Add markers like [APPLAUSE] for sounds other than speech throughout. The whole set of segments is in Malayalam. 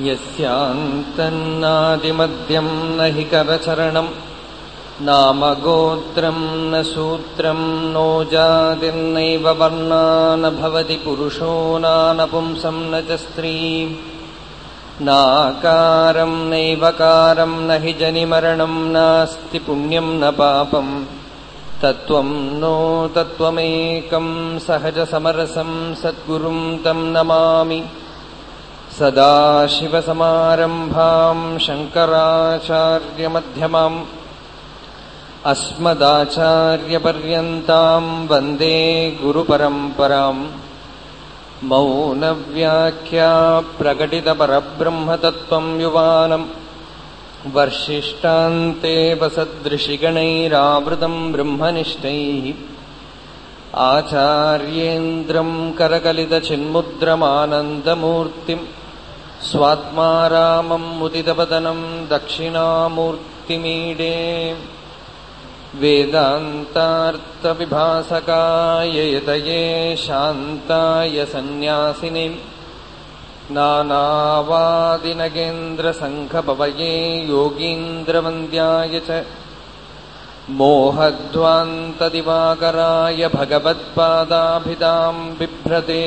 यस्यान्तन्नादिमद्यम् न हि करचरणम् नामगोत्रम् न सूत्रम् नो जातिर्नैव वर्णा न भवति पुरुषो नानपुंसम् न च स्त्री। नाकारम् नैवकारम् न हि जनिमरणम् नास्ति पुण्यम् न पापम् तत्त्वम् नो तत्त्वमेकम् सहजसमरसम् सद्गुरुम् तम् नमामि सदाशिवसमारम्भाम् शङ्कराचार्यमध्यमाम् अस्मदाचार्यपर्यन्ताम् वन्दे गुरुपरम्पराम् मौनव्याख्या प्रकटितपरब्रह्मतत्त्वम् युवानम् वर्षिष्टान्ते वसदृशिगणैरावृतम् ब्रह्मनिष्ठैः आचार्येन्द्रम् करकलितचिन्मुद्रमानन्दमूर्तिम् स्वात्मा रामम् मुदितवदनम् दक्षिणामूर्तिमीडे वेदान्तार्थविभासकाय यतये शान्ताय सन्न्यासिने नानावादिनगेन्द्रसङ्घपवये योगीन्द्रवन्द्याय च मोहध्वान्तदिवाकराय भगवत्पादाभिधाम् बिभ्रते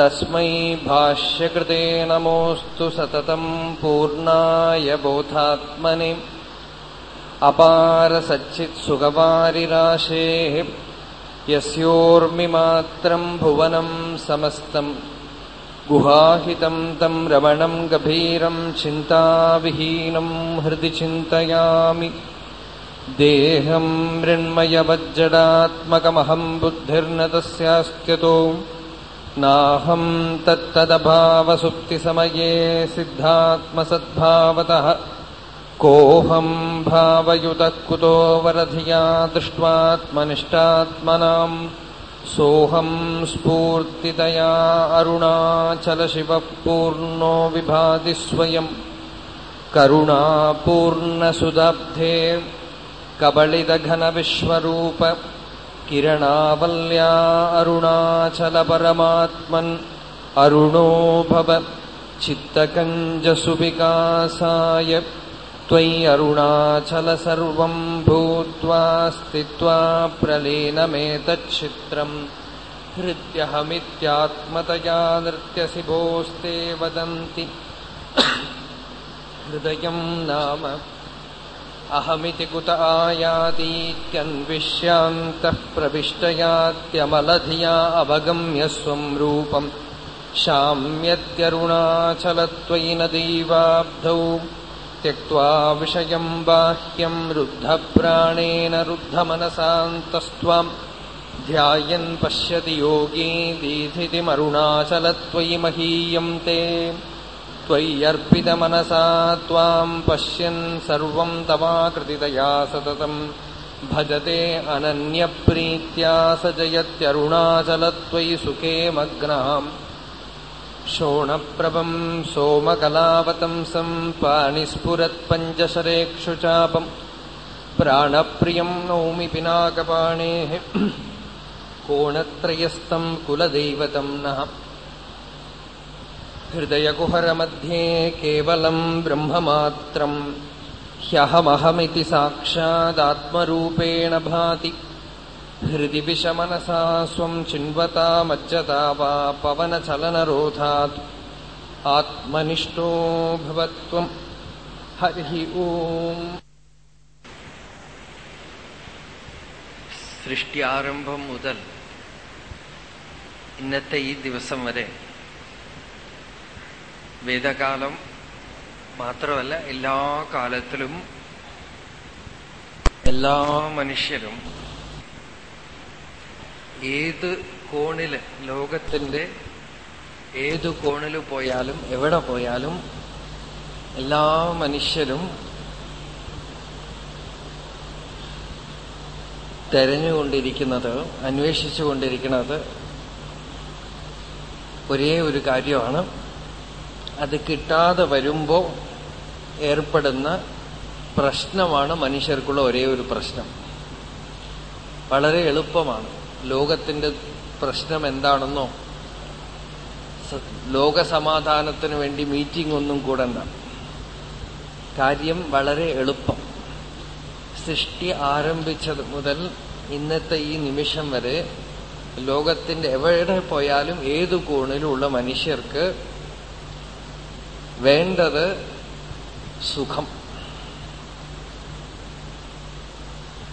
तस्मै भाष्यकृते नमोऽस्तु सततम् पूर्णाय बोधात्मने अपारसच्चित्सुगवारिराशेः यस्योर्मिमात्रम् भुवनम् समस्तम् गुहाहितम् तम् रमणम् गभीरम् चिन्ताविहीनम् हृदि चिन्तयामि देहम् मृण्मयवज्जडात्मकमहम् बुद्धिर्न तस्यास्त्यतो नाहम् तत्तदभावसुप्तिसमये सिद्धात्मसद्भावतः। कोऽहम् भावयुतः कुतो वरधिया दृष्ट्वात्मनिष्टात्मनाम् सोऽहम् स्फूर्तितया अरुणाचलशिवः पूर्णो विभाति स्वयम् करुणापूर्णसुदब्धे कबलितघनविश्वरूप किरणावल्या अरुणाचलपरमात्मन् अरुणो भव चित्तकञ्जसुविकासाय त्वयि अरुणाचल सर्वम् भूत्वा स्थित्वा प्रलीनमेतच्छित्रम् हृद्यहमित्यात्मतया नृत्यसि भोस्ते वदन्ति। [COUGHS] हृदयम् नाम अहमिति कुत आयातीत्यन्विष्यान्तः प्रविष्टयात्यमलधिया अवगम्य स्वम् रूपम्। शाम्यत्यरुणाचलत्वयि नदीवाब्धौ त्यक्त्वा विषयम् बाह्यम् रुद्धप्राणेन रुद्धमनसान्तस्त्वाम्। ध्यायन् पश्यति योगी दीधितिमरुणाचलत्वयि महीयम् ते त्वय्यर्पितमनसा त्वाम् पश्यन् सर्वम् तवाकृतितया सततम्। भजते अनन्यप्रीत्या स जयत्यरुणाचलत्वयि सुखे मग्नाम् शोणप्रभम् सोमकलावतंसम् पाणिस्फुरत्पञ्चशरेक्षुचापम् प्राणप्रियम् नौमि पिनाकपाणेः। कोणत्रयस्तम् कुलदैवतम् नः हृदयकुहरमध्ये केवलम् ब्रह्ममात्रम् ह्यहमहमिति साक्षादात्मरूपेण भाति हृदि विषमनसा स्वम् चिन्वता मज्जता वा पवनचलनरोधात् ആത്മനിഷ്ഠോ ഭവത്വം ഹരി ഓം സൃഷ്ടിയാരംഭം മുതൽ ഇന്നത്തെ ഈ ദിവസം വരെ വേദകാലം മാത്രമല്ല എല്ലാ കാലത്തിലും എല്ലാ മനുഷ്യരും ഏത് കോണിൽ ലോകത്തിന്റെ ഏത് കോണിൽ പോയാലും എവിടെ പോയാലും എല്ലാ മനുഷ്യരും തെരഞ്ഞുകൊണ്ടിരിക്കുന്നത് അന്വേഷിച്ചുകൊണ്ടിരിക്കുന്നത് ഒരേ ഒരു കാര്യമാണ്. അത് കിട്ടാതെ വരുമ്പോൾ ഏർപ്പെടുന്ന പ്രശ്നമാണ് മനുഷ്യർക്കുള്ള ഒരേ ഒരു പ്രശ്നം. വളരെ എളുപ്പമാണ്. ലോകത്തിന്റെ പ്രശ്നം എന്താണെന്നോ ലോകസമാധാനത്തിന് വേണ്ടി മീറ്റിംഗ് ഒന്നും കൂടണ്ട. കാര്യം വളരെ എളുപ്പം. സൃഷ്ടി ആരംഭിച്ചത് മുതൽ ഇന്നത്തെ ഈ നിമിഷം വരെ ലോകത്തിന്റെ എവിടെ പോയാലും ഏതു കോണിലുള്ള മനുഷ്യർക്ക് വേണ്ടത് സുഖം.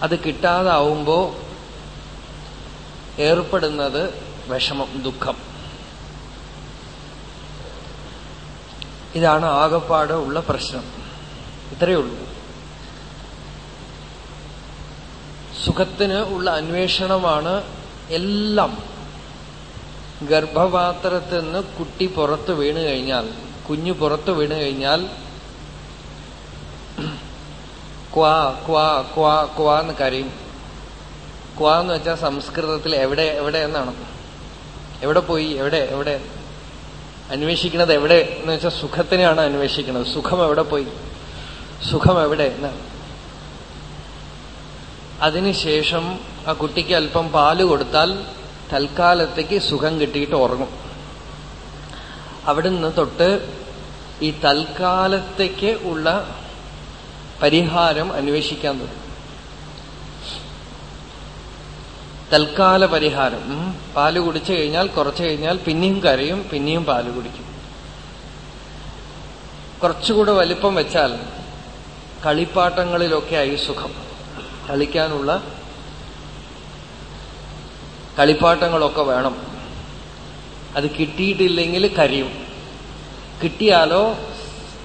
അത് കിട്ടാതാവുമ്പോ ഏർപ്പെടുന്നത് വിഷമം ദുഃഖം. ഇതാണ് ആകപ്പാട് ഉള്ള പ്രശ്നം. ഇത്രയേ ഉള്ളൂ. സുഖത്തിന് ഉള്ള അന്വേഷണമാണ് എല്ലാം. ഗർഭപാത്രത്തിൽ നിന്ന് കുട്ടി പുറത്ത് വീണു കഴിഞ്ഞാൽ കുഞ്ഞു പുറത്തു വീണ് കഴിഞ്ഞാൽ ക്വാ ക്വാ ക്വാ ക്വാ എന്ന് കരയും. ക്വാ എന്ന് വെച്ചാൽ സംസ്കൃതത്തിൽ എവിടെ എവിടെ എന്നാണ്. എവിടെ പോയി എവിടെ എവിടെ? അന്വേഷിക്കുന്നത് എവിടെ എന്ന് വെച്ചാൽ സുഖത്തിനെയാണ് അന്വേഷിക്കുന്നത്. സുഖം എവിടെ പോയി? സുഖം എവിടെ എന്നാണ് അതിനുശേഷം ആ കുട്ടിക്ക് അല്പം പാൽ കൊടുത്താൽ തൽക്കാലത്തേക്ക് സുഖം കിട്ടിയിട്ട് ഉറങ്ങും. അവിടുന്ന് തൊട്ട് ഈ തൽക്കാലത്തേക്ക് ഉള്ള പരിഹാരം അന്വേഷിക്കാൻ തുടങ്ങും. തൽക്കാല പരിഹാരം. പാൽ കുടിച്ചു കഴിഞ്ഞാൽ കുറച്ചു കഴിഞ്ഞാൽ പിന്നെയും കരയും പിന്നെയും പാൽ കുടിക്കും. കുറച്ചുകൂടെ വലിപ്പം വെച്ചാൽ കളിപ്പാട്ടങ്ങളിലൊക്കെ ആയി സുഖം. കളിക്കാനുള്ള കളിപ്പാട്ടങ്ങളൊക്കെ വേണം. അത് കിട്ടിയിട്ടില്ലെങ്കിൽ കരയും. കിട്ടിയാലോ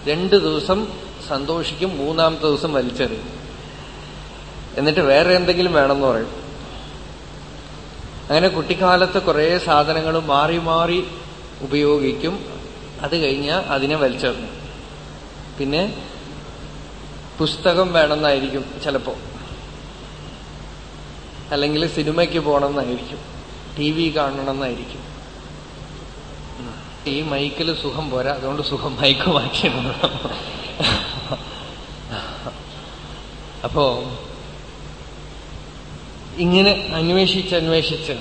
രണ്ടു ദിവസം സന്തോഷിക്കും മൂന്നാമത്തെ ദിവസം വലിച്ചെറിയും. എന്നിട്ട് വേറെ എന്തെങ്കിലും വേണമെന്ന് പറയും. അങ്ങനെ കുട്ടിക്കാലത്ത് കുറേ സാധനങ്ങൾ മാറി മാറി ഉപയോഗിക്കും. അത് കഴിഞ്ഞാൽ അതിനെ വലിച്ചെറിഞ്ഞു പിന്നെ പുസ്തകം വേണമെന്നായിരിക്കും ചിലപ്പോ. അല്ലെങ്കിൽ സിനിമയ്ക്ക് പോകണമെന്നായിരിക്കും. T V കാണണമെന്നായിരിക്കും. ഈ മൈക്കിൽ സുഖം പോരാ. അതുകൊണ്ട് സുഖം മൈക്ക് മാറ്റിയിരുന്നു അപ്പോ ഇങ്ങനെ അന്വേഷിച്ച് അന്വേഷിച്ച്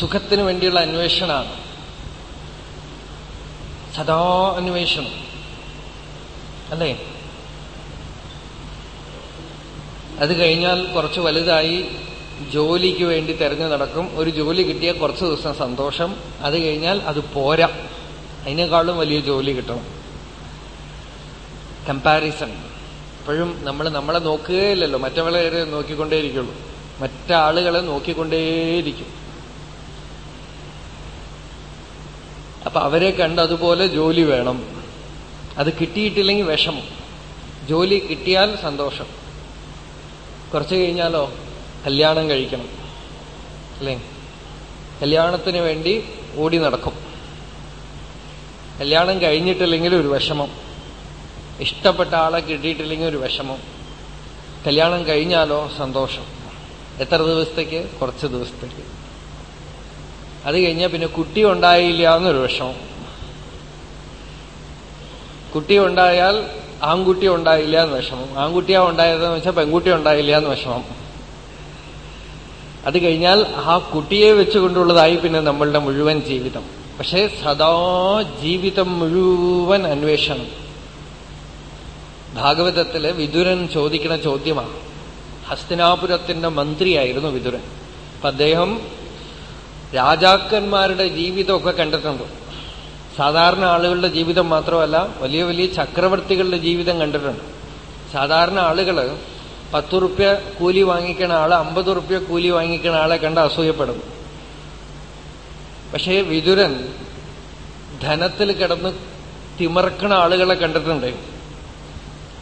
സുഖത്തിന് വേണ്ടിയുള്ള അന്വേഷണമാണ്. സദാ അന്വേഷണം. അല്ലേ? അത് കഴിഞ്ഞാൽ കുറച്ച് വലുതായി ജോലിക്ക് വേണ്ടി തെരഞ്ഞു നടക്കും. ഒരു ജോലി കിട്ടിയാൽ കുറച്ച് ദിവസം സന്തോഷം. അത് കഴിഞ്ഞാൽ അത് പോരാ. അതിനേക്കാളും വലിയ ജോലി കിട്ടണം കമ്പാരിസൺ എപ്പോഴും നമ്മൾ നമ്മളെ നോക്കുകയില്ലല്ലോ. മറ്റവളെ നോക്കിക്കൊണ്ടേയിരിക്കുള്ളൂ. മറ്റാളുകളെ നോക്കിക്കൊണ്ടേയിരിക്കും. അപ്പൊ അവരെ കണ്ട് അതുപോലെ ജോലി വേണം. അത് കിട്ടിയിട്ടില്ലെങ്കിൽ വിഷമം. ജോലി കിട്ടിയാൽ സന്തോഷം. കുറച്ച് കഴിഞ്ഞാലോ? കല്യാണം കഴിക്കണം. അല്ലേ? കല്യാണത്തിന് വേണ്ടി ഓടി നടക്കും. കല്യാണം കഴിഞ്ഞിട്ടില്ലെങ്കിൽ ഒരു വിഷമം. ഇഷ്ടപ്പെട്ട ആളെ കിട്ടിയിട്ടില്ലെങ്കിൽ ഒരു വിഷമം. കല്യാണം കഴിഞ്ഞാലോ സന്തോഷം. എത്ര ദിവസത്തേക്ക്? കുറച്ച് ദിവസത്തേക്ക്. അത് കഴിഞ്ഞാൽ പിന്നെ കുട്ടി ഉണ്ടായില്ല എന്നൊരു വിഷമം. കുട്ടി ഉണ്ടായാൽ ആൺകുട്ടി ഉണ്ടായില്ല എന്ന് വിഷമം. ആൺകുട്ടിയാ ഉണ്ടായതെന്ന് വെച്ചാൽ പെൺകുട്ടി ഉണ്ടായില്ല എന്ന് വിഷമം. അത് കഴിഞ്ഞാൽ ആ കുട്ടിയെ വെച്ചുകൊണ്ടുള്ളതായി പിന്നെ നമ്മളുടെ മുഴുവൻ ജീവിതം. പക്ഷേ സദാ ജീവിതം മുഴുവൻ അന്വേഷണം. ഭാഗവതത്തിൽ വിതുരൻ ചോദിക്കുന്ന ചോദ്യമാണ്. ഹസ്തിനാപുരത്തിന്റെ മന്ത്രിയായിരുന്നു വിതുരൻ അപ്പൊ അദ്ദേഹം രാജാക്കന്മാരുടെ ജീവിതമൊക്കെ കണ്ടിട്ടുണ്ട്. സാധാരണ ആളുകളുടെ ജീവിതം മാത്രമല്ല വലിയ വലിയ ചക്രവർത്തികളുടെ ജീവിതം കണ്ടിട്ടുണ്ട്. സാധാരണ ആളുകൾ പത്ത് റുപ്യ കൂലി വാങ്ങിക്കണ ആൾ അമ്പത് റുപ്യ കൂലി വാങ്ങിക്കണ ആളെ കണ്ട് അസൂയപ്പെടും. പക്ഷേ വിതുരൻ ധനത്തിൽ കിടന്ന് തിമർക്കണ ആളുകളെ കണ്ടിട്ടുണ്ട്.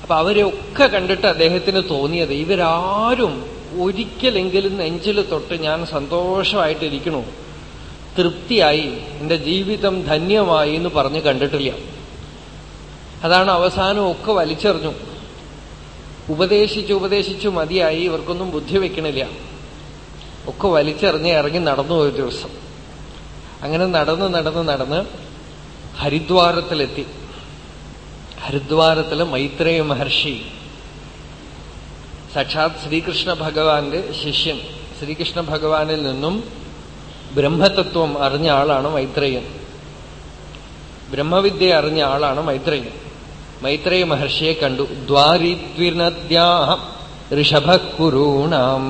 അപ്പൊ അവരെ ഒക്കെ കണ്ടിട്ട് അദ്ദേഹത്തിന് തോന്നിയത് ഇവരാരും ഒരിക്കലെങ്കിലും നെഞ്ചിൽ തൊട്ട് ഞാൻ സന്തോഷമായിട്ടിരിക്കണു. തൃപ്തിയായി. എന്റെ ജീവിതം ധന്യമായി എന്ന് പറഞ്ഞ് കണ്ടിട്ടില്ല. അതാണ് അവസാനം ഒക്കെ വലിച്ചെറിഞ്ഞു. ഉപദേശിച്ചു ഉപദേശിച്ചു മതിയായി ഇവർക്കൊന്നും ബുദ്ധി വെക്കണില്ല. ഒക്കെ വലിച്ചെറിഞ്ഞ് ഇറങ്ങി നടന്നു ഒരു ദിവസം. അങ്ങനെ നടന്ന് നടന്ന് നടന്ന് ഹരിദ്വാരത്തിലെത്തി. ഹരിദ്വാരത്തിലെ മൈത്രേയ മഹർഷി സാക്ഷാത് ശ്രീകൃഷ്ണ ഭഗവാന്റെ ശിഷ്യൻ. ശ്രീകൃഷ്ണ ഭഗവാനിൽ നിന്നും ബ്രഹ്മതത്വം അറിഞ്ഞ ആളാണ് മൈത്രേയൻ. ബ്രഹ്മവിദ്യ അറിഞ്ഞ ആളാണ് മൈത്രേയൻ. മൈത്രേയ മഹർഷിയെ കണ്ടു. ദ്വാരിദ്വിനദ്യാ ഋഷഭക്കുരൂണാം.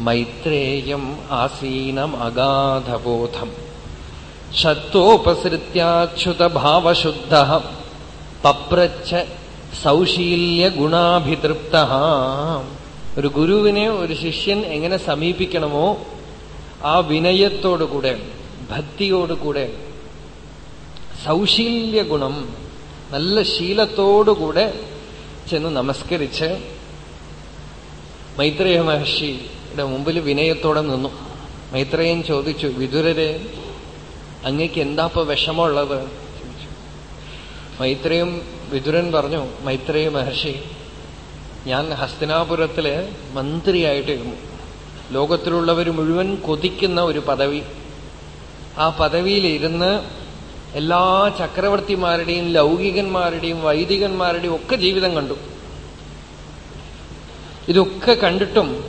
മൈത്രേയം ആസീനം അഗാധബോധം. ക്ഷത്തോപസൃത്യാച്യുതഭാവശുദ്ധ പപ്രച്ഛ സൗശീല്യ ഗുണാഭിതൃപ്ത ഒരു ഗുരുവിനെ ഒരു ശിഷ്യൻ എങ്ങനെ സമീപിക്കണമോ ആ വിനയത്തോടുകൂടെ ഭക്തിയോടുകൂടെ സൗശീല്യ ഗുണം നല്ല ശീലത്തോടുകൂടെ ചെന്ന് നമസ്കരിച്ച് മൈത്രേയ മഹർഷിയുടെ മുമ്പിൽ വിനയത്തോടെ നിന്നു. മൈത്രേയൻ ചോദിച്ചു വിതുരരെ അങ്ങക്ക് എന്താപ്പോ വിഷമമുള്ളത്? മൈത്രേയും വിതുരൻ പറഞ്ഞു മൈത്രേയ മഹർഷി ഞാൻ ഹസ്തിനാപുരത്തിൽ മന്ത്രിയായിട്ടിരുന്നു ലോകത്തിലുള്ളവർ മുഴുവൻ കൊതിക്കുന്ന ഒരു പദവി. ആ പദവിയിലിരുന്ന് എല്ലാ ചക്രവർത്തിമാരുടെയും ലൗകികന്മാരുടെയും വൈദികന്മാരുടെയും ഒക്കെ ജീവിതം കണ്ടു. ഇതൊക്കെ കണ്ടിട്ടും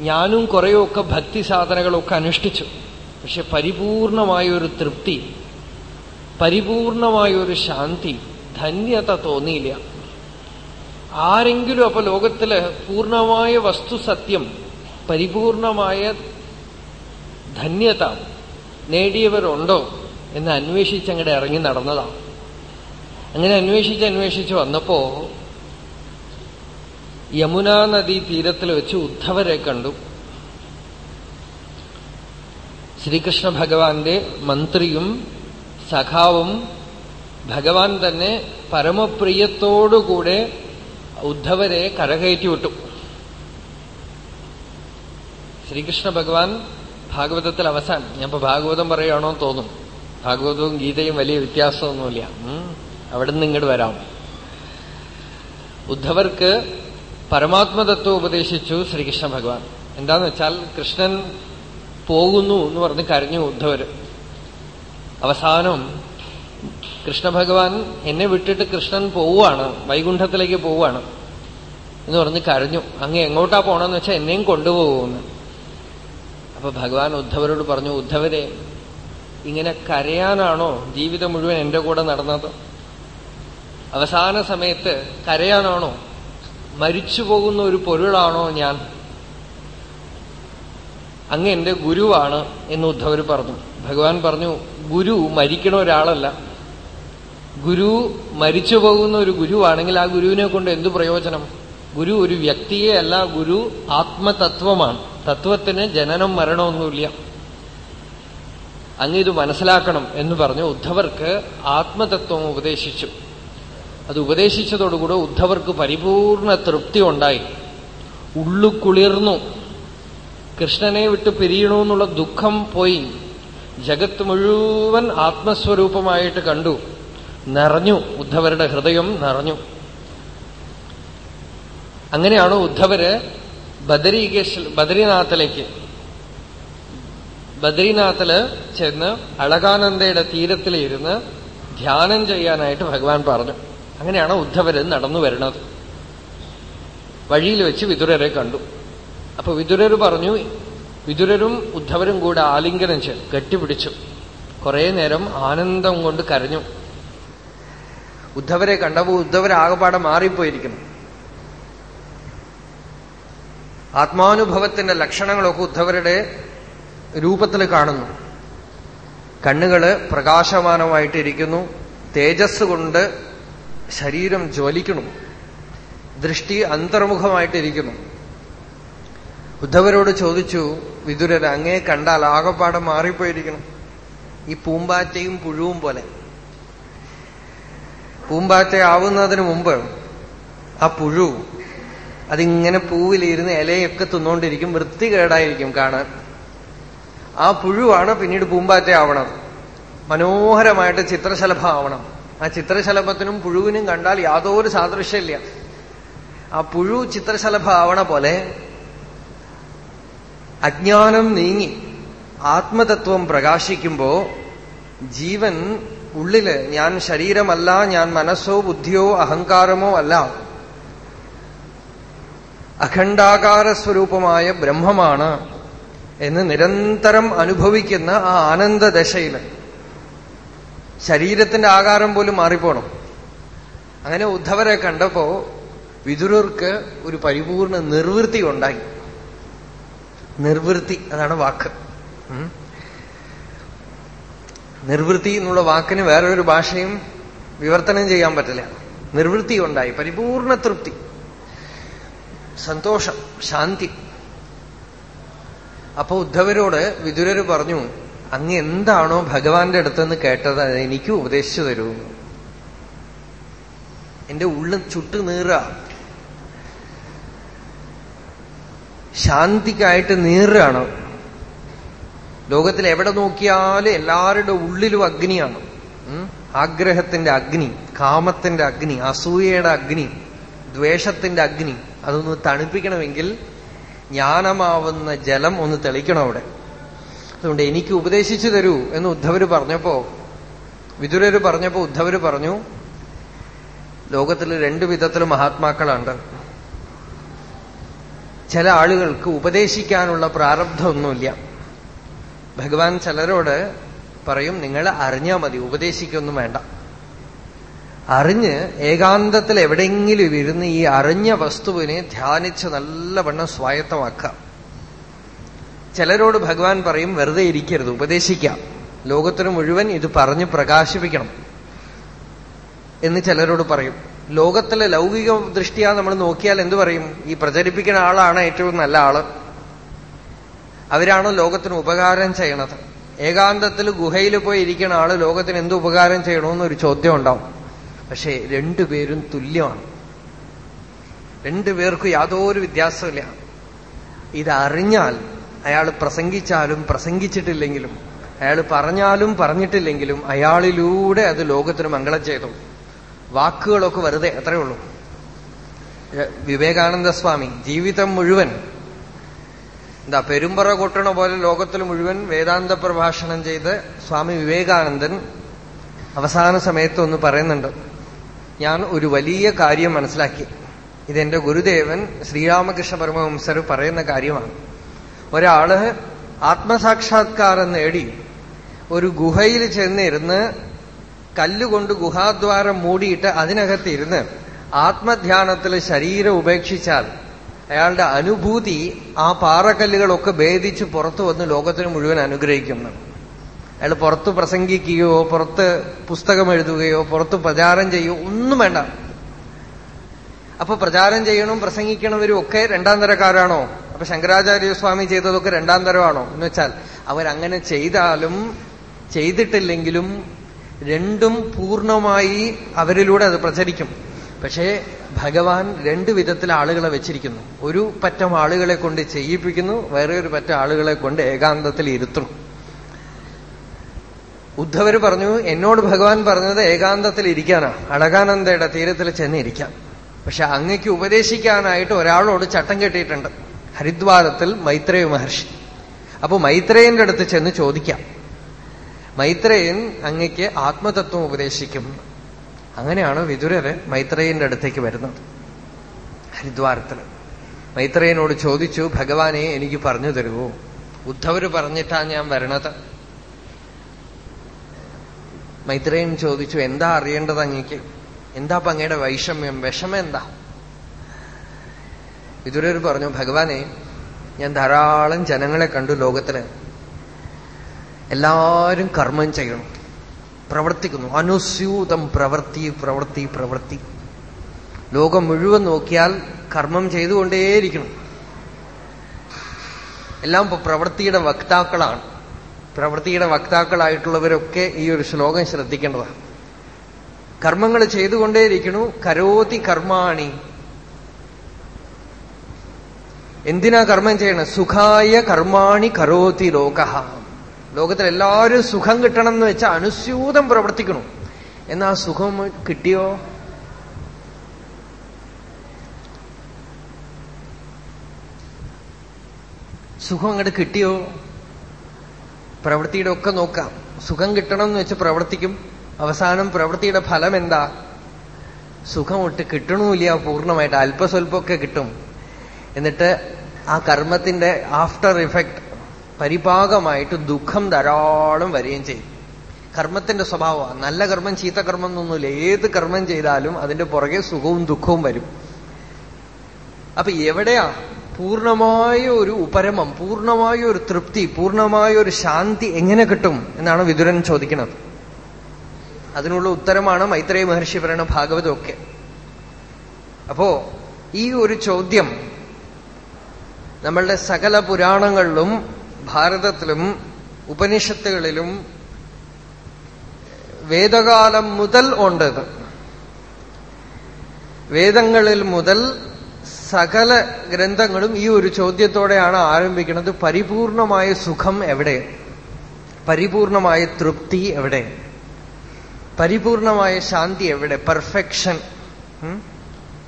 ഞാനും കുറേയൊക്കെ ഭക്തി സാധനകളൊക്കെ അനുഷ്ഠിച്ചു. പക്ഷെ പരിപൂർണമായൊരു തൃപ്തി പരിപൂർണമായൊരു ശാന്തി ധന്യത തോന്നിയില്ല. ആരെങ്കിലും അപ്പൊ ലോകത്തിൽ പൂർണമായ വസ്തുസത്യം പരിപൂർണമായ ധന്യത നേടിയവരുണ്ടോ? എന്ന് അന്വേഷിച്ച് അങ്ങോട്ട് ഇറങ്ങി നടന്നതാണ് അങ്ങനെ അന്വേഷിച്ച് അന്വേഷിച്ച് വന്നപ്പോ യമുനാ നദി തീരത്തിൽ വെച്ച് ഉദ്ധവരെ കണ്ടു. ശ്രീകൃഷ്ണ ഭഗവാന്റെ മന്ത്രിയും സഖാവും ഭഗവാൻ തന്നെ പരമപ്രിയത്തോടുകൂടെ ഉദ്ധവരെ കരകയറ്റി വിട്ടു. ശ്രീകൃഷ്ണ ഭഗവാൻ ഭാഗവതത്തിൽ അവസാനം ഞാൻ ഇപ്പൊ ഭാഗവതം പറയുകയാണോ തോന്നും ഭാഗവതവും ഗീതയും വലിയ വ്യത്യാസമൊന്നുമില്ല. അവിടെ നിന്ന് ഇങ്ങോട്ട് വരാം. ഉദ്ധവർക്ക് പരമാത്മതത്വം ഉപദേശിച്ചു ശ്രീകൃഷ്ണ ഭഗവാൻ. എന്താന്ന് വെച്ചാൽ കൃഷ്ണൻ പോകുന്നു എന്ന് പറഞ്ഞ് കരഞ്ഞു ഉദ്ധവർ അവസാനം കൃഷ്ണ ഭഗവാൻ എന്നെ വിട്ടിട്ട് കൃഷ്ണൻ പോവുകയാണ് വൈകുണ്ഠത്തിലേക്ക് പോവുകയാണ് എന്ന് പറഞ്ഞ് കരഞ്ഞു. അങ്ങ് എങ്ങോട്ടാ പോണെന്ന് വെച്ചാൽ എന്നെയും കൊണ്ടുപോകുമെന്ന്. അപ്പൊ ഭഗവാൻ ഉദ്ധവരോട് പറഞ്ഞു ഉദ്ധവരെ ഇങ്ങനെ കരയാനാണോ ജീവിതം മുഴുവൻ എന്റെ കൂടെ നടന്നത്? അവസാന സമയത്ത് കരയാനാണോ? മരിച്ചു പോകുന്ന ഒരു പൊരുളാണോ ഞാൻ? അങ്ങ് എന്റെ ഗുരുവാണ് എന്ന് ഉദ്ധവർ പറഞ്ഞു. ഭഗവാൻ പറഞ്ഞു ഗുരു മരിക്കണ ഒരാളല്ല. ഗുരു മരിച്ചു പോകുന്ന ഒരു ഗുരുവാണെങ്കിൽ ആ ഗുരുവിനെ കൊണ്ട് എന്തു പ്രയോജനം? ഗുരു ഒരു വ്യക്തിയെ അല്ല ഗുരു ആത്മതത്വമാണ്. തത്വത്തിന് ജനനം മരണമൊന്നുമില്ല. അങ്ങ് ഇത് മനസ്സിലാക്കണം എന്ന് പറഞ്ഞ് ഉദ്ധവർക്ക് ആത്മതത്വം ഉപദേശിച്ചു. അത് ഉപദേശിച്ചതോടുകൂടെ ഉദ്ധവർക്ക് പരിപൂർണ തൃപ്തി ഉണ്ടായി. ഉള്ളു കുളിർന്നു. കൃഷ്ണനെ വിട്ട് പിരിയണമെന്നുള്ള ദുഃഖം പോയി. ജഗത്ത് മുഴുവൻ ആത്മസ്വരൂപമായിട്ട് കണ്ടു. നിറഞ്ഞു. ഉദ്ധവരുടെ ഹൃദയം നിറഞ്ഞു. അങ്ങനെയാണ് ഉദ്ധവര് ബദരീകേശ് ബദരീനാഥിലേക്ക് ബദ്രീനാഥിൽ ചെന്ന് അളകാനന്ദയുടെ തീരത്തിലിരുന്ന് ധ്യാനം ചെയ്യാനായിട്ട് ഭഗവാൻ പറഞ്ഞു. അങ്ങനെയാണ് ഉദ്ധവര് നടന്നു വരുന്നത്. വഴിയിൽ വെച്ച് വിതുരരെ കണ്ടു. അപ്പൊ വിതുരർ പറഞ്ഞു വിതുരരും ഉദ്ധവരും കൂടെ ആലിംഗനം ചെയ്തു കെട്ടിപ്പിടിച്ചു. കുറെ നേരം ആനന്ദം കൊണ്ട് കരഞ്ഞു. ഉദ്ധവരെ കണ്ടപ്പോൾ ഉദ്ധവരാകപ്പാടെ മാറിപ്പോയിരിക്കുന്നു. ആത്മാനുഭവത്തിന്റെ ലക്ഷണങ്ങളൊക്കെ ഉദ്ധവരുടെ രൂപത്തിൽ കാണുന്നു. കണ്ണുകൾ പ്രകാശമാനമായിട്ടിരിക്കുന്നു. തേജസ് കൊണ്ട് ശരീരം ജ്വലിക്കുന്നു. ദൃഷ്ടി അന്തർമുഖമായിട്ടിരിക്കുന്നു. ഉദ്ധവരോട് ചോദിച്ചു വിതുരർ അങ്ങേ കണ്ടാൽ ആകപ്പാടെ മാറിപ്പോയിരിക്കണം. ഈ പൂമ്പാറ്റയും പുഴുവും പോലെ. പൂമ്പാറ്റ ആവുന്നതിന് മുമ്പ് ആ പുഴു അതിങ്ങനെ പൂവിലിരുന്ന് ഇലയൊക്കെ തിന്നുകൊണ്ടിരിക്കും വൃത്തികേടായിരിക്കും കാണാൻ. ആ പുഴുവാണ് പിന്നീട് പൂമ്പാറ്റ ആവണം. മനോഹരമായിട്ട് ചിത്രശലഭ ആവണം. ആ ചിത്രശലഭത്തിനും പുഴുവിനും കണ്ടാൽ യാതൊരു സാദൃശ്യമില്ല. ആ പുഴു ചിത്രശലഭ ആവണ പോലെ അജ്ഞാനം നീങ്ങി ആത്മതത്വം പ്രകാശിക്കുമ്പോ ജീവൻ ഉള്ളിൽ ഞാൻ ശരീരമല്ല ഞാൻ മനസ്സോ ബുദ്ധിയോ അഹങ്കാരമോ അല്ല. അഖണ്ഡാകാര സ്വരൂപമായ ബ്രഹ്മമാണ് എന്ന് നിരന്തരം അനുഭവിക്കുന്ന ആ ആനന്ദദശയിൽ ശരീരത്തിന്റെ ആകാരം പോലും മാറിപ്പോണം. അങ്ങനെ ഉദ്ധവരെ കണ്ടപ്പോ വിതുരർക്ക് ഒരു പരിപൂർണ നിർവൃത്തി ഉണ്ടായി. നിർവൃത്തി അതാണ് വാക്ക്. നിർവൃത്തി എന്നുള്ള വാക്കിന് വേറൊരു ഭാഷയും വിവർത്തനം ചെയ്യാൻ പറ്റില്ല. നിർവൃത്തി ഉണ്ടായി പരിപൂർണ തൃപ്തി. സന്തോഷം ശാന്തി. അപ്പൊ ഉദ്ധവരോട് വിദുരർ പറഞ്ഞു അങ്ങ് എന്താണോ ഭഗവാന്റെ അടുത്തുനിന്ന് കേട്ടത് എനിക്ക് ഉപദേശിച്ചു തരൂ. എന്റെ ഉള്ളിൽ ചുട്ടു നീറ ശാന്തിക്കായിട്ട് നീറാണ് ലോകത്തിൽ എവിടെ നോക്കിയാലും എല്ലാവരുടെ ഉള്ളിലും അഗ്നിയാണ്. ആഗ്രഹത്തിന്റെ അഗ്നി കാമത്തിന്റെ അഗ്നി അസൂയയുടെ അഗ്നി ദ്വേഷത്തിന്റെ അഗ്നി അതൊന്ന് തണുപ്പിക്കണമെങ്കിൽ ജ്ഞാനമാവുന്ന ജലം ഒന്ന് തെളിക്കണം അവിടെ. അതുകൊണ്ട് എനിക്ക് ഉപദേശിച്ചു തരൂ എന്ന് ഉദ്ധവര് പറഞ്ഞപ്പോ വിതുരര് പറഞ്ഞപ്പോ ഉദ്ധവര് പറഞ്ഞു ലോകത്തിൽ രണ്ടു വിധത്തിൽ മഹാത്മാക്കളുണ്ട് ചില ആളുകൾക്ക് ഉപദേശിക്കാനുള്ള പ്രാരബ്ധമൊന്നുമില്ല. ഭഗവാൻ ചിലരോട് പറയും നിങ്ങൾ അറിഞ്ഞാൽ മതി ഉപദേശിക്കൊന്നും വേണ്ട. അറിഞ്ഞ് ഏകാന്തത്തിൽ എവിടെയെങ്കിലും ഇരുന്ന് ഈ അറിഞ്ഞ വസ്തുവിനെ ധ്യാനിച്ച് നല്ലവണ്ണം സ്വായത്തമാക്കുക. ചിലരോട് ഭഗവാൻ പറയും വെറുതെ ഇരിക്കരുത് ഉപദേശിക്കാം. ലോകത്തിന് മുഴുവൻ ഇത് പറഞ്ഞ് പ്രകാശിപ്പിക്കണം. എന്ന് ചിലരോട് പറയും. ലോകത്തിലെ ലൗകിക ദൃഷ്ടിയാ നമ്മൾ നോക്കിയാൽ എന്തു പറയും? ഈ പ്രചരിപ്പിക്കുന്ന ആളാണ് ഏറ്റവും നല്ല ആൾ. അവരാണ് ലോകത്തിന് ഉപകാരം ചെയ്യണത്. ഏകാന്തത്തിൽ ഗുഹയിൽ പോയി ഇരിക്കുന്ന ആൾ ലോകത്തിന് എന്ത് ഉപകാരം ചെയ്യണമെന്നൊരു ചോദ്യം ഉണ്ടാവും. പക്ഷേ രണ്ടുപേരും തുല്യമാണ്. രണ്ടുപേർക്കും യാതൊരു വ്യത്യാസമില്ല ഇതറിഞ്ഞാൽ അയാൾ പ്രസംഗിച്ചാലും പ്രസംഗിച്ചിട്ടില്ലെങ്കിലും അയാൾ പറഞ്ഞാലും പറഞ്ഞിട്ടില്ലെങ്കിലും അയാളിലൂടെ അത് ലോകത്തിന് മംഗളം ചെയ്തു. വാക്കുകളൊക്കെ വെറുതെ അത്രയേ ഉള്ളൂ. വിവേകാനന്ദ സ്വാമി ജീവിതം മുഴുവൻ എന്താ പെരുമ്പറ കൊട്ടണ പോലെ ലോകത്തിൽ മുഴുവൻ വേദാന്ത പ്രഭാഷണം ചെയ്ത് സ്വാമി വിവേകാനന്ദൻ അവസാന സമയത്ത് ഒന്ന് പറയുന്നുണ്ട്. ഞാൻ ഒരു വലിയ കാര്യം മനസ്സിലാക്കി. ഇതെന്റെ ഗുരുദേവൻ ശ്രീരാമകൃഷ്ണ പരമഹംസർ പറയുന്ന കാര്യമാണ്. ഒരാൾ ആത്മസാക്ഷാത്കാരം നേടി ഒരു ഗുഹയിൽ ചെന്നിരുന്ന് കല്ലുകൊണ്ട് ഗുഹാദ്വാരം മൂടിയിട്ട് അതിനകത്ത് ഇരുന്ന് ആത്മധ്യാനത്തിൽ ശരീരം ഉപേക്ഷിച്ചാൽ അയാളുടെ അനുഭൂതി ആ പാറക്കല്ലുകളൊക്കെ ഭേദിച്ച് പുറത്തു വന്ന് ലോകത്തിന് മുഴുവൻ അനുഗ്രഹിക്കുന്നു. അയാൾ പുറത്ത് പ്രസംഗിക്കുകയോ പുറത്ത് പുസ്തകം എഴുതുകയോ പുറത്ത് പ്രചാരം ചെയ്യുകയോ ഒന്നും വേണ്ട. അപ്പൊ പ്രചാരം ചെയ്യണം പ്രസംഗിക്കണവരും ഒക്കെ രണ്ടാം തരക്കാരാണോ? അപ്പൊ ശങ്കരാചാര്യസ്വാമി ചെയ്തതൊക്കെ രണ്ടാം തരമാണോ? എന്ന് വെച്ചാൽ അവരങ്ങനെ ചെയ്താലും ചെയ്തിട്ടില്ലെങ്കിലും രണ്ടും പൂർണമായി അവരിലൂടെ അത് പ്രചരിക്കും. പക്ഷേ ഭഗവാൻ രണ്ടു വിധത്തിൽ ആളുകളെ വെച്ചിരിക്കുന്നു. ഒരു പറ്റം ആളുകളെ കൊണ്ട് ചെയ്യിപ്പിക്കുന്നു വേറെ ഒരു പറ്റം ആളുകളെ കൊണ്ട് ഏകാന്തത്തിൽ ഇരുത്തുന്നു ഉദ്ധവര് പറഞ്ഞു എന്നോട് ഭഗവാൻ പറഞ്ഞത് ഏകാന്തത്തിൽ ഇരിക്കാനാണ് അടകാനന്ദയുടെ തീരത്തിൽ ചെന്ന് ഇരിക്കാം. പക്ഷെ അങ്ങയ്ക്ക് ഉപദേശിക്കാനായിട്ട് ഒരാളോട് ചട്ടം കെട്ടിയിട്ടുണ്ട്. ഹരിദ്വാരത്തിൽ മൈത്രേയ മഹർഷി. അപ്പൊ മൈത്രേയന്റെ അടുത്ത് ചെന്ന് ചോദിക്കാം. മൈത്രേയൻ അങ്ങയ്ക്ക് ആത്മതത്വം ഉപദേശിക്കും. അങ്ങനെയാണ് വിതുരര് മൈത്രേയന്റെ അടുത്തേക്ക് വരുന്നത്. ഹരിദ്വാരത്തിൽ. മൈത്രേയനോട് ചോദിച്ചു ഭഗവാനെ എനിക്ക് പറഞ്ഞു തരുമോ ഉദ്ധവര് പറഞ്ഞിട്ടാ ഞാൻ വരണത്. മൈത്രേയൻ ചോദിച്ചു എന്താ അറിയേണ്ടത് അങ്ങേക്ക്? എന്താ അങ്ങയുടെ വൈഷമ്യം? വിഷമം എന്താ? വിതുരർ പറഞ്ഞു ഭഗവാനെ ഞാൻ ധാരാളം ജനങ്ങളെ കണ്ടു ലോകത്തിന് എല്ലാവരും കർമ്മം ചെയ്യണം പ്രവർത്തിക്കുന്നു. അനുസ്യൂതം പ്രവൃത്തി പ്രവൃത്തി പ്രവൃത്തി. ലോകം മുഴുവൻ നോക്കിയാൽ കർമ്മം ചെയ്തുകൊണ്ടേയിരിക്കണം എല്ലാം ഇപ്പൊ പ്രവൃത്തിയുടെ വക്താക്കളാണ്. പ്രവൃത്തിയുടെ വക്താക്കളായിട്ടുള്ളവരൊക്കെ ഈ ഒരു ശ്ലോകം ശ്രദ്ധിക്കേണ്ടതാണ്. കർമ്മങ്ങൾ ചെയ്തുകൊണ്ടേയിരിക്കണു കരോതി കർമാണി. എന്തിനാ കർമ്മം ചെയ്യണം സുഖായ കർമാണി കരോതി ലോക. ലോകത്തിൽ എല്ലാവരും സുഖം കിട്ടണം എന്ന് വെച്ചാൽ അനുസ്യൂതം പ്രവർത്തിക്കണം. എന്നാ സുഖം കിട്ടിയോ? സുഖം അങ്ങോട്ട് കിട്ടിയോ? പ്രവൃത്തിയുടെ ഒക്കെ നോക്കാം. സുഖം കിട്ടണം എന്ന് വെച്ച് പ്രവർത്തിക്കും. അവസാനം പ്രവൃത്തിയുടെ ഫലം എന്താ സുഖം ഒട്ട് കിട്ടണമില്ല പൂർണമായിട്ട് അല്പസ്വല്പമൊക്കെ കിട്ടും. എന്നിട്ട് ആ കർമ്മത്തിന്റെ ആഫ്റ്റർ ഇഫക്റ്റ് പരിപാകമായിട്ട് ദുഃഖം ധാരാളം വരികയും ചെയ്യും. കർമ്മത്തിന്റെ സ്വഭാവമാണ് നല്ല കർമ്മം ചീത്ത കർമ്മം എന്നൊന്നുമില്ല. ഏത് കർമ്മം ചെയ്താലും അതിന്റെ പുറകെ സുഖവും ദുഃഖവും വരും. അപ്പൊ എവിടെയാ പൂർണമായ ഒരു ഉപരമം പൂർണമായ ഒരു തൃപ്തി പൂർണമായ ഒരു ശാന്തി എങ്ങനെ കിട്ടും എന്നാണ് വിതുരൻ ചോദിക്കുന്നത്. അതിനുള്ള ഉത്തരമാണ് മൈത്രേയ മഹർഷി പറയുന്ന ഭാഗവതമൊക്കെ. അപ്പോ ഈ ഒരു ചോദ്യം നമ്മളുടെ സകല പുരാണങ്ങളിലും ഭാരതത്തിലും ഉപനിഷത്തുകളിലും വേദകാലം മുതൽ ഉണ്ടത് വേദങ്ങളിൽ മുതൽ സകല ഗ്രന്ഥങ്ങളും ഈ ഒരു ചോദ്യത്തോടെയാണ് ആരംഭിക്കുന്നത്. പരിപൂർണമായ സുഖം എവിടെ? പരിപൂർണമായ തൃപ്തി എവിടെ? പരിപൂർണമായ ശാന്തി എവിടെ? പെർഫെക്ഷൻ.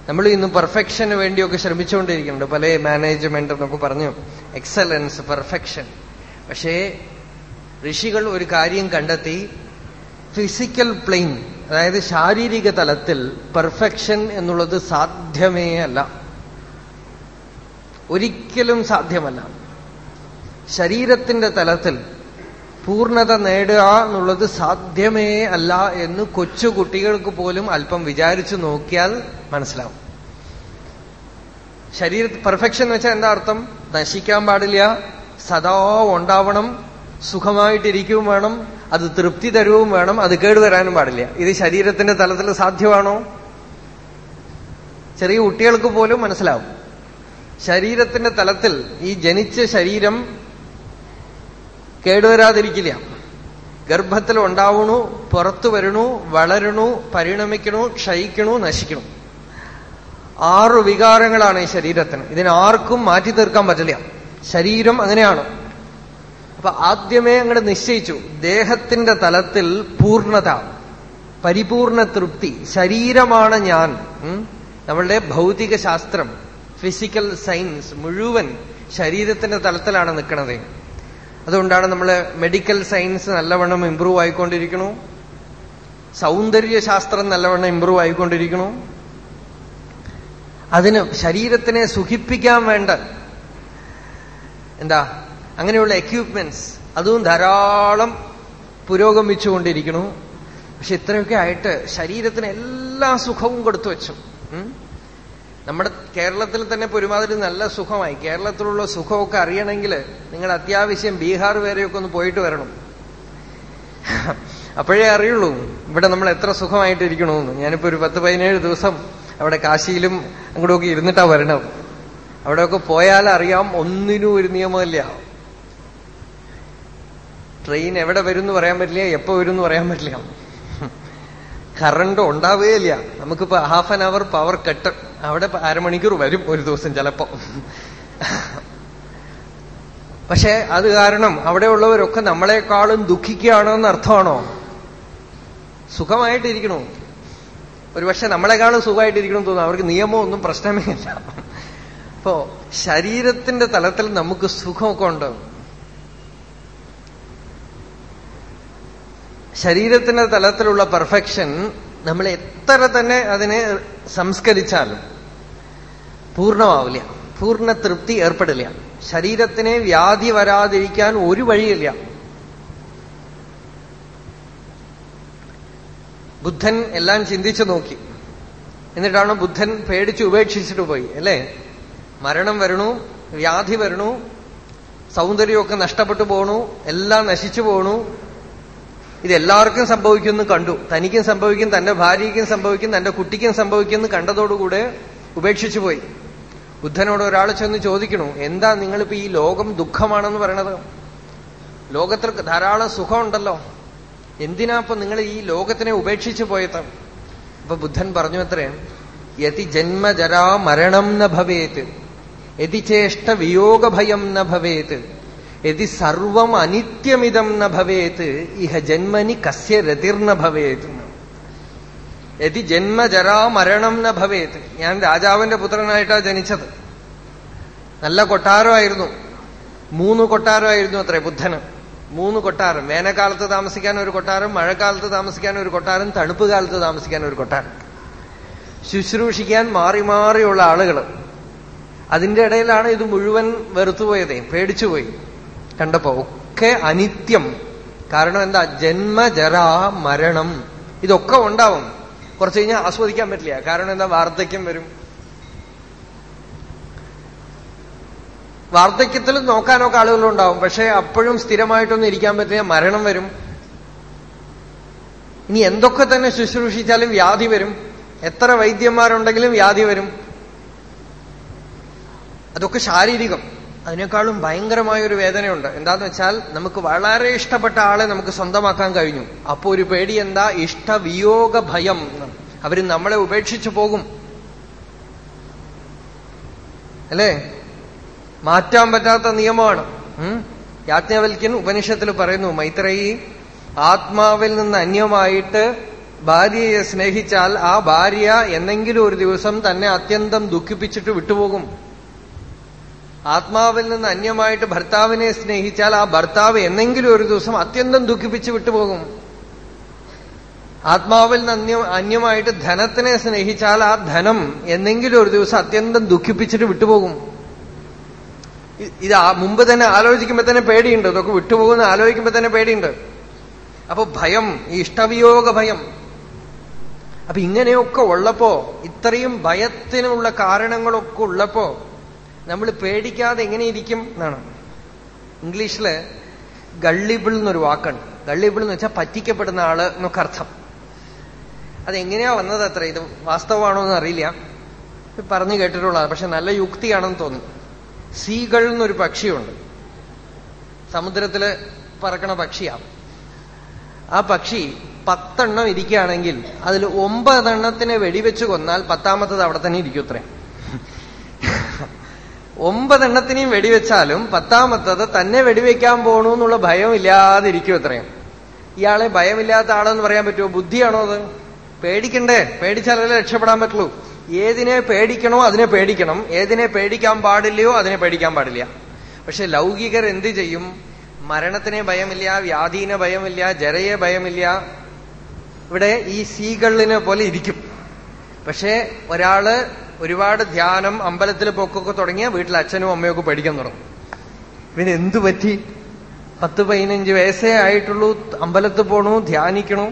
നമ്മൾ ഇന്ന് പെർഫെക്ഷന് വേണ്ടിയൊക്കെ ശ്രമിച്ചുകൊണ്ടിരിക്കുന്നുണ്ട്. പല മാനേജ്മെന്റ് എന്നൊക്കെ പറഞ്ഞു. Excellence perfection. പക്ഷേ ഋഷികൾ ഒരു കാര്യം കണ്ടെത്തി. ഫിസിക്കൽ പ്ലെയിൻ അതായത് ശാരീരിക തലത്തിൽ പെർഫെക്ഷൻ എന്നുള്ളത് സാധ്യമേ അല്ല. ഒരിക്കലും സാധ്യമല്ല. ശരീരത്തിന്റെ തലത്തിൽ പൂർണത നേടുക എന്നുള്ളത് സാധ്യമേ അല്ല എന്ന് കൊച്ചുകുട്ടികൾക്ക് പോലും അല്പം വിചാരിച്ചു നോക്കിയാൽ മനസ്സിലാവും. ശരീര പെർഫെക്ഷൻ എന്ന് വെച്ചാൽ എന്താ അർത്ഥം? നശിക്കാൻ പാടില്ല സദാ ഉണ്ടാവണം സുഖമായിട്ടിരിക്കുകയും വേണം അത് തൃപ്തി തരുവും വേണം അത് കേടുവരാനും പാടില്ല. ഇത് ശരീരത്തിന്റെ തലത്തിൽ സാധ്യമാണോ? ചെറിയ കുട്ടികൾക്ക് പോലും മനസ്സിലാവും. ശരീരത്തിന്റെ തലത്തിൽ ഈ ജനിച്ച ശരീരം കേടുവരാതിരിക്കില്ല. ഗർഭത്തിൽ ഉണ്ടാവണു പുറത്തു വരണു വളരണു പരിണമിക്കണു ക്ഷയിക്കണു നശിക്കണു. ആറു വികാരങ്ങളാണ് ഈ ശരീരത്തിന്. ഇതിനാർക്കും മാറ്റി തീർക്കാൻ പറ്റില്ല. ശരീരം അങ്ങനെയാണ്. അപ്പൊ ആദ്യമേ അങ്ങോട്ട് നിശ്ചയിച്ചു. ദേഹത്തിന്റെ തലത്തിൽ പൂർണത പരിപൂർണ തൃപ്തി. ശരീരമാണ് ഞാൻ. നമ്മളുടെ ഭൗതിക ശാസ്ത്രം ഫിസിക്കൽ സയൻസ് മുഴുവൻ ശരീരത്തിന്റെ തലത്തിലാണ് നിൽക്കുന്നത് അതുകൊണ്ടാണ് നമ്മൾ മെഡിക്കൽ സയൻസ് നല്ലവണ്ണം ഇമ്പ്രൂവ് ആയിക്കൊണ്ടിരിക്കണു. സൗന്ദര്യശാസ്ത്രം നല്ലവണ്ണം ഇമ്പ്രൂവ് ആയിക്കൊണ്ടിരിക്കണു. അതിന് ശരീരത്തിനെ സുഖിപ്പിക്കാൻ വേണ്ട എന്താ അങ്ങനെയുള്ള എക്യുപ്മെന്റ്സ് അതും ധാരാളം പുരോഗമിച്ചുകൊണ്ടിരിക്കണു. പക്ഷെ ഇത്രയൊക്കെ ആയിട്ട് ശരീരത്തിന് എല്ലാ സുഖവും കൊടുത്തു വെച്ചു നമ്മുടെ കേരളത്തിൽ തന്നെ ഒരുമാതിരി നല്ല സുഖമായി. കേരളത്തിലുള്ള സുഖമൊക്കെ അറിയണമെങ്കിൽ നിങ്ങൾ അത്യാവശ്യം ബീഹാർ വരെയൊക്കെ ഒന്ന് പോയിട്ട് വരണം. അപ്പോഴേ അറിയുള്ളൂ ഇവിടെ നമ്മൾ എത്ര സുഖമായിട്ടിരിക്കണമെന്ന് ഞാനിപ്പോ ഒരു പത്ത് പതിനേഴ് ദിവസം അവിടെ കാശിയിലും അങ്ങോട്ടൊക്കെ ഇരുന്നിട്ടാ വരണം അവിടെയൊക്കെ പോയാൽ അറിയാം ഒന്നിനും ഒരു നിയമമില്ല. ട്രെയിൻ എവിടെ വരും എന്ന് പറയാൻ പറ്റില്ല എപ്പോ വരും എന്ന് പറയാൻ പറ്റില്ല. കറണ്ട് ഉണ്ടാവുകയില്ല. നമുക്കിപ്പോ half an hour power cut. അവിടെ അരമണിക്കൂർ വരും ഒരു ദിവസം ചിലപ്പോ. പക്ഷെ അത് കാരണം അവിടെയുള്ളവരൊക്കെ നമ്മളെക്കാളും ദുഃഖിക്കുകയാണോ എന്ന് അർത്ഥമാണോ ഒരു ഒരുപക്ഷെ നമ്മളെക്കാളും സുഖമായിട്ടിരിക്കണം തോന്നുന്നു. അവർക്ക് നിയമമൊന്നും പ്രശ്നമേ ഇല്ല അപ്പോ ശരീരത്തിന്റെ തലത്തിൽ നമുക്ക് സുഖമൊക്കെ ഉണ്ട്. ശരീരത്തിന്റെ തലത്തിലുള്ള പെർഫെക്ഷൻ നമ്മൾ എത്ര തന്നെ അതിനെ സംസ്കരിച്ചാലും പൂർണമാവില്ല. പൂർണ തൃപ്തി ഏർപ്പെടില്ല. ശരീരത്തിനെ വ്യാധി വരാതിരിക്കാൻ ഒരു വഴിയില്ല. ബുദ്ധൻ എല്ലാം ചിന്തിച്ചു നോക്കി. എന്നിട്ടാണ് ബുദ്ധൻ പേടിച്ച് ഉപേക്ഷിച്ചിട്ട് പോയി അല്ലേ? മരണം വരണു വ്യാധി വരണു സൗന്ദര്യമൊക്കെ നഷ്ടപ്പെട്ടു പോണു എല്ലാം നശിച്ചു പോണു ഇതെല്ലാവർക്കും സംഭവിക്കുമെന്ന് കണ്ടു. തനിക്കും സംഭവിക്കും തന്റെ ഭാര്യയ്ക്കും സംഭവിക്കും തന്റെ കുട്ടിക്കും സംഭവിക്കുമെന്ന് കണ്ടതോടുകൂടെ ഉപേക്ഷിച്ചു പോയി. ബുദ്ധനോട് ഒരാൾ ചെന്ന് ചോദിക്കണു എന്താ നിങ്ങളിപ്പോ ഈ ലോകം ദുഃഖമാണെന്ന് പറയണത്? ലോകത്തിൽ ധാരാളം സുഖമുണ്ടല്ലോ. എന്തിനാ ഇപ്പൊ നിങ്ങൾ ഈ ലോകത്തിനെ ഉപേക്ഷിച്ചു പോയത്? അപ്പൊ ബുദ്ധൻ പറഞ്ഞു അത്രേ യതി ജന്മജരാ മരണം ന ഭവേത്. യതിചേഷ്ട വിയോഗഭയം ന ഭവേത്. യതി സർവം അനിത്യമിതം ന ഭവേത് ഇഹ ജന്മനി കസ്യ രതിർന്ന ഭവേത് യതി ജന്മജരാ മരണം ന ഭവേത് ഞാൻ രാജാവിന്റെ പുത്രനായിട്ടാ ജനിച്ചത്. നല്ല കൊട്ടാരമായിരുന്നു. മൂന്ന് കൊട്ടാരമായിരുന്നു അത്രേ ബുദ്ധന്. മൂന്ന് കൊട്ടാരം. വേനൽക്കാലത്ത് താമസിക്കാൻ ഒരു കൊട്ടാരം മഴക്കാലത്ത് താമസിക്കാൻ ഒരു കൊട്ടാരം തണുപ്പ് കാലത്ത് താമസിക്കാൻ ഒരു കൊട്ടാരം. ശുശ്രൂഷിക്കാൻ മാറി മാറിയുള്ള ആളുകൾ അതിന്റെ ഇടയിലാണ് ഇത് മുഴുവൻ വെറുത്തുപോയതേ പേടിച്ചുപോയി. കണ്ടപ്പോ ഒക്കെ അനിത്യം. കാരണം എന്താ? ജന്മ ജരാ മരണം. ഇതൊക്കെ ഉണ്ടാവും. കുറച്ച് കഴിഞ്ഞാൽ ആസ്വദിക്കാൻ പറ്റില്ല. കാരണം എന്താ? വാർദ്ധക്യം വരും. വാർദ്ധക്യത്തിൽ നോക്കാനൊക്കെ ആളുകളുണ്ടാവും. പക്ഷെ അപ്പോഴും സ്ഥിരമായിട്ടൊന്നും ഇരിക്കാൻ പറ്റില്ല. മരണം വരും. ഇനി എന്തൊക്കെ തന്നെ ശുശ്രൂഷിച്ചാലും വ്യാധി വരും. എത്ര വൈദ്യന്മാരുണ്ടെങ്കിലും വ്യാധി വരും. അതൊക്കെ ശാരീരികം. അതിനേക്കാളും ഭയങ്കരമായ ഒരു വേദനയുണ്ട്. എന്താന്ന് വെച്ചാൽ നമുക്ക് വളരെ ഇഷ്ടപ്പെട്ട ആളെ നമുക്ക് സ്വന്തമാക്കാൻ കഴിഞ്ഞു. അപ്പോ ഒരു പേടി എന്താ? ഇഷ്ടവിയോഗ ഭയം അവർ നമ്മളെ ഉപേക്ഷിച്ചു പോകും. അല്ലേ? മാറ്റാൻ പറ്റാത്ത നിയമമാണ്. യാജ്ഞവൽക്കൻ ഉപനിഷത്തിൽ പറയുന്നു മൈത്രയി ആത്മാവിൽ നിന്ന് അന്യമായിട്ട് ഭാര്യയെ സ്നേഹിച്ചാൽ ആ ഭാര്യ എന്നെങ്കിലും ഒരു ദിവസം തന്നെ അത്യന്തം ദുഃഖിപ്പിച്ചിട്ട് വിട്ടുപോകും. ആത്മാവിൽ നിന്ന് അന്യമായിട്ട് ഭർത്താവിനെ സ്നേഹിച്ചാൽ ആ ഭർത്താവ് എന്നെങ്കിലും ഒരു ദിവസം അത്യന്തം ദുഃഖിപ്പിച്ച് വിട്ടുപോകും. ആത്മാവിൽ നിന്ന് അന്യ അന്യമായിട്ട് ധനത്തിനെ സ്നേഹിച്ചാൽ ആ ധനം എന്നെങ്കിലും ഒരു ദിവസം അത്യന്തം ദുഃഖിപ്പിച്ചിട്ട് വിട്ടുപോകും. ഇത് മുമ്പ് തന്നെ ആലോചിക്കുമ്പോ തന്നെ പേടിയുണ്ട്. ഇതൊക്കെ വിട്ടുപോകുന്ന ആലോചിക്കുമ്പോ തന്നെ പേടിയുണ്ട്. അപ്പൊ ഭയം ഈ ഇഷ്ടവിയോഗ ഭയം. അപ്പൊ ഇങ്ങനെയൊക്കെ ഉള്ളപ്പോ ഇത്രയും ഭയത്തിനുള്ള കാരണങ്ങളൊക്കെ ഉള്ളപ്പോ നമ്മൾ പേടിക്കാതെ എങ്ങനെ ഇരിക്കും എന്നാണ്. ഇംഗ്ലീഷിൽ ഗള്ളിബിൾ എന്നൊരു വാക്കാണ്. ഗള്ളിബിൾ എന്ന് വെച്ചാൽ പറ്റിക്കപ്പെടുന്ന ആൾ എന്നൊക്കെ അർത്ഥം. അതെങ്ങനെയാ വന്നത് അത്ര? ഇത് വാസ്തവമാണോ എന്ന് അറിയില്ല. പറഞ്ഞു കേട്ടിട്ടുള്ളതാണ്. പക്ഷെ നല്ല യുക്തിയാണെന്ന് തോന്നി. സീകൾ എന്നൊരു പക്ഷിയുണ്ട്. സമുദ്രത്തിൽ പറക്കണ പക്ഷിയാണ് ആ പക്ഷി പത്തെണ്ണം ഇരിക്കുകയാണെങ്കിൽ അതിൽ ഒമ്പതെണ്ണത്തിനെ വെടിവെച്ച് കൊന്നാൽ പത്താമത്തത് അവിടെ തന്നെ ഇരിക്കും അത്രേ. ഒമ്പതെണ്ണത്തിനെയും വെടിവെച്ചാലും പത്താമത്തത് തന്നെ വെടിവെക്കാൻ പോണു എന്നുള്ള ഭയം ഇല്ലാതിരിക്കും അത്രയും. ഇയാളെ ഭയമില്ലാത്ത ആളെന്ന് പറയാൻ പറ്റുമോ? ബുദ്ധിയാണോ അത്? പേടിക്കണ്ടേ? പേടിച്ചാലല്ലേ രക്ഷപ്പെടാൻ പറ്റുള്ളൂ. ഏതിനെ പേടിക്കണോ അതിനെ പേടിക്കണം. ഏതിനെ പേടിക്കാൻ പാടില്ലയോ അതിനെ പേടിക്കാൻ പാടില്ല. പക്ഷെ ലൗകികർ എന്ത് ചെയ്യും? മരണത്തിനെ ഭയമില്ല വ്യാധീനെ ഭയമില്ല ജരയെ ഭയമില്ല. ഇവിടെ ഈ സീകളിനെ പോലെ ഇരിക്കും. പക്ഷെ ഒരാൾ ഒരുപാട് ധ്യാനം അമ്പലത്തിൽ പോക്കൊക്കെ തുടങ്ങിയ വീട്ടിൽ അച്ഛനും അമ്മയൊക്കെ പഠിക്കാൻ തുടങ്ങും. പിന്നെ എന്തു പറ്റി? പത്ത് പതിനഞ്ച് വയസ്സേ ആയിട്ടുള്ളൂ അമ്പലത്തിൽ പോണു ധ്യാനിക്കണു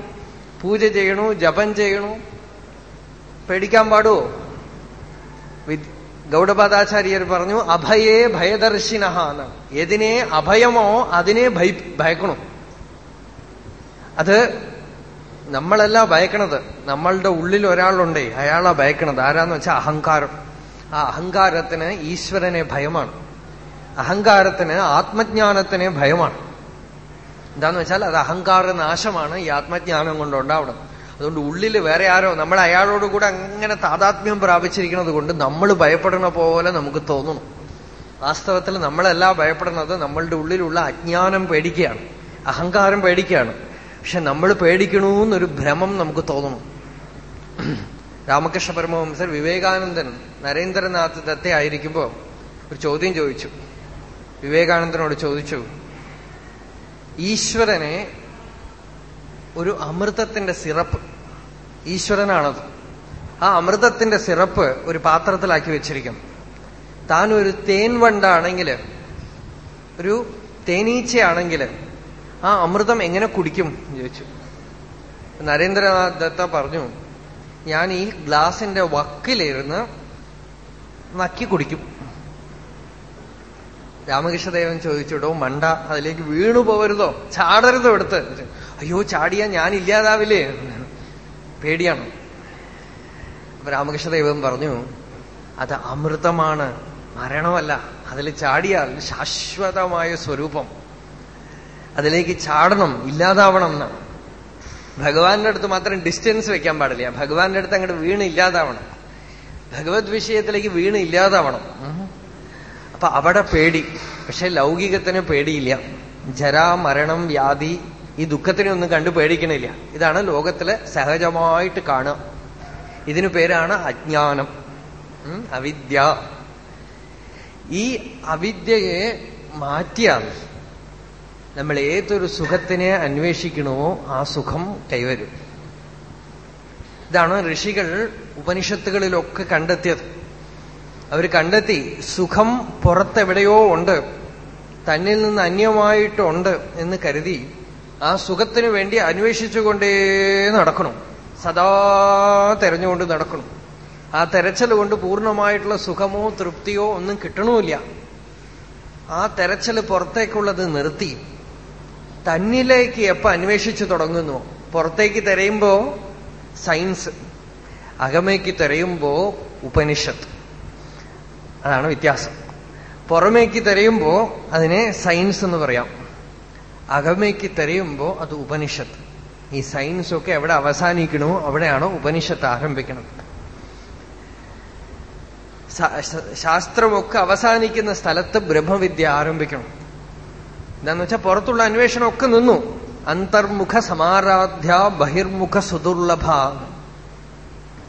പൂജ ചെയ്യണു ജപം ചെയ്യണു. പേടിക്കാൻ പാടുവോ? ഗൗഡപാദാചാര്യർ പറഞ്ഞു അഭയേ ഭയദർശിനഹ എതിനെ അഭയമോ അതിനെ ഭയ ഭയക്കണം. അത് നമ്മളല്ല ഭയക്കണത്. നമ്മളുടെ ഉള്ളിൽ ഒരാളുണ്ടേ അയാളാ ഭയക്കണത്. ആരാന്ന് വെച്ചാൽ അഹങ്കാരം. ആ അഹങ്കാരത്തിന് ഈശ്വരനെ ഭയമാണ്. അഹങ്കാരത്തിന് ആത്മജ്ഞാനത്തിനെ ഭയമാണ്. എന്താന്ന് വെച്ചാൽ അത് അഹങ്കാര നാശമാണ് ഈ ആത്മജ്ഞാനം കൊണ്ട് ഉണ്ടാവണം അതുകൊണ്ട് ഉള്ളിൽ വേറെ ആരോ നമ്മൾ അയാളോട് കൂടെ അങ്ങനെ താതാത്മ്യം പ്രാപിച്ചിരിക്കുന്നത് കൊണ്ട് നമ്മൾ ഭയപ്പെടുന്ന പോലെ നമുക്ക് തോന്നുന്നു. വാസ്തവത്തിൽ നമ്മളല്ല ഭയപ്പെടുന്നത് നമ്മളുടെ ഉള്ളിലുള്ള അജ്ഞാനം പേടിക്കുകയാണ്. അഹങ്കാരം പേടിക്കുകയാണ്. പക്ഷെ നമ്മൾ പേടിക്കണമെന്നൊരു ഭ്രമം നമുക്ക് തോന്നണം. രാമകൃഷ്ണ പരമഹംസർ വിവേകാനന്ദൻ നരേന്ദ്രനാഥ് ദത്തെ ആയിരിക്കുമ്പോൾ ഒരു ചോദ്യം ചോദിച്ചു. വിവേകാനന്ദനോട് ചോദിച്ചു ഈശ്വരനെ ഒരു അമൃതത്തിന്റെ സിറപ്പ് ഈശ്വരനാണത്. ആ അമൃതത്തിന്റെ സിറപ്പ് ഒരു പാത്രത്തിലാക്കി വെച്ചിരിക്കും താൻ ഒരു ഒരു തേനീച്ചയാണെങ്കിൽ ആ അമൃതം എങ്ങനെ കുടിക്കും ചോദിച്ചു. നരേന്ദ്രനാഥ് ദത്ത പറഞ്ഞു ഞാൻ ഈ ഗ്ലാസിന്റെ വക്കിലിരുന്ന് നക്കി കുടിക്കും. രാമകൃഷ്ണദേവൻ ചോദിച്ചിടോ മണ്ട അതിലേക്ക് വീണു പോകരുതോ ചാടരുതോ എടുത്ത്? അയ്യോ ചാടിയാ ഞാൻ ഇല്ലാതാവില്ലേ? പേടിയാണ്. അപ്പൊ രാമകൃഷ്ണദേവൻ പറഞ്ഞു അത് അമൃതമാണ് മരണമല്ല അതിൽ ചാടിയാൽ ശാശ്വതമായ സ്വരൂപം. അതിലേക്ക് ചാടണം ഇല്ലാതാവണം എന്നാണ്. ഭഗവാന്റെ അടുത്ത് മാത്രം ഡിസ്റ്റൻസ് വെക്കാൻ പാടില്ല. ഭഗവാന്റെ അടുത്ത് അങ്ങോട്ട് വീണ് ഇല്ലാതാവണം. ഭഗവത് വിഷയത്തിലേക്ക് വീണ് ഇല്ലാതാവണം. അപ്പൊ അവിടെ പേടി. പക്ഷെ ലൗകികത്തിന് പേടിയില്ല. ജരാ മരണം വ്യാധി ഈ ദുഃഖത്തിനെ ഒന്നും കണ്ടു പേടിക്കണില്ല. ഇതാണ് ലോകത്തിലെ സഹജമായിട്ട് കാണുക. ഇതിനു പേരാണ് അജ്ഞാനം. അവിദ്യ. ഈ അവിദ്യയെ മാറ്റിയാൽ നമ്മൾ ഏതൊരു സുഖത്തിനെ അന്വേഷിക്കണമോ ആ സുഖം കൈവരും. ഇതാണ് ഋഷികൾ ഉപനിഷത്തുകളിലൊക്കെ കണ്ടെത്തിയത്. അവർ കണ്ടെത്തി സുഖം പുറത്തെവിടെയോ ഉണ്ട് തന്നിൽ നിന്ന് അന്യമായിട്ടുണ്ട് എന്ന് കരുതി ആ സുഖത്തിനു വേണ്ടി അന്വേഷിച്ചുകൊണ്ടേ നടക്കണം. സദാ തെരഞ്ഞുകൊണ്ട് നടക്കണം. ആ തെരച്ചിൽ കൊണ്ട് പൂർണമായിട്ടുള്ള സുഖമോ തൃപ്തിയോ ഒന്നും കിട്ടണമില്ല. ആ തെരച്ചിൽ പുറത്തേക്കുള്ളത് നിർത്തി. തന്നിലേക്ക് എപ്പോ അന്വേഷിച്ചു തുടങ്ങുന്നു? പുറത്തേക്ക് തിരയുമ്പോ സയൻസ് അകമേക്ക് തിരയുമ്പോ ഉപനിഷത്ത്. അതാണ് വ്യത്യാസം. പുറമേക്ക് തിരയുമ്പോ അതിനെ സയൻസ് എന്ന് പറയാം. അകമേക്ക് തിരയുമ്പോ അത് ഉപനിഷത്ത്. ഈ സയൻസ് ഒക്കെ എവിടെ അവസാനിക്കണോ അവിടെയാണോ ഉപനിഷത്ത് ആരംഭിക്കുന്നത് ശാസ്ത്രമൊക്കെ അവസാനിക്കുന്ന സ്ഥലത്ത് ബ്രഹ്മവിദ്യ ആരംഭിക്കണം. എന്താന്ന് വെച്ചാൽ പുറത്തുള്ള അന്വേഷണമൊക്കെ നിന്നു. അന്തർമുഖ സമാരാധ്യ ബഹിർമുഖ സുദുർലഭ.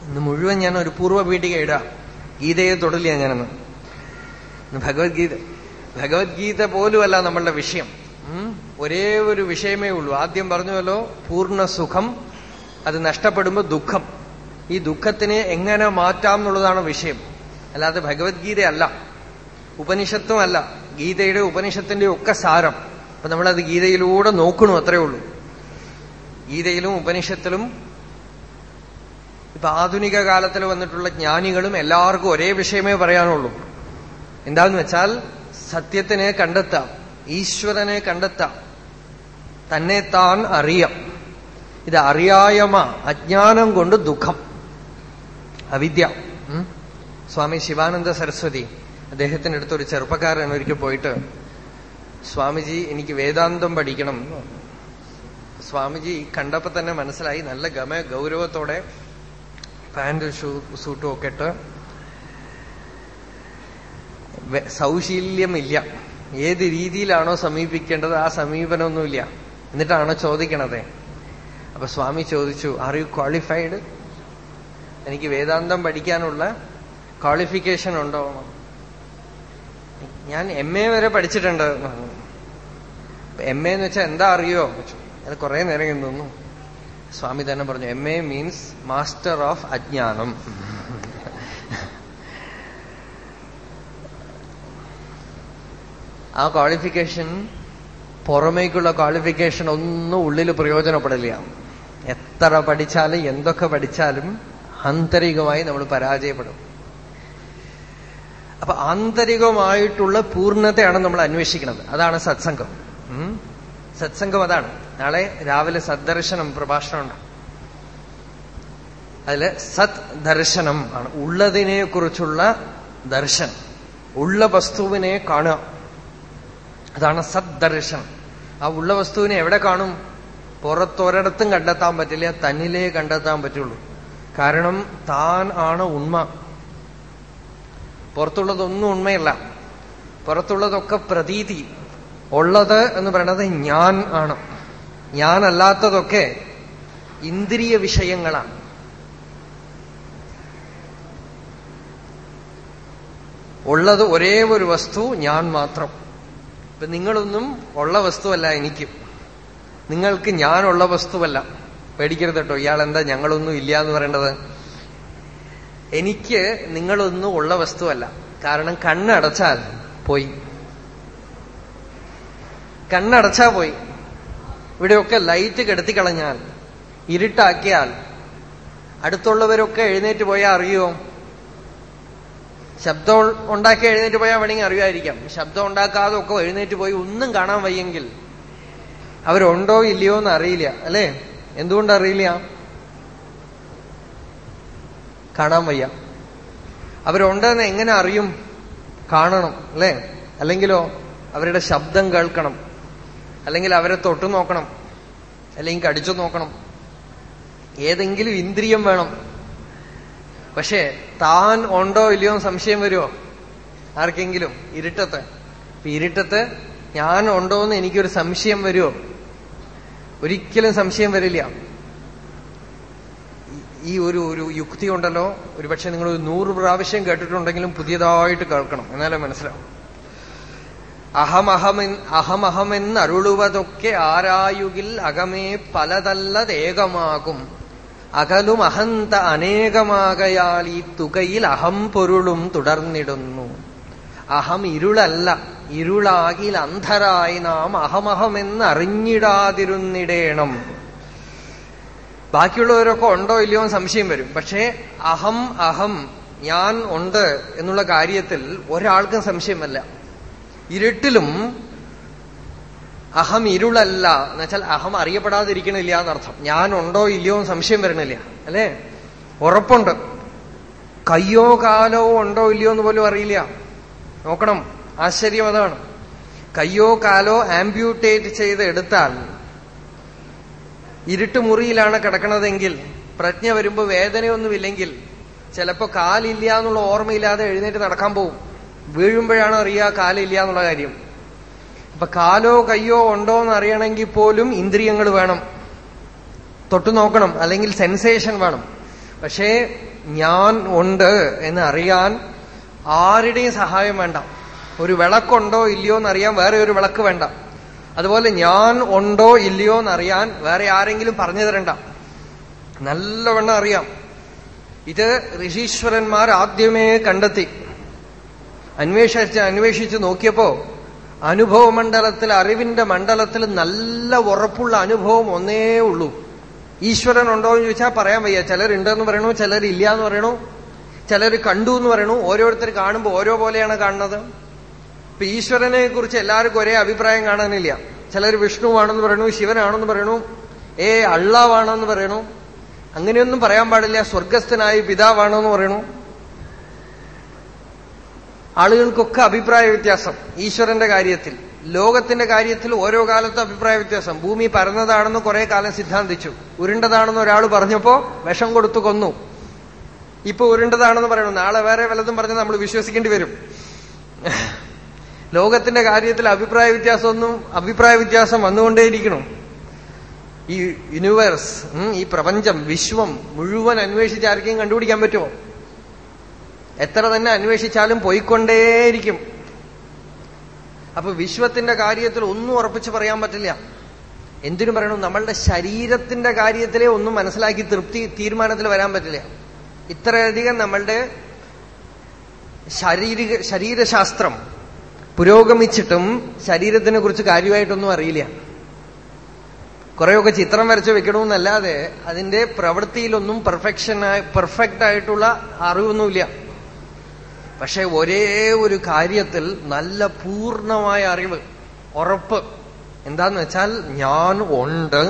ഇന്ന് മുഴുവൻ ഞാൻ ഒരു പൂർവ പീഠിക ഇടാം. ഗീതയെ തുടരില്ല ഞാനെന്ന് ഭഗവത്ഗീത. ഭഗവത്ഗീത പോലുമല്ല നമ്മളുടെ വിഷയം. ഒരേ ഒരു വിഷയമേ ഉള്ളൂ. ആദ്യം പറഞ്ഞുവല്ലോ പൂർണ സുഖം അത് നഷ്ടപ്പെടുമ്പോൾ ദുഃഖം. ഈ ദുഃഖത്തിനെ എങ്ങനെ മാറ്റാം എന്നുള്ളതാണ് വിഷയം. അല്ലാതെ ഭഗവത്ഗീതയല്ല. ഉപനിഷത്തും അല്ല ഗീതയുടെ ഉപനിഷത്തിന്റെ ഒക്കെ സാരം. അപ്പൊ നമ്മളത് ഗീതയിലൂടെ നോക്കണു അത്രേ ഉള്ളൂ. ഗീതയിലും ഉപനിഷത്തിലും ഇപ്പൊ ആധുനിക കാലത്തിൽ വന്നിട്ടുള്ള ജ്ഞാനികളും എല്ലാവർക്കും ഒരേ വിഷയമേ പറയാനുള്ളൂ. എന്താന്ന് വെച്ചാൽ സത്യത്തിനെ കണ്ടെത്താം ഈശ്വരനെ കണ്ടെത്താം തന്നെ താൻ അറിയാം. ഇത് അറിയായമ അജ്ഞാനം കൊണ്ട് ദുഃഖം. അവിദ്യ. സ്വാമി ശിവാനന്ദ സരസ്വതി. അദ്ദേഹത്തിന്റെ അടുത്തൊരു ചെറുപ്പക്കാരൻ ഒരിക്കൽ പോയിട്ട് സ്വാമിജി എനിക്ക് വേദാന്തം പഠിക്കണം സ്വാമിജി കണ്ടപ്പോ തന്നെ മനസ്സിലായി നല്ല ഗമ ഗൗരവത്തോടെ പാന്റ് ഷൂ സൂട്ടും ഒക്കെ ഇട്ട് സൗശീല്യമില്ല. ഏത് രീതിയിലാണോ സമീപിക്കേണ്ടത് ആ സമീപനമൊന്നുമില്ല. എന്നിട്ടാണോ ചോദിക്കണതേ? അപ്പൊ സ്വാമി ചോദിച്ചു ആർ യു ക്വാളിഫൈഡ് എനിക്ക് വേദാന്തം പഠിക്കാനുള്ള ക്വാളിഫിക്കേഷൻ ഉണ്ടോ? ഞാൻ എം എ വരെ പഠിച്ചിട്ടുണ്ട്. എം എ എന്ന് വെച്ചാൽ എന്താ അറിയോ? അത് കുറെ നേരം തോന്നുന്നു സ്വാമി തന്നെ പറഞ്ഞു M A means master of അജ്ഞാനം. ആ ക്വാളിഫിക്കേഷൻ പുറമേക്കുള്ള ക്വാളിഫിക്കേഷൻ ഒന്നും ഉള്ളിൽ പ്രയോജനപ്പെടില്ല. എത്ര പഠിച്ചാലും എന്തൊക്കെ പഠിച്ചാലും ആന്തരികമായി നമ്മൾ പരാജയപ്പെടും. അപ്പൊ ആന്തരികമായിട്ടുള്ള പൂർണതയാണ് നമ്മൾ അന്വേഷിക്കുന്നത്. അതാണ് സത്സംഗം. സത്സംഗം അതാണ്. നാളെ രാവിലെ സദ്ദർശനം പ്രഭാഷണം പ്രഭാഷണമുണ്ട് അതിൽ സത് ദർശനം ആണ്. ഉള്ളതിനെ കുറിച്ചുള്ള ദർശനം. ഉള്ള വസ്തുവിനെ കാണുക. അതാണ് സദ്ദർശനം. ആ ഉള്ള വസ്തുവിനെ എവിടെ കാണും? പുറത്തൊരിടത്തും കണ്ടെത്താൻ പറ്റില്ല. തന്നിലേ കണ്ടെത്താൻ പറ്റുള്ളൂ. കാരണം താൻ ആണ് ഉണ്മ. പുറത്തുള്ളതൊന്നും ഉണ്മയല്ല. പുറത്തുള്ളതൊക്കെ പ്രതീതി. ഉള്ളത് എന്ന് പറയുന്നത് ഞാൻ ആണ്. ഞാനല്ലാത്തതൊക്കെ ഇന്ദ്രിയ വിഷയങ്ങളാണ്. ഉള്ളത് ഒരേ ഒരു വസ്തു ഞാൻ മാത്രം. ഇപ്പൊ നിങ്ങളൊന്നും ഉള്ള വസ്തുവല്ല എനിക്ക്. നിങ്ങൾക്ക് ഞാനുള്ള വസ്തുവല്ല. പേടിക്കരുത് കേട്ടോ. ഇയാൾ എന്താ ഞങ്ങളൊന്നും ഇല്ല എന്ന് പറയേണ്ടത്? എനിക്ക് നിങ്ങളൊന്നും ഉള്ള വസ്തുവല്ല. കാരണം കണ്ണടച്ചാൽ പോയി. കണ്ണടച്ചാ പോയി. ഇവിടെയൊക്കെ ലൈറ്റ് കെടുത്തിക്കളഞ്ഞാൽ ഇരുട്ടാക്കിയാൽ അടുത്തുള്ളവരൊക്കെ എഴുന്നേറ്റ് പോയാൽ അറിയോ? ശബ്ദം ഉണ്ടാക്കി എഴുന്നേറ്റ് പോയാൽ വേണമെങ്കിൽ അറിയുമായിരിക്കാം. ശബ്ദം ഉണ്ടാക്കാതെ ഒക്കെ എഴുന്നേറ്റ് പോയി ഒന്നും കാണാൻ വയ്യെങ്കിൽ അവരുണ്ടോ ഇല്ലയോ എന്ന് അറിയില്ല അല്ലേ? എന്തുകൊണ്ട് അറിയില്ല? കാണാൻ വയ്യ. അവരുണ്ടെന്ന് എങ്ങനെ അറിയും? കാണണം അല്ലേ? അല്ലെങ്കിലോ അവരുടെ ശബ്ദം കേൾക്കണം. അല്ലെങ്കിൽ അവരെ തൊട്ടു നോക്കണം. അല്ലെങ്കിൽ കടിച്ചു നോക്കണം. ഏതെങ്കിലും ഇന്ദ്രിയം വേണം. പക്ഷേ താൻ ഉണ്ടോ ഇല്ലയോ സംശയം വരുമോ ആർക്കെങ്കിലും? ഇരുട്ടത്ത്. ഇപ്പൊ ഇരുട്ടത്ത് ഞാൻ ഉണ്ടോ എന്ന് എനിക്കൊരു സംശയം വരുമോ ഒരിക്കലും സംശയം വരില്ല. ഈ ഒരു ഒരു യുക്തി ഉണ്ടല്ലോ? ഒരുപക്ഷെ നിങ്ങൾ ഒരു നൂറ് പ്രാവശ്യം കേട്ടിട്ടുണ്ടെങ്കിലും പുതിയതായിട്ട് കേൾക്കണം. എന്നാലേ മനസ്സിലാവും. അഹമഹമെ അഹമഹമെന്ന് അരുളുവതൊക്കെ ആരായുകിൽ അകമേ പലതല്ലതേകമാകും അകലും അഹന്ത അനേകമാകയാൽ ഈ തുകയിൽ അഹം പൊരുളും തുടർന്നിടുന്നു. അഹം ഇരുളല്ല ഇരുളാകിൽ അന്ധരായി നാം അഹമഹമെന്ന് അറിഞ്ഞിടാതിരുന്നിടേണം. ബാക്കിയുള്ളവരൊക്കെ ഉണ്ടോ ഇല്ലയോ എന്ന് സംശയം വരും. പക്ഷേ അഹം അഹം ഞാൻ ഉണ്ട് എന്നുള്ള കാര്യത്തിൽ ഒരാൾക്കും സംശയമല്ല ഇരുട്ടിലും അഹം ഇരുളല്ല. എന്നുവെച്ചാൽ അഹം അറിയപ്പെടാതിരിക്കണില്ല എന്നർത്ഥം. ഞാൻ ഉണ്ടോ ഇല്ലയോ എന്ന് സംശയം വരണില്ല. അല്ലേ? ഉറപ്പുണ്ട്. കയ്യോ കാലോ ഉണ്ടോ ഇല്ലയോ എന്ന് പോലും അറിയില്ല. നോക്കണം. ആശ്ചര്യം അതാണ്. കയ്യോ കാലോ ആംബ്യൂട്ടേറ്റ് ചെയ്ത് എടുത്താൽ ഇരുട്ടുമുറിയിലാണ് കിടക്കണതെങ്കിൽ പ്രജ്ഞ വരുമ്പോ വേദനയൊന്നുമില്ലെങ്കിൽ ചിലപ്പോ കാലില്ല എന്നുള്ള ഓർമ്മയില്ലാതെ എഴുന്നേറ്റ് നടക്കാൻ പോവും. വീഴുമ്പോഴാണ് അറിയുക കാലില്ല എന്നുള്ള കാര്യം. അപ്പൊ കാലോ കയ്യോ ഉണ്ടോ എന്ന് അറിയണമെങ്കിൽ പോലും ഇന്ദ്രിയങ്ങൾ വേണം. തൊട്ടു നോക്കണം അല്ലെങ്കിൽ സെൻസേഷൻ വേണം. പക്ഷേ ഞാൻ ഉണ്ട് എന്ന് അറിയാൻ ആരുടെയും സഹായം വേണ്ട. ഒരു വിളക്കുണ്ടോ ഇല്ലയോ എന്നറിയാൻ വേറെ ഒരു വിളക്ക് വേണ്ട. അതുപോലെ ഞാൻ ഉണ്ടോ ഇല്ലയോ എന്നറിയാൻ വേറെ ആരെങ്കിലും പറഞ്ഞു തരണ്ട. നല്ലവണ്ണം അറിയാം. ഇത് ഋഷീശ്വരന്മാർ ആദ്യമേ കണ്ടെത്തി. അന്വേഷിച്ച് അന്വേഷിച്ച് നോക്കിയപ്പോ അനുഭവ മണ്ഡലത്തിൽ അറിവിന്റെ മണ്ഡലത്തിൽ നല്ല ഉറപ്പുള്ള അനുഭവം ഒന്നേ ഉള്ളൂ. ഈശ്വരൻ ഉണ്ടോ എന്ന് ചോദിച്ചാൽ പറയാൻ വയ്യ. ചിലരുണ്ടെന്ന് പറയണു ചിലർ ഇല്ല എന്ന് പറയണു ചിലർ കണ്ടു എന്ന് പറയണു. ഓരോരുത്തർ കാണുമ്പോൾ ഓരോ പോലെയാണ് കാണുന്നത്. ഇപ്പൊ ഈശ്വരനെ കുറിച്ച് എല്ലാവർക്കും ഒരേ അഭിപ്രായം കാണാനില്ല. ചിലർ വിഷ്ണുവാണെന്ന് പറയണു ശിവനാണെന്ന് പറയണു ഏ അള്ളാവാണെന്ന് പറയണു. അങ്ങനെയൊന്നും പറയാൻ പാടില്ല. സ്വർഗസ്ഥനായി പിതാവാണെന്ന് പറയണു. ആളുകൾക്കൊക്കെ അഭിപ്രായ വ്യത്യാസം ഈശ്വരന്റെ കാര്യത്തിൽ. ലോകത്തിന്റെ കാര്യത്തിൽ ഓരോ കാലത്തും അഭിപ്രായ വ്യത്യാസം. ഭൂമി പരന്നതാണെന്ന് കുറെ കാലം സിദ്ധാന്തിച്ചു. ഉരുണ്ടതാണെന്ന് ഒരാൾ പറഞ്ഞപ്പോ വിഷം കൊടുത്തു കൊന്നു. ഇപ്പൊ ഉരുണ്ടതാണെന്ന് പറയണു. നാളെ വേറെ വല്ലതും പറഞ്ഞ് നമ്മൾ വിശ്വസിക്കേണ്ടി വരും. ലോകത്തിന്റെ കാര്യത്തിൽ അഭിപ്രായ വ്യത്യാസമൊന്നും അഭിപ്രായ വ്യത്യാസം വന്നുകൊണ്ടേയിരിക്കണം. ഈ യൂണിവേഴ്സ് ഈ പ്രപഞ്ചം വിശ്വം മുഴുവൻ അന്വേഷിച്ച് ആർക്കെയും കണ്ടുപിടിക്കാൻ പറ്റുമോ? എത്ര തന്നെ അന്വേഷിച്ചാലും പോയിക്കൊണ്ടേയിരിക്കും. അപ്പൊ വിശ്വത്തിന്റെ കാര്യത്തിൽ ഒന്നും ഉറപ്പിച്ച് പറയാൻ പറ്റില്ല. എന്തിനു പറയണം? നമ്മളുടെ ശരീരത്തിന്റെ കാര്യത്തിലെ ഒന്നും മനസ്സിലാക്കി തൃപ്തി തീരുമാനത്തിൽ വരാൻ പറ്റില്ല. ഇത്രയധികം നമ്മളുടെ ശാരീരിക ശരീരശാസ്ത്രം പുരോഗമിച്ചിട്ടും ശരീരത്തിനെ കുറിച്ച് കാര്യമായിട്ടൊന്നും അറിയില്ല. കുറെയൊക്കെ ചിത്രം വരച്ച് വെക്കണമെന്നല്ലാതെ അതിന്റെ പ്രവൃത്തിയിലൊന്നും പെർഫെക്ഷനായി പെർഫെക്റ്റ് ആയിട്ടുള്ള അറിവൊന്നുമില്ല. പക്ഷെ ഒരേ ഒരു കാര്യത്തിൽ നല്ല പൂർണമായ അറിവ് ഉറപ്പ്. എന്താന്ന് വെച്ചാൽ ഞാൻ ഉണ്ട്.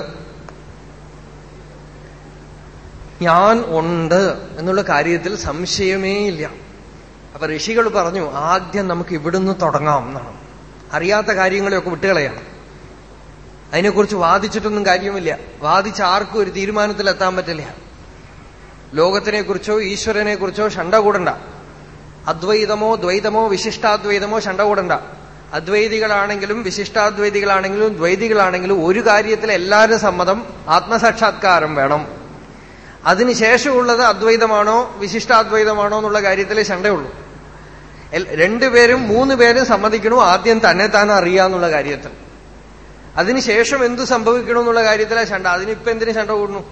ഞാൻ ഉണ്ട് എന്നുള്ള കാര്യത്തിൽ സംശയമേ ഇല്ല അപ്പൊ ഋഷികൾ പറഞ്ഞു ആദ്യം നമുക്ക് ഇവിടുന്ന് തുടങ്ങാം എന്നാണ്. അറിയാത്ത കാര്യങ്ങളെയൊക്കെ വിട്ടുകളയാണ്. അതിനെക്കുറിച്ച് വാദിച്ചിട്ടൊന്നും കാര്യമില്ല വാദിച്ച ആർക്കും ഒരു തീരുമാനത്തിൽ എത്താൻ പറ്റില്ല. ലോകത്തിനെ ഈശ്വരനെക്കുറിച്ചോ ഈശ്വരനെ കുറിച്ചോ ഷണ്ട കൂടണ്ട. അദ്വൈതമോ ദ്വൈതമോ വിശിഷ്ടാദ്വൈതമോ ഷണ്ട കൂടണ്ട. അദ്വൈതികളാണെങ്കിലും വിശിഷ്ടാദ്വൈതികളാണെങ്കിലും ദ്വൈതികളാണെങ്കിലും ഒരു കാര്യത്തിൽ എല്ലാവരും സമ്മതം ആത്മസാക്ഷാത്കാരം വേണം. അതിനുശേഷമുള്ളത് അദ്വൈതമാണോ വിശിഷ്ടാദ്വൈതമാണോ എന്നുള്ള കാര്യത്തിലെ ശണ്ടയുള്ളൂ. രണ്ടുപേരും മൂന്ന് പേരും സമ്മതിക്കണു ആദ്യം തന്നെ താൻ അറിയാന്നുള്ള കാര്യത്തിൽ. അതിനുശേഷം എന്തു സംഭവിക്കണമെന്നുള്ള കാര്യത്തിലാ ചണ്ട. അതിനിപ്പോ എന്തിനു ചണ്ട കൂടുന്നു?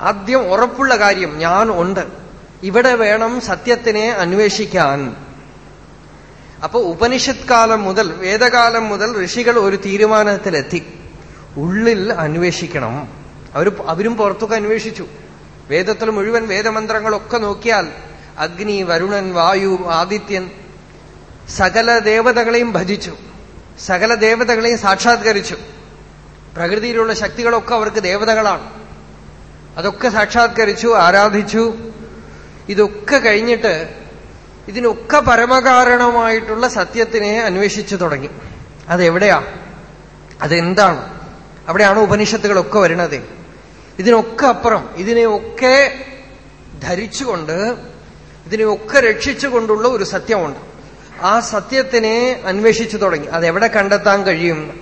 ആദ്യം ഉറപ്പുള്ള കാര്യം ഞാൻ ഉണ്ട്. ഇവിടെ വേണം സത്യത്തിനെ അന്വേഷിക്കാൻ. അപ്പൊ ഉപനിഷത് കാലം മുതൽ വേദകാലം മുതൽ ഋഷികൾ ഒരു തീരുമാനത്തിലെത്തി. ഉള്ളിൽ അന്വേഷിക്കണം. അവർ അവരും പുറത്തൊക്കെ അന്വേഷിച്ചു. വേദത്തിൽ മുഴുവൻ വേദമന്ത്രങ്ങളൊക്കെ നോക്കിയാൽ അഗ്നി വരുണൻ വായു ആദിത്യൻ സകല ദേവതകളെയും ഭജിച്ചു. സകല ദേവതകളെയും സാക്ഷാത്കരിച്ചു. പ്രകൃതിയിലുള്ള ശക്തികളൊക്കെ അവർക്ക് ദേവതകളാണ്. അതൊക്കെ സാക്ഷാത്കരിച്ചു ആരാധിച്ചു. ഇതൊക്കെ കഴിഞ്ഞിട്ട് ഇതിനൊക്കെ പരമകാരണമായിട്ടുള്ള സത്യത്തിനെ അന്വേഷിച്ചു തുടങ്ങി. അതെവിടെയാ? അതെന്താണ്? അവിടെയാണ് ഉപനിഷത്തുകളൊക്കെ വരുന്നത്? ഇതിനൊക്കെ അപ്പുറം ഇതിനെയൊക്കെ ധരിച്ചുകൊണ്ട് ഇതിനെയൊക്കെ രക്ഷിച്ചുകൊണ്ടുള്ള ഒരു സത്യമുണ്ട്. ആ സത്യത്തിനെ അന്വേഷിച്ചു തുടങ്ങി. അതെവിടെ കണ്ടെത്താൻ കഴിയും?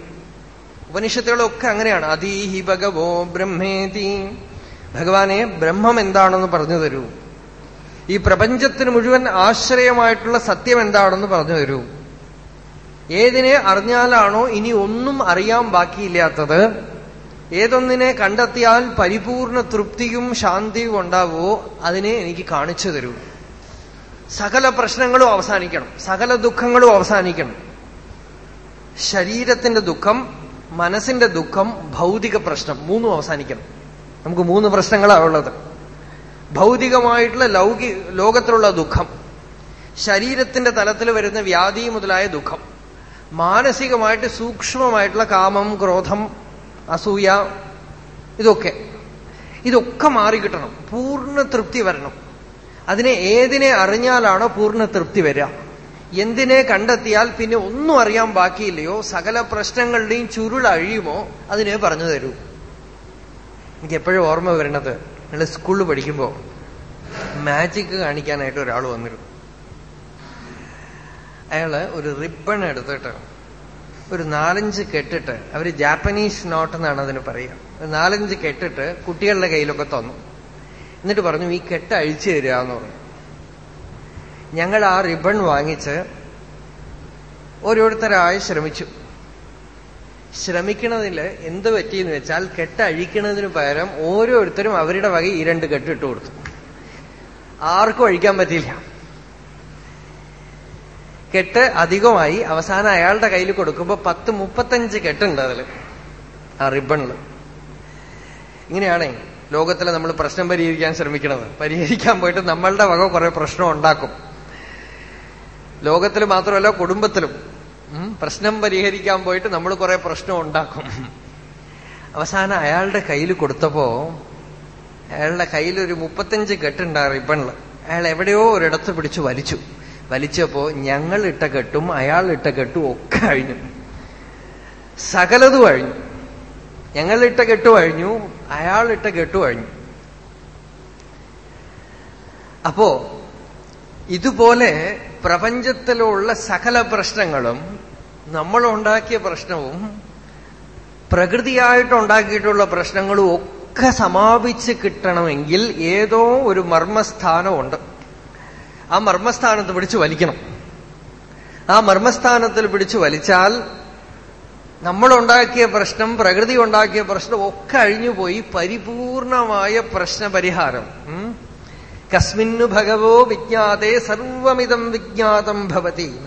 ഉപനിഷത്തുകളൊക്കെ അങ്ങനെയാണ്. അതീഹി ഭഗവോ ബ്രഹ്മേതി. ഭഗവാനെ ബ്രഹ്മം എന്താണെന്ന് പറഞ്ഞു തരൂ. ഈ പ്രപഞ്ചത്തിന് മുഴുവൻ ആശ്രയമായിട്ടുള്ള സത്യം എന്താണെന്ന് പറഞ്ഞു തരൂ. ഏതിനെ അറിഞ്ഞാലാണോ ഇനി ഒന്നും അറിയാൻ ബാക്കിയില്ലാത്തത്? ഏതൊന്നിനെ കണ്ടെത്തിയാൽ പരിപൂർണ തൃപ്തിയും ശാന്തിയും ഉണ്ടാവുമോ അതിനെ എനിക്ക് കാണിച്ചു തരൂ. സകല പ്രശ്നങ്ങളും അവസാനിക്കണം. സകല ദുഃഖങ്ങളും അവസാനിക്കണം. ശരീരത്തിന്റെ ദുഃഖം മനസ്സിന്റെ ദുഃഖം ഭൗതിക പ്രശ്നം മൂന്നും അവസാനിക്കണം. നമുക്ക് മൂന്ന് പ്രശ്നങ്ങളാണ് ഉള്ളത്. ഭൗതികമായിട്ടുള്ള ലൗകിക ലോകത്തിലുള്ള ദുഃഖം ശരീരത്തിന്റെ തലത്തിൽ വരുന്ന വ്യാധി മുതലായ ദുഃഖം മാനസികമായിട്ട് സൂക്ഷ്മമായിട്ടുള്ള കാമം ക്രോധം അസൂയ ഇതൊക്കെ. ഇതൊക്കെ മാറിക്കിട്ടണം. പൂർണ തൃപ്തി വരണം. അതിനെ ഏതിനെ അറിഞ്ഞാലാണോ പൂർണ തൃപ്തി വരിക? എന്തിനെ കണ്ടെത്തിയാൽ പിന്നെ ഒന്നും അറിയാൻ ബാക്കിയില്ലയോ? സകല പ്രശ്നങ്ങളുടെയും ചുരുൾ അഴിയുമോ? അതിനെ പറഞ്ഞു തരൂ. എനിക്ക് എപ്പോഴും ഓർമ്മ വരണത് നിങ്ങൾ സ്കൂളിൽ പഠിക്കുമ്പോൾ മാജിക് കാണിക്കാനായിട്ട് ഒരാൾ വന്നിരുന്നു. അയാൾ ഒരു റിബൺ എടുത്തിട്ട് ഒരു നാലഞ്ച് കെട്ടിട്ട് അവർ ജാപ്പനീസ് നോട്ട് എന്നാണ് അതിന് പറയുക. നാലഞ്ച് കെട്ടിട്ട് കുട്ടികളുടെ കയ്യിലൊക്കെ തന്നു. എന്നിട്ട് പറഞ്ഞു ഈ കെട്ട് അഴിച്ചു തരിക എന്ന് പറഞ്ഞു. ഞങ്ങൾ ആ റിബൺ വാങ്ങിച്ച് ഓരോരുത്തരായി ശ്രമിച്ചു. ശ്രമിക്കണതിൽ എന്ത് പറ്റിയെന്ന് വെച്ചാൽ കെട്ട് അഴിക്കണതിന് പകരം ഓരോരുത്തരും അവരുടെ വക ഈ രണ്ട് കെട്ടിട്ട് കൊടുത്തു. ആർക്കും അഴിക്കാൻ പറ്റിയില്ല. കെട്ട് അധികമായി അവസാനം അയാളുടെ കയ്യിൽ കൊടുക്കുമ്പോ പത്ത് മുപ്പത്തഞ്ച് കെട്ടുണ്ട് അതിൽ ആ റിബണിൽ ഇങ്ങനെയാണേ ലോകത്തിൽ നമ്മൾ പ്രശ്നം പരിഹരിക്കാൻ ശ്രമിക്കുന്നത് പരിഹരിക്കാൻ പോയിട്ട് നമ്മളുടെ വക കുറെ പ്രശ്നം ഉണ്ടാക്കും. ലോകത്തിൽ മാത്രമല്ല കുടുംബത്തിലും പ്രശ്നം പരിഹരിക്കാൻ പോയിട്ട് നമ്മൾ കുറെ പ്രശ്നം ഉണ്ടാക്കും. അവസാനം അയാളുടെ കയ്യിൽ കൊടുത്തപ്പോ അയാളുടെ കയ്യിൽ ഒരു മുപ്പത്തഞ്ച് കെട്ടുണ്ട് ആ റിബണിൽ അയാൾ എവിടെയോ ഒരിടത്ത് പിടിച്ചു വലിച്ചു. വലിച്ചപ്പോ ഞങ്ങൾ ഇട്ട കെട്ടും അയാൾ ഇട്ട കെട്ടും ഒക്കെ അഴിഞ്ഞു. സകലതും അഴിഞ്ഞു. ഞങ്ങൾ ഇട്ട കെട്ടു കഴിഞ്ഞു അയാൾ കേട്ടു കഴിഞ്ഞു. അപ്പോ ഇതുപോലെ പ്രപഞ്ചത്തിലുള്ള സകല പ്രശ്നങ്ങളും നമ്മൾ ഉണ്ടാക്കിയ പ്രശ്നവും പ്രകൃതിയായിട്ട് ഉണ്ടാക്കിയിട്ടുള്ള പ്രശ്നങ്ങളും ഒക്കെ സമാപിച്ച് കിട്ടണമെങ്കിൽ ഏതോ ഒരു മർമ്മസ്ഥാനമുണ്ട്. ആ മർമ്മസ്ഥാനത്ത് പിടിച്ചു വലിക്കണം. ആ മർമ്മസ്ഥാനത്തിൽ പിടിച്ചു വലിച്ചാൽ നമ്മളുണ്ടാക്കിയ പ്രശ്നം പ്രകൃതി ഉണ്ടാക്കിയ പ്രശ്നം ഒക്കെ അഴിഞ്ഞുപോയി പരിപൂർണമായ പ്രശ്നപരിഹാരം. കസ്മിന്നു ഭഗവോ വിജ്ഞാതേ സർവമിതം വിജ്ഞാതം ഭവതി.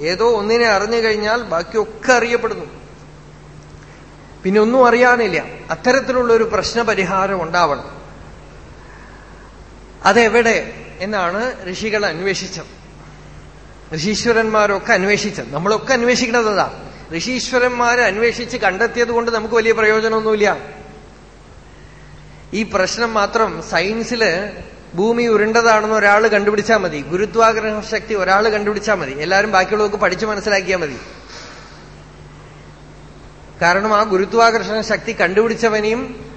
ഏതോ ഒന്നിനെ അറിഞ്ഞു കഴിഞ്ഞാൽ ബാക്കിയൊക്കെ അറിയപ്പെടുന്നു. പിന്നെ ഒന്നും അറിയാനില്ല. അത്തരത്തിലുള്ള ഒരു പ്രശ്നപരിഹാരം ഉണ്ടാവണം. അതെവിടെ എന്നാണ് ഋഷികൾ അന്വേഷിച്ചത്. ഋഷീശ്വരന്മാരൊക്കെ അന്വേഷിച്ചത്. നമ്മളൊക്കെ അന്വേഷിക്കുന്നത് അതാ. ഋഷീശ്വരന്മാരെ അന്വേഷിച്ച് കണ്ടെത്തിയത് കൊണ്ട് നമുക്ക് വലിയ പ്രയോജനമൊന്നുമില്ല. ഈ പ്രശ്നം മാത്രം സയൻസിൽ ഭൂമി ഉരുണ്ടതാണെന്ന് ഒരാൾ കണ്ടുപിടിച്ചാൽ മതി. ഗുരുത്വാഗ്രഹ ശക്തി ഒരാൾ കണ്ടുപിടിച്ചാൽ മതി. എല്ലാവരും ബാക്കിയുള്ളവർക്ക് പഠിച്ചു മനസ്സിലാക്കിയാൽ മതി. കാരണം ആ ഗുരുത്വാകർഷണ ശക്തി കണ്ടുപിടിച്ചവനെയും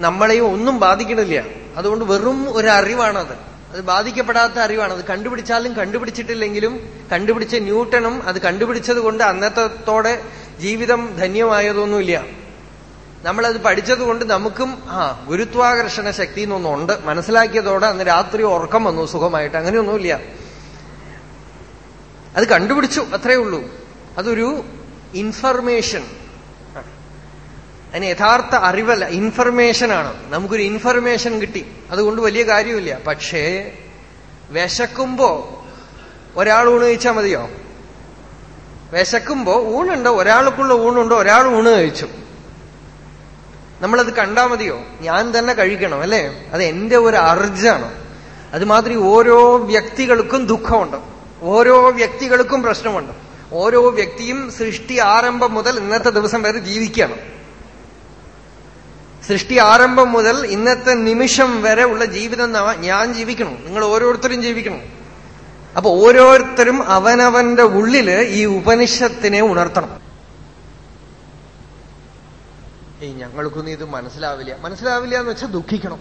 നമ്മളെയും ഒന്നും ബാധിക്കണില്ല. അതുകൊണ്ട് വെറും ഒരു അറിവാണത് അത് ബാധിക്കപ്പെടാത്ത അറിവാണ്. അത് കണ്ടുപിടിച്ചാലും കണ്ടുപിടിച്ചിട്ടില്ലെങ്കിലും കണ്ടുപിടിച്ച ന്യൂട്ടണും അത് കണ്ടുപിടിച്ചത് കൊണ്ട് അന്നത്തോടെ ജീവിതം ധന്യമായതൊന്നുമില്ല. നമ്മളത് പഠിച്ചത് കൊണ്ട് നമുക്കും ആ ഗുരുത്വാകർഷണ ശക്തി എന്നൊന്നുണ്ട്. മനസ്സിലാക്കിയതോടെ അന്ന് രാത്രി ഉറക്കം വന്നു സുഖമായിട്ട്. അങ്ങനെയൊന്നുമില്ല. അത് കണ്ടുപിടിച്ചു അത്രയേ ഉള്ളൂ. അതൊരു ഇൻഫർമേഷൻ അതിന് യഥാർത്ഥ അറിവല്ല ഇൻഫർമേഷനാണ് നമുക്കൊരു ഇൻഫർമേഷൻ കിട്ടി. അതുകൊണ്ട് വലിയ കാര്യമില്ല പക്ഷേ വിശക്കുമ്പോ ഒരാൾ ഊണ് കഴിച്ചാൽ മതിയോ? വിശക്കുമ്പോ ഊണുണ്ടോ? ഒരാൾക്കുള്ള ഊണുണ്ടോ? ഒരാൾ ഊണ് കഴിച്ചു. നമ്മളത് കണ്ടാ മതിയോ? ഞാൻ തന്നെ കഴിക്കണം അല്ലേ? അത് എന്റെ ഒരു അർജാണ് അതുമാതിരി ഓരോ വ്യക്തികൾക്കും ദുഃഖമുണ്ട്. ഓരോ വ്യക്തികൾക്കും പ്രശ്നമുണ്ട്. ഓരോ വ്യക്തിയും സൃഷ്ടി ആരംഭം മുതൽ ഇന്നത്തെ ദിവസം വരെ ജീവിക്കണം സൃഷ്ടി ആരംഭം മുതൽ ഇന്നത്തെ നിമിഷം വരെ ഉള്ള ജീവിതം ഞാൻ ജീവിക്കണം. നിങ്ങൾ ഓരോരുത്തരും ജീവിക്കണം. അപ്പൊ ഓരോരുത്തരും അവനവന്റെ ഉള്ളിൽ ഈ ഉപനിഷത്തിനെ ഉണർത്തണം. ഈ ഞങ്ങൾക്കൊന്നും ഇത് മനസ്സിലാവില്ല. മനസ്സിലാവില്ല എന്ന് വെച്ചാൽ ദുഃഖിക്കണം.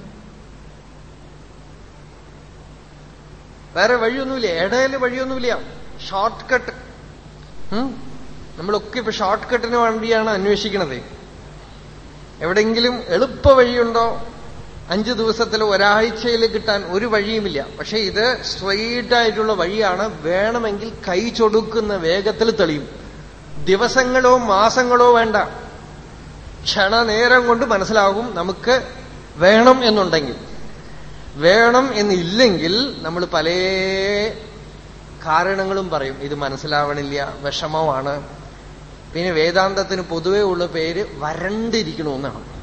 വേറെ വഴിയൊന്നുമില്ല. ഇടയിൽ വഴിയൊന്നുമില്ല. ഷോർട്ട് കട്ട് നമ്മളൊക്കെ ഇപ്പൊ ഷോർട്ട് കട്ടിന് വേണ്ടിയാണ് അന്വേഷിക്കുന്നത് എവിടെയെങ്കിലും എളുപ്പ വഴിയുണ്ടോ? അഞ്ചു ദിവസത്തിൽ ഒരാഴ്ചയിൽ കിട്ടാൻ ഒരു വഴിയുമില്ല. പക്ഷെ ഇത് സ്ട്രെയിറ്റ് ആയിട്ടുള്ള വഴിയാണ്. വേണമെങ്കിൽ കൈ ചൊടുക്കുന്ന വേഗത്തിൽ തെളിയും. ദിവസങ്ങളോ മാസങ്ങളോ വേണ്ട. ക്ഷണനേരം കൊണ്ട് മനസ്സിലാകും നമുക്ക് വേണം എന്നുണ്ടെങ്കിൽ. വേണം എന്നില്ലെങ്കിൽ നമ്മൾ പല കാരണങ്ങളും പറയും. ഇത് മനസ്സിലാവണില്ല വിഷമമാണ്. പിന്നെ വേദാന്തത്തിന് പൊതുവേ ഉള്ള പേര് വരണ്ടിരിക്കണമെന്നാണ്.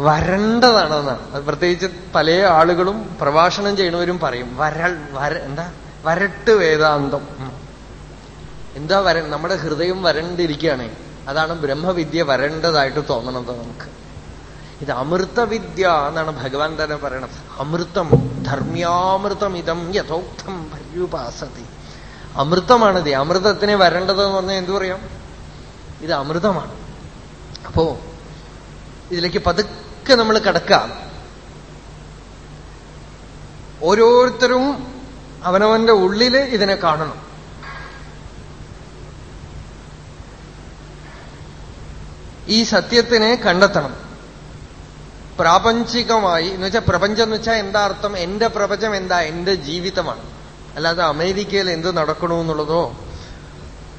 വരണ്ടതാണെന്നാണ്. അത് പ്രത്യേകിച്ച് പല ആളുകളും പ്രഭാഷണം ചെയ്യണവരും പറയും. വരൾ വര എന്താ? വരട്ട് വേദാന്തം. എന്താ വര നമ്മുടെ ഹൃദയം വരണ്ടിരിക്കുകയാണ്. അതാണ് ബ്രഹ്മവിദ്യ വരണ്ടതായിട്ട് തോന്നണത് നമുക്ക്. ഇത് അമൃതവിദ്യ എന്നാണ് ഭഗവാൻ തന്നെ പറയണത്. അമൃതം ധർമ്മ്യാമൃതം ഇതം യഥോക്തം പര്യുപാസതി. അമൃതമാണിത് അമൃതത്തിനെ വരേണ്ടതെന്ന് പറഞ്ഞാൽ എന്തു പറയാം? ഇത് അമൃതമാണ്. അപ്പോ ഇതിലേക്ക് പതുക്കെ നമ്മൾ കിടക്കാം ഓരോരുത്തരും അവനവന്റെ ഉള്ളിൽ ഇതിനെ കാണണം. ഈ സത്യത്തിനെ കണ്ടെത്തണം. പ്രാപഞ്ചികമായി എന്ന് വെച്ചാൽ പ്രപഞ്ചം എന്ന് വെച്ചാൽ എന്താ അർത്ഥം? എന്റെ പ്രപഞ്ചം എന്താ? എന്റെ ജീവിതമാണ്. അല്ലാതെ അമേരിക്കയിൽ എന്ത് നടക്കണമെന്നുള്ളതോ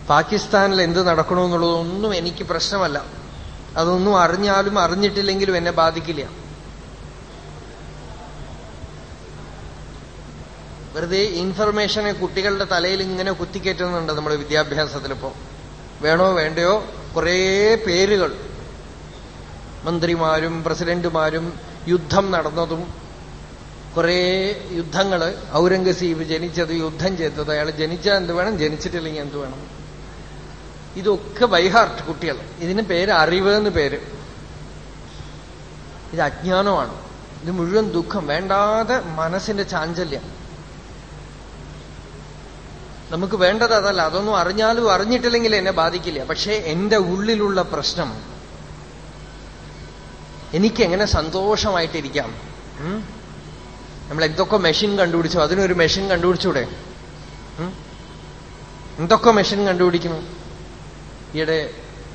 പാകിസ്ഥാനിൽ എന്ത് നടക്കണമെന്നുള്ളതോ ഒന്നും എനിക്ക് പ്രശ്നമല്ല. അതൊന്നും അറിഞ്ഞാലും അറിഞ്ഞിട്ടില്ലെങ്കിലും എന്നെ ബാധിക്കില്ല. വെറുതെ ഇൻഫർമേഷനെ കുട്ടികളുടെ തലയിൽ ഇങ്ങനെ കുത്തിക്കയറ്റുന്നുണ്ട് നമ്മുടെ വിദ്യാഭ്യാസത്തിലിപ്പോ വേണോ വേണ്ടയോ? കുറേ പേരുകൾ. മന്ത്രിമാരും പ്രസിഡന്റുമാരും യുദ്ധം നടന്നതും കുറേ യുദ്ധങ്ങൾ ഔരംഗസീബ് ജനിച്ചത് യുദ്ധം ചെയ്തത്. അയാൾ ജനിച്ചാൽ എന്ത് വേണം? ജനിച്ചിട്ടില്ലെങ്കിൽ എന്ത് വേണം? ഇതൊക്കെ ബൈഹാർട്ട് കുട്ടികൾ ഇതിന് പേര് അറിവ് എന്ന് പേര്. ഇത് അജ്ഞാനമാണ്. ഇത് മുഴുവൻ ദുഃഖം വേണ്ടാതെ മനസ്സിന്റെ ചാഞ്ചല്യം. നമുക്ക് വേണ്ടത് അതല്ല. അതൊന്നും അറിഞ്ഞാലും അറിഞ്ഞിട്ടില്ലെങ്കിൽ എന്നെ ബാധിക്കില്ല. പക്ഷേ എന്റെ ഉള്ളിലുള്ള പ്രശ്നം എനിക്കെങ്ങനെ സന്തോഷമായിട്ടിരിക്കാം? നമ്മൾ എന്തൊക്കെ മെഷീൻ കണ്ടുപിടിച്ചു അതിനൊരു മെഷീൻ കണ്ടുപിടിച്ചൂടെ? എന്തൊക്കെ മെഷീൻ കണ്ടുപിടിക്കുന്നു? ഈയിടെ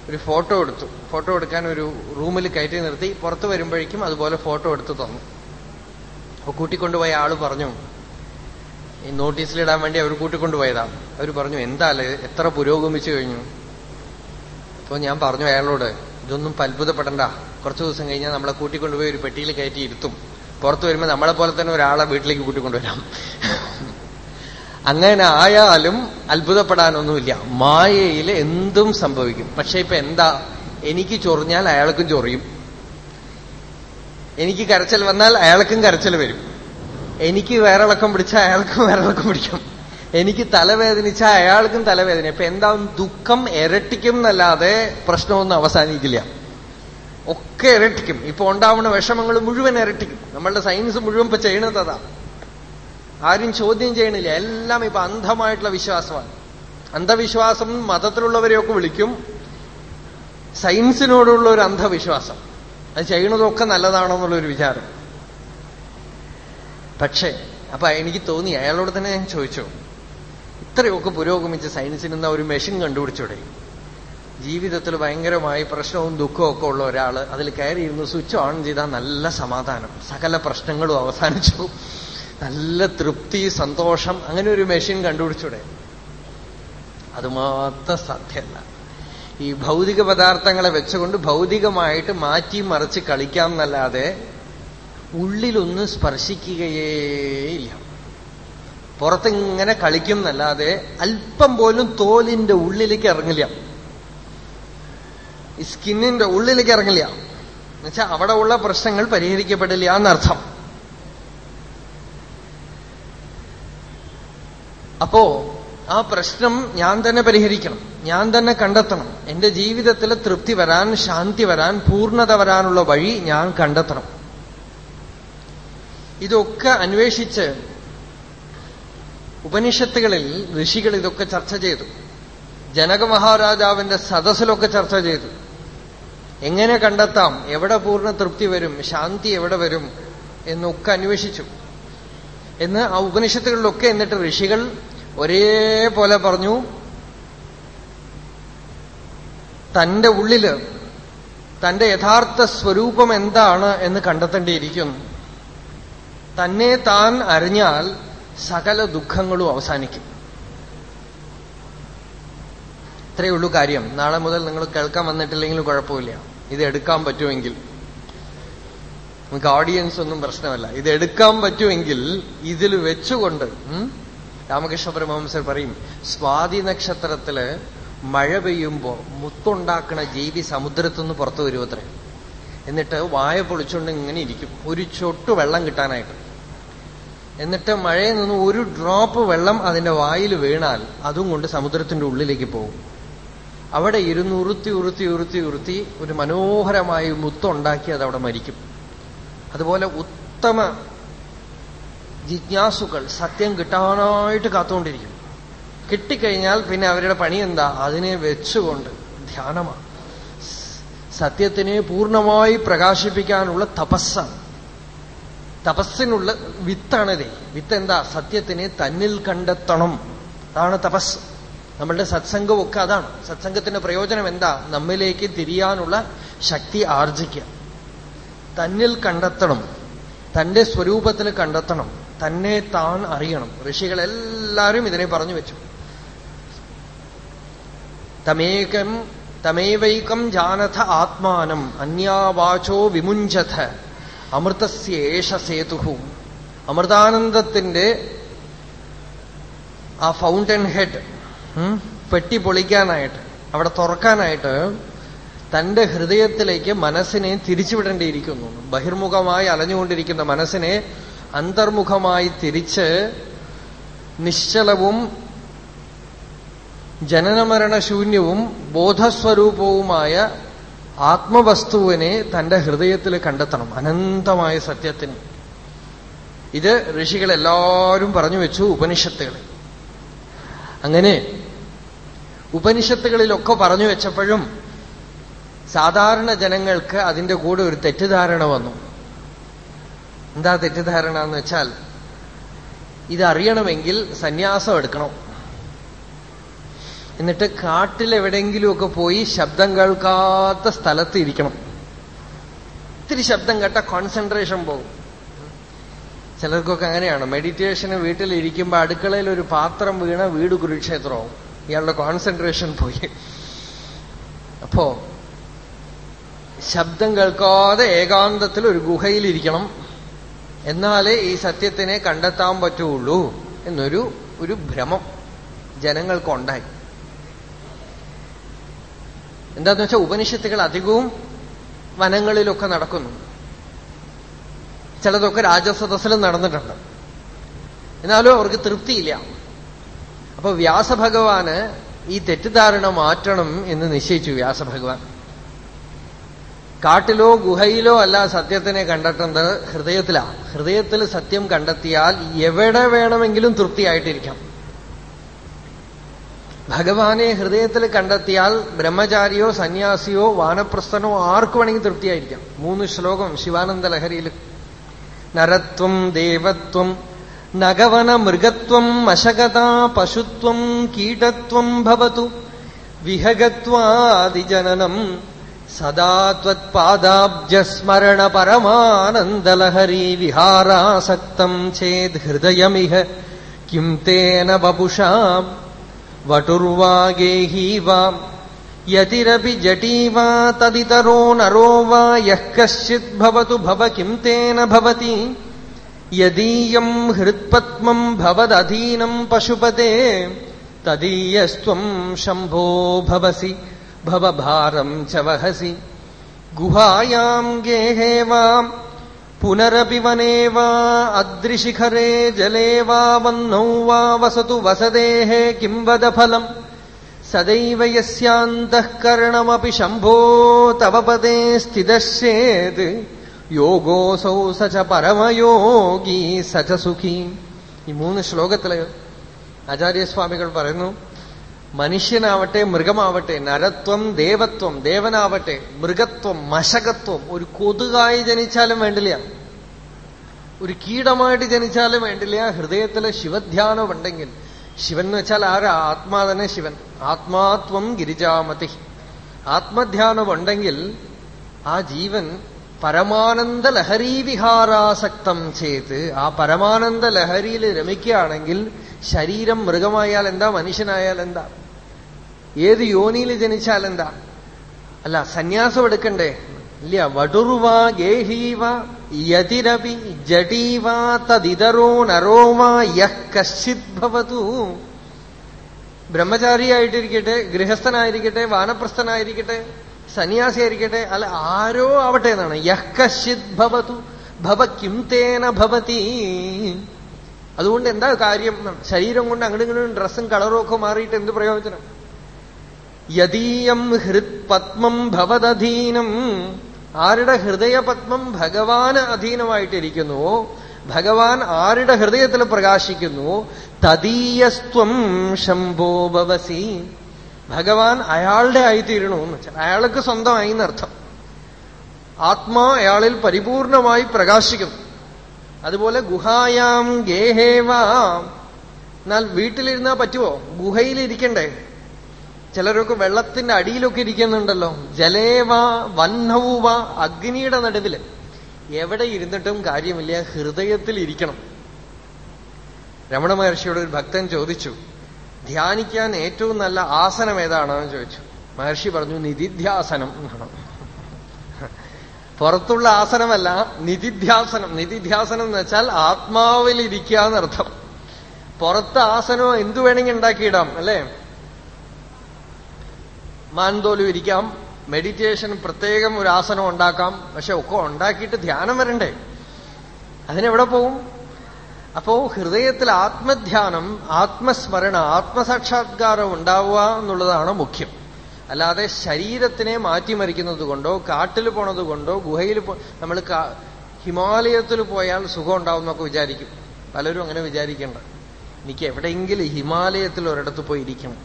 ഒരു ഫോട്ടോ എടുത്തു. ഫോട്ടോ എടുക്കാൻ ഒരു റൂമിൽ കയറ്റി നിർത്തി. പുറത്തു വരുമ്പോഴേക്കും അതുപോലെ ഫോട്ടോ എടുത്തു തന്നു. അപ്പൊ കൂട്ടിക്കൊണ്ടുപോയ ആൾ പറഞ്ഞു ഈ നോട്ടീസിലിടാൻ വേണ്ടി അവർ കൂട്ടിക്കൊണ്ടുപോയതാ. അവർ പറഞ്ഞു എന്താ എത്ര പുരോഗമിച്ചു കഴിഞ്ഞു? അപ്പോൾ ഞാൻ പറഞ്ഞു അയാളോട് ഇതൊന്നും അത്ഭുതപ്പെടണ്ട. കുറച്ചു ദിവസം കഴിഞ്ഞാൽ നമ്മളെ കൂട്ടിക്കൊണ്ടുപോയി ഒരു പെട്ടിയിൽ കയറ്റി ഇരുത്തും. പുറത്തു വരുമ്പോൾ നമ്മളെ പോലെ തന്നെ ഒരാളെ വീട്ടിലേക്ക് കൂട്ടിക്കൊണ്ടുവരാം. അങ്ങനെ ആയാലും അത്ഭുതപ്പെടാനൊന്നുമില്ല. മായയിൽ എന്തും സംഭവിക്കും. പക്ഷെ ഇപ്പൊ എന്താ? എനിക്ക് ചൊറിഞ്ഞാൽ അയാൾക്കും ചൊറിയും. എനിക്ക് കരച്ചൽ വന്നാൽ അയാൾക്കും കരച്ചൽ വരും. എനിക്ക് വേറെളക്കം പിടിച്ചാൽ അയാൾക്കും വേറെളക്കം പിടിക്കും. എനിക്ക് തലവേദനിച്ചാൽ അയാൾക്കും തലവേദന. ഇപ്പൊ എന്താ? ദുഃഖം ഇരട്ടിക്കും എന്നല്ലാതെ പ്രശ്നമൊന്നും അവസാനിക്കില്ല. ഒക്കെ ഇരട്ടിക്കും. ഇപ്പൊ ഉണ്ടാവുന്ന വിഷമങ്ങൾ മുഴുവൻ ഇരട്ടിക്കും. നമ്മളുടെ സയൻസ് മുഴുവൻ ഇപ്പൊ ചെയ്യണത് അതാ. ആരും ചോദ്യം ചെയ്യണില്ല. എല്ലാം ഇപ്പൊ അന്ധമായിട്ടുള്ള വിശ്വാസമാണ്. അന്ധവിശ്വാസം മതത്തിലുള്ളവരെയൊക്കെ വിളിക്കും. സയൻസിനോടുള്ള ഒരു അന്ധവിശ്വാസം. അത് ചെയ്യണതൊക്കെ നല്ലതാണോ എന്നുള്ളൊരു വിചാരം. പക്ഷേ അപ്പൊ എനിക്ക് തോന്നി അയാളോട് തന്നെ ഞാൻ ചോദിച്ചു. ഇത്രയൊക്കെ പുരോഗമിച്ച് സയൻസിന് ഒരു മെഷീൻ കണ്ടുപിടിച്ചൂടെ? ജീവിതത്തിൽ ഭയങ്കരമായി പ്രശ്നവും ദുഃഖവും ഒക്കെ ഉള്ള ഒരാൾ അതിൽ കയറിയിരുന്ന് സ്വിച്ച് ഓൺ ചെയ്താൽ നല്ല സമാധാനം. സകല പ്രശ്നങ്ങളും അവസാനിച്ചു. നല്ല തൃപ്തി സന്തോഷം അങ്ങനെ ഒരു മെഷീൻ കണ്ടുപിടിച്ചൂടെ? അതുമാത്രം സാധ്യമല്ല. ഈ ഭൗതിക പദാർത്ഥങ്ങളെ വെച്ചുകൊണ്ട് ഭൗതികമായിട്ട് മാറ്റി മറിച്ച് കളിക്കാം എന്നല്ലാതെ ഉള്ളിലൊന്നും സ്പർശിക്കുകയേയില്ല പുറത്തിങ്ങനെ കളിക്കും എന്നല്ലാതെ അല്പം പോലും തോലിന്റെ ഉള്ളിലേക്ക് ഇറങ്ങില്ല. ഈ സ്കിന്നിന്റെ ഉള്ളിലേക്ക് ഇറങ്ങില്ല എന്നുവെച്ചാൽ അവിടെ ഉള്ള പ്രശ്നങ്ങൾ പരിഹരിക്കപ്പെടില്ല എന്നർത്ഥം. അപ്പോ ആ പ്രശ്നം ഞാൻ തന്നെ പരിഹരിക്കണം. ഞാൻ തന്നെ കണ്ടെത്തണം. എന്റെ ജീവിതത്തിൽ തൃപ്തി വരാൻ ശാന്തി വരാൻ പൂർണത വരാനുള്ള വഴി ഞാൻ കണ്ടെത്തണം. ഇതൊക്കെ അന്വേഷിച്ച് ഉപനിഷത്തുകളിൽ ഋഷികൾ ഇതൊക്കെ ചർച്ച ചെയ്തു. ജനക മഹാരാജാവിന്റെ സദസ്സിലൊക്കെ ചർച്ച ചെയ്തു. എങ്ങനെ കണ്ടെത്താം? എവിടെ പൂർണ തൃപ്തി വരും? ശാന്തി എവിടെ വരും? എന്നൊക്കെ അന്വേഷിച്ചു. എന്ന് ആ ഉപനിഷത്തുകളിലൊക്കെ എന്നിട്ട് ഋഷികൾ ഒരേപോലെ പറഞ്ഞു തന്റെ ഉള്ളിൽ തന്റെ യഥാർത്ഥ സ്വരൂപം എന്താണ് എന്ന് കണ്ടെത്തേണ്ടിയിരിക്കുന്നു. തന്നെ താൻ അറിഞ്ഞാൽ സകല ദുഃഖങ്ങളും അവസാനിക്കും. ഇത്രയേ ഉള്ളൂ കാര്യം. നാളെ മുതൽ നിങ്ങൾ കേൾക്കാൻ വന്നിട്ടില്ലെങ്കിലും കുഴപ്പമില്ല. ഇത് എടുക്കാൻ പറ്റുമെങ്കിൽ. നമുക്ക് ഓഡിയൻസ് ഒന്നും പ്രശ്നമല്ല. ഇത് എടുക്കാൻ പറ്റുമെങ്കിൽ ഇതിൽ വെച്ചുകൊണ്ട് രാമകൃഷ്ണ പരമഹംസർ പറയും സ്വാതി നക്ഷത്രത്തിൽ മഴ പെയ്യുമ്പോ മുത്തുണ്ടാക്കണ ജീവി സമുദ്രത്തുനിന്ന് പുറത്തു വരുമത്രേ എന്നിട്ട് വായ പൊളിച്ചുകൊണ്ട് ഇങ്ങനെ ഇരിക്കും. ഒരു ചൊട്ട് വെള്ളം കിട്ടാനായിട്ട്. എന്നിട്ട് മഴയിൽ നിന്ന് ഒരു ഡ്രോപ്പ് വെള്ളം അതിന്റെ വായിൽ വീണാൽ അതും കൊണ്ട് സമുദ്രത്തിന്റെ ഉള്ളിലേക്ക് പോകും. അവിടെ ഇരുന്ന് ഉറുത്തി ഉറുത്തി ഉറുത്തി ഉറുത്തി ഒരു മനോഹരമായ മുത്തുണ്ടാക്കി അവിടെ മരിക്കും. അതുപോലെ ഉത്തമ ജിജ്ഞാസുകൾ സത്യം കിട്ടാനായിട്ട് കാത്തുകൊണ്ടിരിക്കും. കിട്ടിക്കഴിഞ്ഞാൽ പിന്നെ അവരുടെ പണി എന്താ? അതിനെ വെച്ചുകൊണ്ട് ധ്യാനമാണ് സത്യത്തിനെ പൂർണമായി പ്രകാശിപ്പിക്കാനുള്ള തപസ്സാണ്. തപസ്സിനുള്ള വിത്താണിതേ. വിത്ത് എന്താ? സത്യത്തിനെ തന്നിൽ കണ്ടെത്തണം. അതാണ് തപസ്. നമ്മളുടെ സത്സംഗമൊക്കെ അതാണ്. സത്സംഗത്തിന്റെ പ്രയോജനം എന്താ? നമ്മിലേക്ക് തിരിയാനുള്ള ശക്തി ആർജിക്കുക. തന്നിൽ കണ്ടെത്തണം. തന്റെ സ്വരൂപത്തിൽ കണ്ടെത്തണം. തന്നെ താൻ അറിയണം. ഋഷികളെല്ലാവരും ഇതിനെ പറഞ്ഞു വെച്ചു. തമേകം തമേവൈകം ജാനഥ ആത്മാനം അന്യാവാചോ വിമുഞ്ചഥ അമൃതസ്യേഷ സേതുഹു അമൃതാനന്ദത്തിന്റെ ആ ഫൗണ്ടൻ ഹെഡ് പെട്ടി പൊളിക്കാനായിട്ട് അവിടെ തുറക്കാനായിട്ട് തന്റെ ഹൃദയത്തിലേക്ക് മനസ്സിനെ തിരിച്ചുവിടേണ്ടിയിരിക്കുന്നു. ബഹിർമുഖമായി അലഞ്ഞുകൊണ്ടിരിക്കുന്ന മനസ്സിനെ അന്തർമുഖമായി തിരിച്ച് നിശ്ചലവും ജനനമരണശൂന്യവും ബോധസ്വരൂപവുമായ ആത്മവസ്തുവിനെ തന്റെ ഹൃദയത്തിൽ കണ്ടെത്തണം. അനന്തമായ സത്യത്തിന്. ഇത് ഋഷികളെല്ലാവരും പറഞ്ഞു വെച്ചു ഉപനിഷത്തുകൾ അങ്ങനെ ഉപനിഷത്തുകളിലൊക്കെ പറഞ്ഞു വെച്ചപ്പോഴും സാധാരണ ജനങ്ങൾക്ക് അതിന്റെ കൂടെ ഒരു തെറ്റിദ്ധാരണ വന്നു. എന്താ തെറ്റിദ്ധാരണ എന്ന് വെച്ചാൽ ഇതറിയണമെങ്കിൽ സന്യാസം എടുക്കണം. എന്നിട്ട് കാട്ടിലെവിടെയെങ്കിലുമൊക്കെ പോയി ശബ്ദം കേൾക്കാത്ത സ്ഥലത്ത് ഇരിക്കണം. ഇത്തിരി ശബ്ദം കേട്ട കോൺസെൻട്രേഷൻ പോകും. ചിലർക്കൊക്കെ അങ്ങനെയാണ്. മെഡിറ്റേഷന് വീട്ടിലിരിക്കുമ്പോൾ അടുക്കളയിൽ ഒരു പാത്രം വീണ വീട് കുരുക്ഷേത്രമാവും. ഇയാളുടെ കോൺസെൻട്രേഷൻ പോയി. അപ്പോ ശബ്ദം കേൾക്കാതെ ഏകാന്തത്തിൽ ഒരു ഗുഹയിലിരിക്കണം. എന്നാലേ ഈ സത്യത്തിനെ കണ്ടെത്താൻ പറ്റുള്ളൂ എന്നൊരു ഒരു ഭ്രമം ജനങ്ങൾക്കുണ്ടായി. എന്താന്ന് വെച്ചാൽ ഉപനിഷത്തുകൾ അധികവും വനങ്ങളിലൊക്കെ നടക്കുന്നു. ചിലതൊക്കെ രാജസദസ്സിലും നടന്നിട്ടുണ്ട്. എന്നാലും അവർക്ക് തൃപ്തിയില്ല. അപ്പൊ വ്യാസഭഗവാന് ഈ തെറ്റിദ്ധാരണ മാറ്റണം എന്ന് നിശ്ചയിച്ചു വ്യാസഭഗവാൻ. കാട്ടിലോ ഗുഹയിലോ അല്ല സത്യത്തിനെ കണ്ടെത്തേണ്ടത് ഹൃദയത്തിലാ. ഹൃദയത്തിൽ സത്യം കണ്ടെത്തിയാൽ എവിടെ വേണമെങ്കിലും തൃപ്തിയായിട്ടിരിക്കാം. ഭഗവാനെ ഹൃദയത്തിൽ കണ്ടെത്തിയാൽ ബ്രഹ്മചാരിയോ സന്യാസിയോ വാനപ്രസ്ഥനോ ആർക്കു വേണമെങ്കിൽ തൃപ്തിയായിരിക്കാം. മൂന്ന് ശ്ലോകം ശിവാനന്ദ ലഹരിയിൽ. നരത്വം ദേവത്വം നഗവന മൃഗത്വം അശകതാ പശുത്വം കീടത്വം ഭവതു. വിഹഗത്വാദിജനനം സദാ ത്വത്പാദാബ്ജസ്മരണ പരമാനന്ദലഹരി വിഹാരാസക്തം ചേത് ഹൃദയമിഹ. കിം തേന വപുഷാം വടുർവാഗേഹീ വാ യതിരപി ജടീ തദിതരോ നരോ വാ. യഃ ഭവതു ഭവ കിം തേന ഭവതി. യദീയം ഹൃത്പത്മം ഭവദധീനം പശുപതേ തദീയസ്ത്വം ശംഭോ ഭവസി ഭവഭാരം ച വഹസി. ഗുഹായാം ഗേഹേ വാം പുനരപി വനേ വാ അദ്രിശിഖരേ ജലേ വാ വന്നൗ വാ വസതു വസദേः കിം വദ സദൈവ യസ്യാന്തഃകരണമപി ശംഭോ തവ പദേ സ്ഥിതശ്ചേത്. യോഗോസൗ സച പരമയോഗി സച സുഖി ഈ മൂന്ന് ശ്ലോകത്തിൽ ആചാര്യസ്വാമികൾ പറയുന്നു മനുഷ്യനാവട്ടെ മൃഗമാവട്ടെ നരത്വം ദേവത്വം ദേവനാവട്ടെ മൃഗത്വം മശകത്വം ഒരു കൊതുകായി ജനിച്ചാലും വേണ്ടില്ല. ഒരു കീടമായിട്ട് ജനിച്ചാലും വേണ്ടില്ല. ഹൃദയത്തിലെ ശിവധ്യാനം ഉണ്ടെങ്കിൽ ശിവൻ എന്ന് വെച്ചാൽ ആരാ? ആത്മാ തന്നെ ശിവൻ. ആത്മാത്വം ഗിരിജാമതി. ആത്മധ്യാനം ഉണ്ടെങ്കിൽ ആ ജീവൻ പരമാനന്ദ ലഹരീവിഹാരാസക്തം ചെയ്ത് ആ പരമാനന്ദ ലഹരിയിൽ രമിക്കുകയാണെങ്കിൽ ശരീരം മൃഗമായാൽ എന്താ മനുഷ്യനായാൽ എന്താ? ഏത് യോനിയിൽ ജനിച്ചാൽ എന്താ? അല്ല സന്യാസം എടുക്കണ്ടേ? ഇല്ല വടുർവ ഗേഹീവ യതിരപി ജടീവാ തദിതരോ നരോമാ യഹ് കശ്ചിത് ഭവതു. ബ്രഹ്മചാരിയായിട്ടിരിക്കട്ടെ ഗൃഹസ്ഥനായിരിക്കട്ടെ വാനപ്രസ്ഥനായിരിക്കട്ടെ സന്യാസിയായിരിക്കട്ടെ അല്ല ആരോ ആവട്ടെ എന്നാണ്. യഹ്കശിത് ഭവതു ഭവ കിം തേന ഭവതി. അതുകൊണ്ട് എന്താ കാര്യം? ശരീരം കൊണ്ട് അങ്ങോട്ടും ഇങ്ങോട്ടും ഡ്രസ്സും കളറും ഒക്കെ മാറിയിട്ട് എന്ത് പ്രയോജനം? യദീയം ഹൃത് പത്മം ഭവദധീനം ആരുടെ ഹൃദയപത്മം ഭഗവാന് അധീനമായിട്ടിരിക്കുന്നു? ഭഗവാൻ ആരുടെ ഹൃദയത്തിൽ പ്രകാശിക്കുന്നു? തദീയസ്ത്വം ശംഭോ ഭവസി. ഭഗവാൻ അയാളുടെ ആയിത്തീരണു എന്ന് വെച്ചാൽ അയാൾക്ക് സ്വന്തമായി എന്നർത്ഥം. ആത്മാ അയാളിൽ പരിപൂർണമായി പ്രകാശിക്കുന്നു. അതുപോലെ ഗുഹായാം ഗേഹേവാം. എന്നാൽ വീട്ടിലിരുന്നാ പറ്റുമോ ഗുഹയിലിരിക്കണ്ടേ? ചിലരൊക്കെ വെള്ളത്തിന്റെ അടിയിലൊക്കെ ഇരിക്കുന്നുണ്ടല്ലോ. ജലേവ വന്നവുവ അഗ്നിയുടെ നടുവിൽ എവിടെ ഇരുന്നിട്ടും കാര്യമില്ല ഹൃദയത്തിൽ ഇരിക്കണം രമണ മഹർഷിയോട് ഒരു ഭക്തൻ ചോദിച്ചു ധ്യാനിക്കാൻ ഏറ്റവും നല്ല ആസനം ഏതാണെന്ന് ചോദിച്ചു. മഹർഷി പറഞ്ഞു നിധിധ്യാസനം എന്നാണ്. പുറത്തുള്ള ആസനമല്ല നിധിധ്യാസനം. നിധിധ്യാസനം എന്ന് വെച്ചാൽ ആത്മാവിൽ ഇരിക്കുക എന്നർത്ഥം. പുറത്ത് ആസനം എന്തു വേണമെങ്കിൽ ഉണ്ടാക്കിയിടാം അല്ലേ? മാൻതോലും ഇരിക്കാം മെഡിറ്റേഷൻ പ്രത്യേകം ഒരു ആസനം ഉണ്ടാക്കാം പക്ഷെ ഒക്കെ ഉണ്ടാക്കിയിട്ട് ധ്യാനം വരണ്ടേ? അതിനെവിടെ പോവും? അപ്പോ ഹൃദയത്തിൽ ആത്മധ്യാനം ആത്മസ്മരണ ആത്മസാക്ഷാത്കാരം ഉണ്ടാവുക എന്നുള്ളതാണ് മുഖ്യം. അല്ലാതെ ശരീരത്തിനെ മാറ്റിമറിക്കുന്നത് കൊണ്ടോ കാട്ടിൽ പോണത് കൊണ്ടോ ഗുഹയിൽ നമ്മൾ ഹിമാലയത്തിൽ പോയാൽ സുഖം ഉണ്ടാവും എന്നൊക്കെ വിചാരിക്കും. പലരും അങ്ങനെ വിചാരിക്കേണ്ട. എനിക്ക് എവിടെയെങ്കിലും ഹിമാലയത്തിൽ ഒരിടത്ത് പോയി ഇരിക്കണം.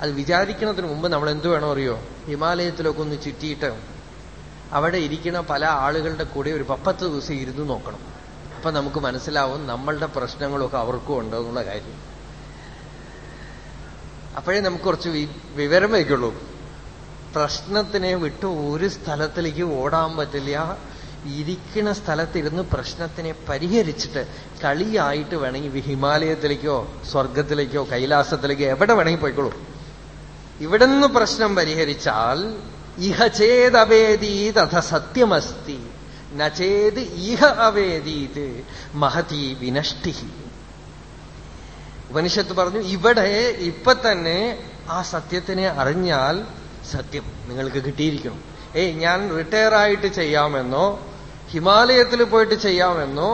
അത് വിചാരിക്കുന്നതിന് മുമ്പ് നമ്മൾ എന്തു വേണോ അറിയോ? ഹിമാലയത്തിലൊക്കെ ഒന്ന് ചുറ്റിയിട്ട് അവിടെ ഇരിക്കുന്ന പല ആളുകളുടെ കൂടെ ഒരു പപ്പത്ത് ദിവസം ഇരുന്ന് നോക്കണം. അപ്പൊ നമുക്ക് മനസ്സിലാവും നമ്മളുടെ പ്രശ്നങ്ങളൊക്കെ അവർക്കും ഉണ്ടോ എന്നുള്ള കാര്യം. അപ്പോഴേ നമുക്ക് കുറച്ച് വിവരം വയ്ക്കുള്ളൂ. പ്രശ്നത്തിനെ വിട്ട് ഒരു സ്ഥലത്തിലേക്ക് ഓടാൻ പറ്റില്ല. ഇരിക്കുന്ന സ്ഥലത്തിരുന്ന് പ്രശ്നത്തിനെ പരിഹരിച്ചിട്ട് കളിയായിട്ട് വേണമെങ്കിൽ ഹിമാലയത്തിലേക്കോ സ്വർഗത്തിലേക്കോ കൈലാസത്തിലേക്കോ എവിടെ വേണമെങ്കിൽ പോയിക്കോളൂ. ഇവിടെ നിന്ന് പ്രശ്നം പരിഹരിച്ചാൽ ഇഹ തഥ സത്യമസ്തി. നചേത് ഇഹ അവേദീത് മഹതി വിനഷ്ടി ഉപനിഷത്ത് പറഞ്ഞു ഇവിടെ ഇപ്പൊ തന്നെ ആ സത്യത്തിനെ അറിഞ്ഞാൽ സത്യം നിങ്ങൾക്ക് കിട്ടിയിരിക്കണം ഏയ് ഞാൻ റിട്ടയർ ആയിട്ട് ചെയ്യാമെന്നോ ഹിമാലയത്തിൽ പോയിട്ട് ചെയ്യാമെന്നോ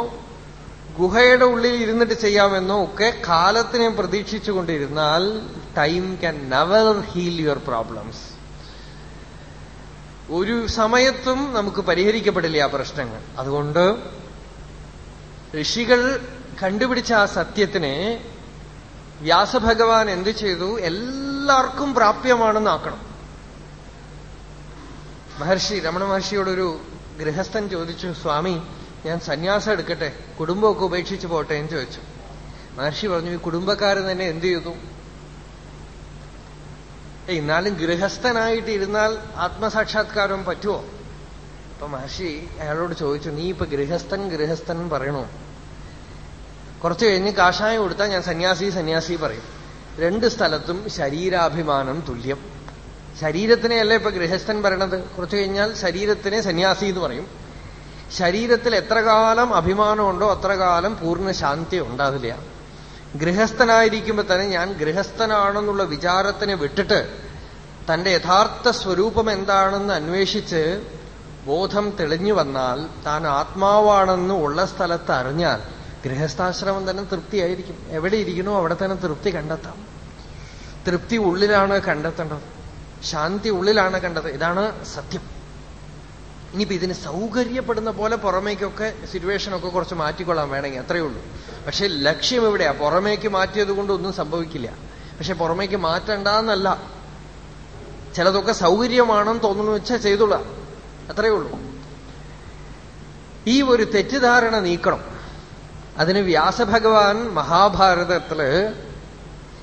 ഗുഹയുടെ ഉള്ളിൽ ഇരുന്നിട്ട് ചെയ്യാമെന്നോ ഒക്കെ കാലത്തിനെ പ്രതീക്ഷിച്ചുകൊണ്ടിരുന്നാൽ time can never heal your problems ഒരു സമയത്തും നമുക്ക് പരിഹരിക്കപ്പെടില്ല ആ പ്രശ്നങ്ങൾ. അതുകൊണ്ട് ഋഷികൾ കണ്ടുപിടിച്ച ആ സത്യത്തിനെ വ്യാസഭഗവാൻ എന്തു ചെയ്തു? എല്ലാവർക്കും പ്രാപ്യമാണെന്നാക്കണം മഹർഷി രമണ മഹർഷിയോടൊരു ഗൃഹസ്ഥൻ ചോദിച്ചു സ്വാമി ഞാൻ സന്യാസം എടുക്കട്ടെ? കുടുംബമൊക്കെ ഉപേക്ഷിച്ച് പോട്ടെ? എന്ന് ചോദിച്ചു. മഹർഷി പറഞ്ഞു ഈ കുടുംബക്കാരൻ തന്നെ എന്ത് ചെയ്തു? എന്നാലും ഗൃഹസ്ഥനായിട്ട് ഇരുന്നാൽ ആത്മസാക്ഷാത്കാരം പറ്റുമോ? അപ്പൊ മഹർഷി അയാളോട് ചോദിച്ചു നീ ഇപ്പൊ ഗൃഹസ്ഥൻ ഗൃഹസ്ഥൻ പറയണോ? കുറച്ചു കഴിഞ്ഞ് കാഷായം കൊടുത്താൽ ഞാൻ സന്യാസി സന്യാസി പറയും. രണ്ട് സ്ഥലത്തും ശരീരാഭിമാനം തുല്യം. ശരീരത്തിനെയല്ല ഇപ്പൊ ഗൃഹസ്ഥൻ പറയണത്. കുറച്ചു കഴിഞ്ഞാൽ ശരീരത്തിനെ സന്യാസി എന്ന് പറയും. ശരീരത്തിൽ എത്ര കാലം അഭിമാനമുണ്ടോ അത്ര കാലം പൂർണ ശാന്തി ഉണ്ടാവില്ല ഗൃഹസ്ഥനായിരിക്കുമ്പോ തന്നെ ഞാൻ ഗൃഹസ്ഥനാണെന്നുള്ള വിചാരത്തിനെ വിട്ടിട്ട് തന്റെ യഥാർത്ഥ സ്വരൂപം എന്താണെന്ന് അന്വേഷിച്ച് ബോധം തെളിഞ്ഞു വന്നാൽ താൻ ആത്മാവാണെന്ന് ഉള്ള സ്ഥലത്ത് അറിഞ്ഞാൽ ഗൃഹസ്ഥാശ്രമം തന്നെ തൃപ്തിയായിരിക്കും. എവിടെ ഇരിക്കണോ അവിടെ തന്നെ തൃപ്തി കണ്ടെത്താം. തൃപ്തി ഉള്ളിലാണ് കണ്ടെത്തേണ്ടത്. ശാന്തി ഉള്ളിലാണ് കണ്ടത് ഇതാണ് സത്യം. ഇനിയിപ്പോ ഇതിന് സൗകര്യപ്പെടുന്ന പോലെ പുറമേക്കൊക്കെ സിറ്റുവേഷനൊക്കെ കുറച്ച് മാറ്റിക്കൊള്ളാൻ വേണമെങ്കിൽ അത്രയേ ഉള്ളൂ. പക്ഷെ ലക്ഷ്യം എവിടെയാ? പുറമേക്ക് മാറ്റിയത് കൊണ്ടൊന്നും സംഭവിക്കില്ല. പക്ഷെ പുറമേക്ക് മാറ്റണ്ടെന്നല്ല. ചിലതൊക്കെ സൗകര്യമാണെന്ന് തോന്നുന്നു വെച്ചാൽ ചെയ്തോളാം. അത്രയേ ഉള്ളൂ. ഈ ഒരു തെറ്റിദ്ധാരണ നീക്കണം. അതിന് വ്യാസഭഗവാൻ മഹാഭാരതത്തിൽ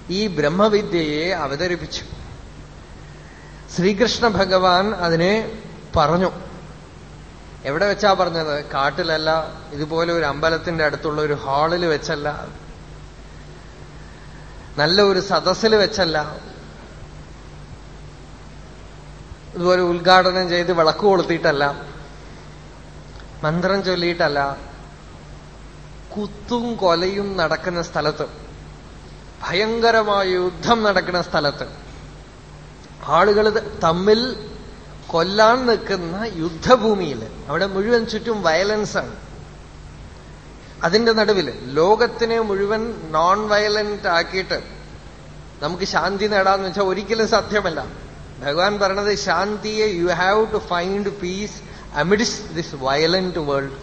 ഈ ബ്രഹ്മവിദ്യയെ അവതരിപ്പിച്ചു. ശ്രീകൃഷ്ണ ഭഗവാൻ അതിനെ പറഞ്ഞു. എവിടെ വെച്ചാ പറഞ്ഞത്? കാട്ടിലല്ല ഇതുപോലെ ഒരു അമ്പലത്തിന്റെ അടുത്തുള്ള ഒരു ഹാളിൽ വെച്ചല്ല. നല്ല ഒരു സദസ്സിൽ വെച്ചല്ല. ഇതുപോലെ ഉദ്ഘാടനം ചെയ്ത് വിളക്ക് കൊളുത്തിയിട്ടല്ല. മന്ത്രം ചൊല്ലിയിട്ടല്ല. കുത്തും കൊലയും നടക്കുന്ന സ്ഥലത്ത് ഭയങ്കരമായ യുദ്ധം നടക്കുന്ന സ്ഥലത്ത് ആളുകൾ തമ്മിൽ കൊല്ലാൻ നിൽക്കുന്ന യുദ്ധഭൂമിയിൽ അവിടെ മുഴുവൻ ചുറ്റും വയലൻസാണ് അതിന്റെ നടുവിൽ ലോകത്തിനെ മുഴുവൻ നോൺ വയലന്റ് ആക്കിയിട്ട് നമുക്ക് ശാന്തി നേടാന്ന് വെച്ചാൽ ഒരിക്കലും സാധ്യമല്ല ഭഗവാൻ പറഞ്ഞത് ശാന്തിയെ you have to find peace amidst this violent world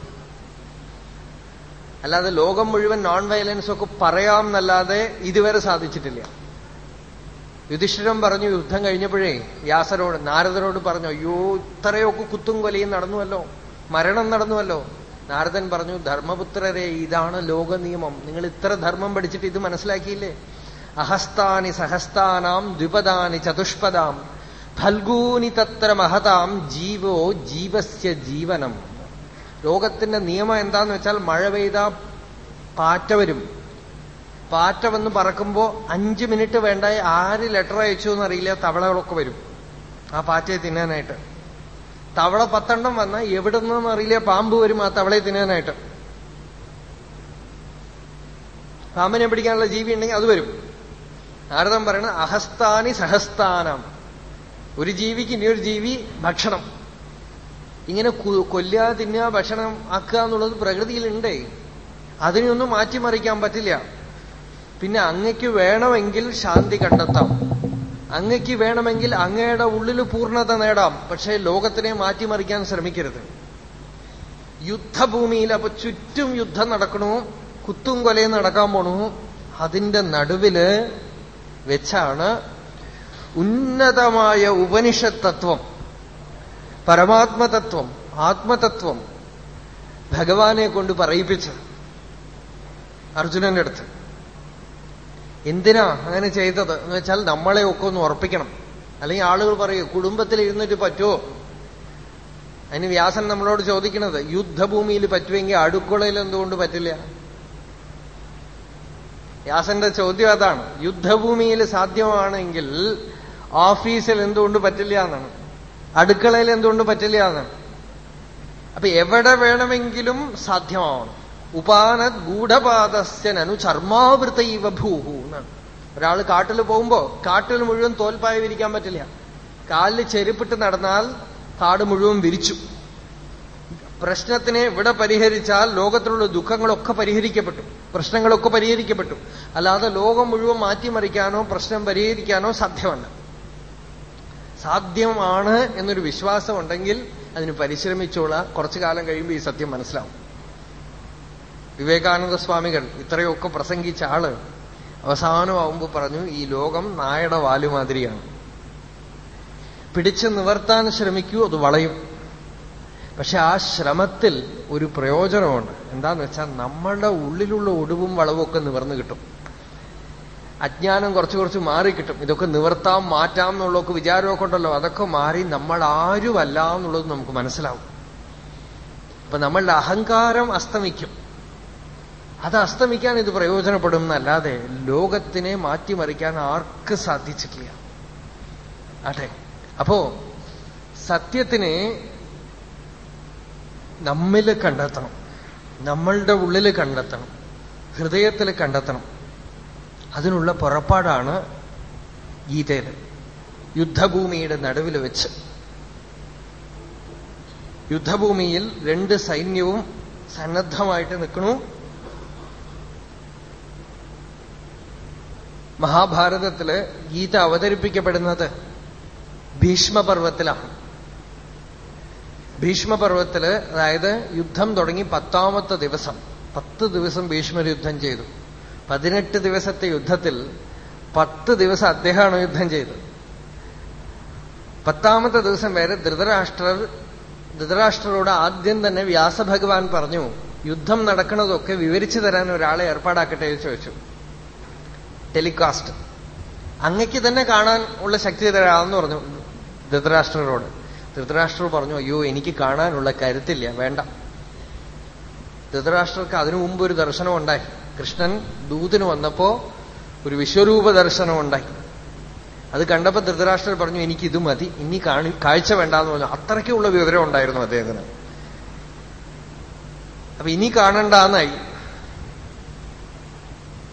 അല്ലാതെ ലോകം മുഴുവൻ നോൺ വയലൻസ് ഒക്കെ പറയാം എന്നല്ലാതെ ഇതുവരെ സാധിച്ചിട്ടില്ല. യുധിഷ്ഠിരം പറഞ്ഞു യുദ്ധം കഴിഞ്ഞപ്പോഴേ വ്യാസരോട് നാരദനോട് പറഞ്ഞു അയ്യോ ഇത്രയൊക്കെ കുത്തും കൊലയും നടന്നുവല്ലോ മരണം നടന്നുവല്ലോ. നാരദൻ പറഞ്ഞു ധർമ്മപുത്രരെ ഇതാണ് ലോക നിയമം നിങ്ങൾ ഇത്ര ധർമ്മം പഠിച്ചിട്ട് ഇത് മനസ്സിലാക്കിയില്ലേ? അഹസ്താനി സഹസ്താനാം ദ്വിപദാനി ചതുഷ്പദാം ഫൽഗൂനി തത്ര മഹതാം ജീവോ ജീവസ്യ ജീവനം. ലോകത്തിന്റെ നിയമം എന്താന്ന് വെച്ചാൽ മഴ പെയ്താ പാറ്റ വരും. പാറ്റ വന്ന് പറക്കുമ്പോ അഞ്ച് മിനിറ്റ് വേണ്ട ആര് ലെറ്റർ അയച്ചു എന്നറിയില്ല തവളകളൊക്കെ വരും. ആ പാറ്റയെ തിന്നാനായിട്ട്. തവള പത്തെണ്ണം വന്ന എവിടെ അറിയില്ല പാമ്പ് വരും ആ തവളയെ തിന്നാനായിട്ട്. പാമ്പിനെ പിടിക്കാനുള്ള ജീവി ഉണ്ടെങ്കിൽ അത് വരും. നാരദം പറയണ അഹസ്താനി സഹസ്താനം ഒരു ജീവിക്ക് ഇനിയൊരു ജീവി ഭക്ഷണം. ഇങ്ങനെ കൊല്ലുക തിന്നുക ഭക്ഷണം ആക്കുക എന്നുള്ളത് പ്രകൃതിയിലുണ്ടേ അതിനെയൊന്നും മാറ്റിമറിക്കാൻ പറ്റില്ല. പിന്നെ അങ്ങയ്ക്ക് വേണമെങ്കിൽ ശാന്തി കണ്ടെത്താം. അങ്ങയ്ക്ക് വേണമെങ്കിൽ അങ്ങയുടെ ഉള്ളിൽ പൂർണത നേടാം. പക്ഷേ ലോകത്തിനെ മാറ്റിമറിക്കാൻ ശ്രമിക്കരുത്. യുദ്ധഭൂമിയിൽ അപ്പൊ ചുറ്റും യുദ്ധം നടക്കണു കുത്തും കൊലയും നടക്കാൻ പോണു. അതിന്റെ നടുവിൽ വെച്ചാണ് ഉന്നതമായ ഉപനിഷത്തത്വം പരമാത്മതത്വം ആത്മതത്വം ഭഗവാനെ കൊണ്ട് പറയിപ്പിച്ചത് അർജുനന്റെ അടുത്ത്. എന്തിനാ അങ്ങനെ ചെയ്തത്? എന്ന് വെച്ചാൽ നമ്മളെയൊക്കെ ഒന്ന് ഉറപ്പിക്കണം. അല്ലെങ്കിൽ ആളുകൾ പറയൂ കുടുംബത്തിൽ ഇരുന്നിട്ട് പറ്റുമോ അതിന് വ്യാസൻ നമ്മളോട് ചോദിക്കുന്നത് യുദ്ധഭൂമിയിൽ പറ്റുമെങ്കിൽ അടുക്കളയിൽ എന്തുകൊണ്ട് പറ്റില്ല? വ്യാസന്റെ ചോദ്യം അതാണ്. യുദ്ധഭൂമിയിൽ സാധ്യമാണെങ്കിൽ ഓഫീസിൽ എന്തുകൊണ്ട് പറ്റില്ല എന്നാണ്. അടുക്കളയിൽ എന്തുകൊണ്ട് പറ്റില്ല എന്നാണ്. അപ്പൊ എവിടെ വേണമെങ്കിലും സാധ്യമാവണം. ഉപാനത് ഗൂഢപാദസ്യനു ചർമാവൃതൈവ ഭൂഹു എന്നാണ് ഒരാൾ കാട്ടിൽ പോകുമ്പോ കാട്ടിൽ മുഴുവൻ തോൽപ്പായ വിരിക്കാൻ പറ്റില്ല. കാലിൽ ചെരുപ്പിട്ട് നടന്നാൽ കാട് മുഴുവൻ വിരിച്ചു. പ്രശ്നത്തിനെ ഇവിടെ പരിഹരിച്ചാൽ ലോകത്തിലുള്ള ദുഃഖങ്ങളൊക്കെ പരിഹരിക്കപ്പെട്ടു. പ്രശ്നങ്ങളൊക്കെ പരിഹരിക്കപ്പെട്ടു. അല്ലാതെ ലോകം മുഴുവൻ മാറ്റിമറിക്കാനോ പ്രശ്നം പരിഹരിക്കാനോ സാധ്യമല്ല. സാധ്യമാണ് എന്നൊരു വിശ്വാസം ഉണ്ടെങ്കിൽ അതിന് പരിശ്രമിച്ചോളാം. കുറച്ചു കാലം കഴിയുമ്പോൾ ഈ സത്യം മനസ്സിലാവും. വിവേകാനന്ദ സ്വാമികൾ ഇത്രയൊക്കെ പ്രസംഗിച്ച ആൾ അവസാനമാവുമ്പോൾ പറഞ്ഞു ഈ ലോകം നായയുടെ വാലുമാതിരിയാണ് പിടിച്ചു നിവർത്താൻ ശ്രമിക്കൂ അത് വളയും. പക്ഷെ ആ ശ്രമത്തിൽ ഒരു പ്രയോജനമുണ്ട്. എന്താന്ന് വെച്ചാൽ നമ്മളുടെ ഉള്ളിലുള്ള ഒടിവും വളവും ഒക്കെ നിവർന്നു കിട്ടും. അജ്ഞാനം കുറച്ച് കുറച്ച് മാറിക്കിട്ടും ഇതൊക്കെ നിവർത്താം മാറ്റാം എന്നുള്ളതൊക്കെ വിചാരമൊക്കെ ഉണ്ടല്ലോ. അതൊക്കെ മാറി നമ്മൾ ആരുമല്ല എന്നുള്ളത് നമുക്ക് മനസ്സിലാവും. അപ്പൊ നമ്മളുടെ അഹങ്കാരം അസ്തമിക്കും. അത് അസ്തമിക്കാൻ ഇത് പ്രയോജനപ്പെടും എന്നല്ലാതെ ലോകത്തിനെ മാറ്റിമറിക്കാൻ ആർക്ക് സാധിച്ചിട്ടില്ല. അതെ. അപ്പോ സത്യത്തിനെ നമ്മിൽ കണ്ടെത്തണം. നമ്മളുടെ ഉള്ളിൽ കണ്ടെത്തണം. ഹൃദയത്തിൽ കണ്ടെത്തണം. അതിനുള്ള പുറപ്പാടാണ് ഗീതയിൽ യുദ്ധഭൂമിയുടെ നടുവിൽ വെച്ച്. യുദ്ധഭൂമിയിൽ രണ്ട് സൈന്യവും സന്നദ്ധമായിട്ട് നിൽക്കണു. മഹാഭാരതത്തിൽ ഗീത അവതരിപ്പിക്കപ്പെടുന്നത് ഭീഷ്മപർവത്തിലാണ് ഭീഷ്മപർവത്തിൽ അതായത് യുദ്ധം തുടങ്ങി പത്താമത്തെ ദിവസം പത്ത് ദിവസം ഭീഷ്മർ യുദ്ധം ചെയ്തു. പതിനെട്ട് ദിവസത്തെ യുദ്ധത്തിൽ പത്ത് ദിവസം അദ്ദേഹമാണ് യുദ്ധം ചെയ്തത്. പത്താമത്തെ ദിവസം വരെ ധൃതരാഷ്ട്രർ ധൃതരാഷ്ട്രരോട് ആദ്യം തന്നെ വ്യാസഭഗവാൻ പറഞ്ഞു യുദ്ധം നടക്കുന്നതൊക്കെ വിവരിച്ചു തരാൻ ഒരാളെ ഏർപ്പാടാക്കട്ടെ എന്ന് ചോദിച്ചു. ടെലികാസ്റ്റ്. അങ്ങക്ക് തന്നെ കാണാൻ ഉള്ള ശക്തി തരാമെന്ന് പറഞ്ഞു ധൃതരാഷ്ട്രരോട്. ധൃതരാഷ്ട്രർ പറഞ്ഞു അയ്യോ എനിക്ക് കാണാനുള്ള കരുത്തില്ല വേണ്ട. ധൃതരാഷ്ട്രർക്ക് അതിനു മുമ്പ് ഒരു ദർശനം ഉണ്ടായി. കൃഷ്ണൻ ദൂതിന് വന്നപ്പോ ഒരു വിശ്വരൂപ ദർശനം ഉണ്ടായി. അത് കണ്ടപ്പോ ധൃതരാഷ്ട്രർ പറഞ്ഞു എനിക്ക് ഇത് മതി ഇനി കാണി കാഴ്ച വേണ്ടാന്ന് പറഞ്ഞു. അത്രയ്ക്കുള്ള വിവരം ഉണ്ടായിരുന്നു അദ്ദേഹത്തിന്. അപ്പൊ ഇനി കാണണ്ടാന്നായി.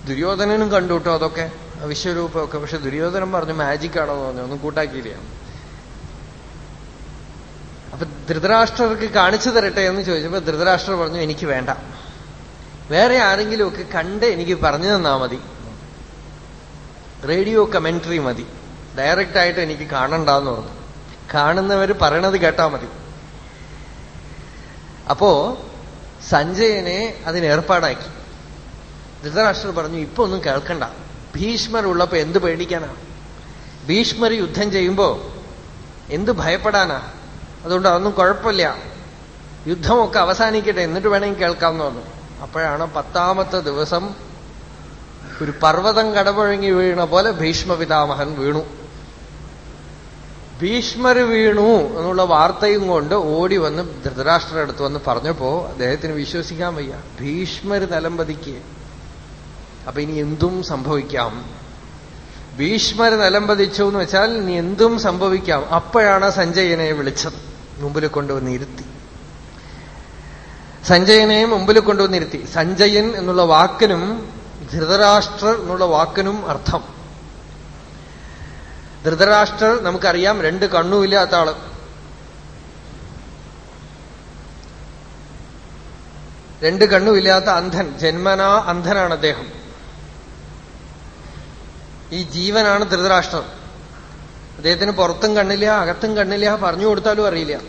ദുര്യോധനനും കണ്ടു കേട്ടോ അതൊക്കെ. വിശ്വരൂപമൊക്കെ. പക്ഷെ ദുര്യോധനൻ പറഞ്ഞു മാജിക് ആണോ പറഞ്ഞു. ഒന്നും കൂട്ടാക്കിയില്ല. അപ്പൊ ധൃതരാഷ്ട്രർക്ക് കാണിച്ചു തരട്ടെ എന്ന് ചോദിച്ചപ്പോ ധൃതരാഷ്ട്രർ പറഞ്ഞു എനിക്ക് വേണ്ട. വേറെ ആരെങ്കിലുമൊക്കെ കണ്ട് എനിക്ക് പറഞ്ഞു തന്നാ മതി. റേഡിയോ കമന്ററി മതി. ഡയറക്റ്റ് ആയിട്ട് എനിക്ക് കാണണ്ടെന്ന് പറഞ്ഞു. കാണുന്നവർ പറയണത് കേട്ടാ മതി. അപ്പോ സഞ്ജയനെ അതിന് ഏർപ്പാടാക്കി. ധൃതരാഷ്ട്രർ പറഞ്ഞു ഇപ്പൊ ഒന്നും കേൾക്കണ്ട. ഭീഷ്മർ ഉള്ളപ്പോ എന്ത് പേടിക്കാനാ? ഭീഷ്മർ യുദ്ധം ചെയ്യുമ്പോ എന്ത് ഭയപ്പെടാനാ? അതുകൊണ്ട് അതൊന്നും കുഴപ്പമില്ല. യുദ്ധമൊക്കെ അവസാനിക്കട്ടെ എന്നിട്ട് വേണമെങ്കിൽ കേൾക്കാമെന്ന് പറഞ്ഞു. അപ്പോഴാണ് പത്താമത്തെ ദിവസം ഒരു പർവതം കടപുഴങ്ങി വീണ പോലെ ഭീഷ്മ പിതാമഹൻ വീണു. ഭീഷ്മർ വീണു എന്നുള്ള വാർത്തയും കൊണ്ട് ഓടി വന്ന് ധൃതരാഷ്ട്രടുത്ത് വന്ന് പറഞ്ഞപ്പോ അദ്ദേഹത്തിന് വിശ്വസിക്കാൻ വയ്യ. ഭീഷ്മർ നിലംപതിക്ക് അപ്പൊ ഇനി എന്തും സംഭവിക്കാം. ഭീഷ്മർ നിലംപതിച്ചു എന്ന് വെച്ചാൽ ഇനി എന്തും സംഭവിക്കാം. അപ്പോഴാണ് സഞ്ജയനെ വിളിച്ചത്. മുമ്പിൽ കൊണ്ടുവന്ന് ഇരുത്തി. സഞ്ജയനെ മുമ്പിൽ കൊണ്ടുവന്നിരുത്തി സഞ്ജയൻ എന്നുള്ള വാക്കിനും ധൃതരാഷ്ട്രർ എന്നുള്ള വാക്കിനും അർത്ഥം. ധൃതരാഷ്ട്രർ നമുക്കറിയാം രണ്ട് കണ്ണുമില്ലാത്ത ആൾ. രണ്ട് കണ്ണുമില്ലാത്ത അന്ധൻ. ജന്മനാ അന്ധനാണ് അദ്ദേഹം. ഈ ജീവനാണ് ധൃതരാഷ്ട്രം. അദ്ദേഹത്തിന് പുറത്തും കണ്ണില്ല അകത്തും കണ്ണില്ല പറഞ്ഞു കൊടുത്താലും അറിയില്ല.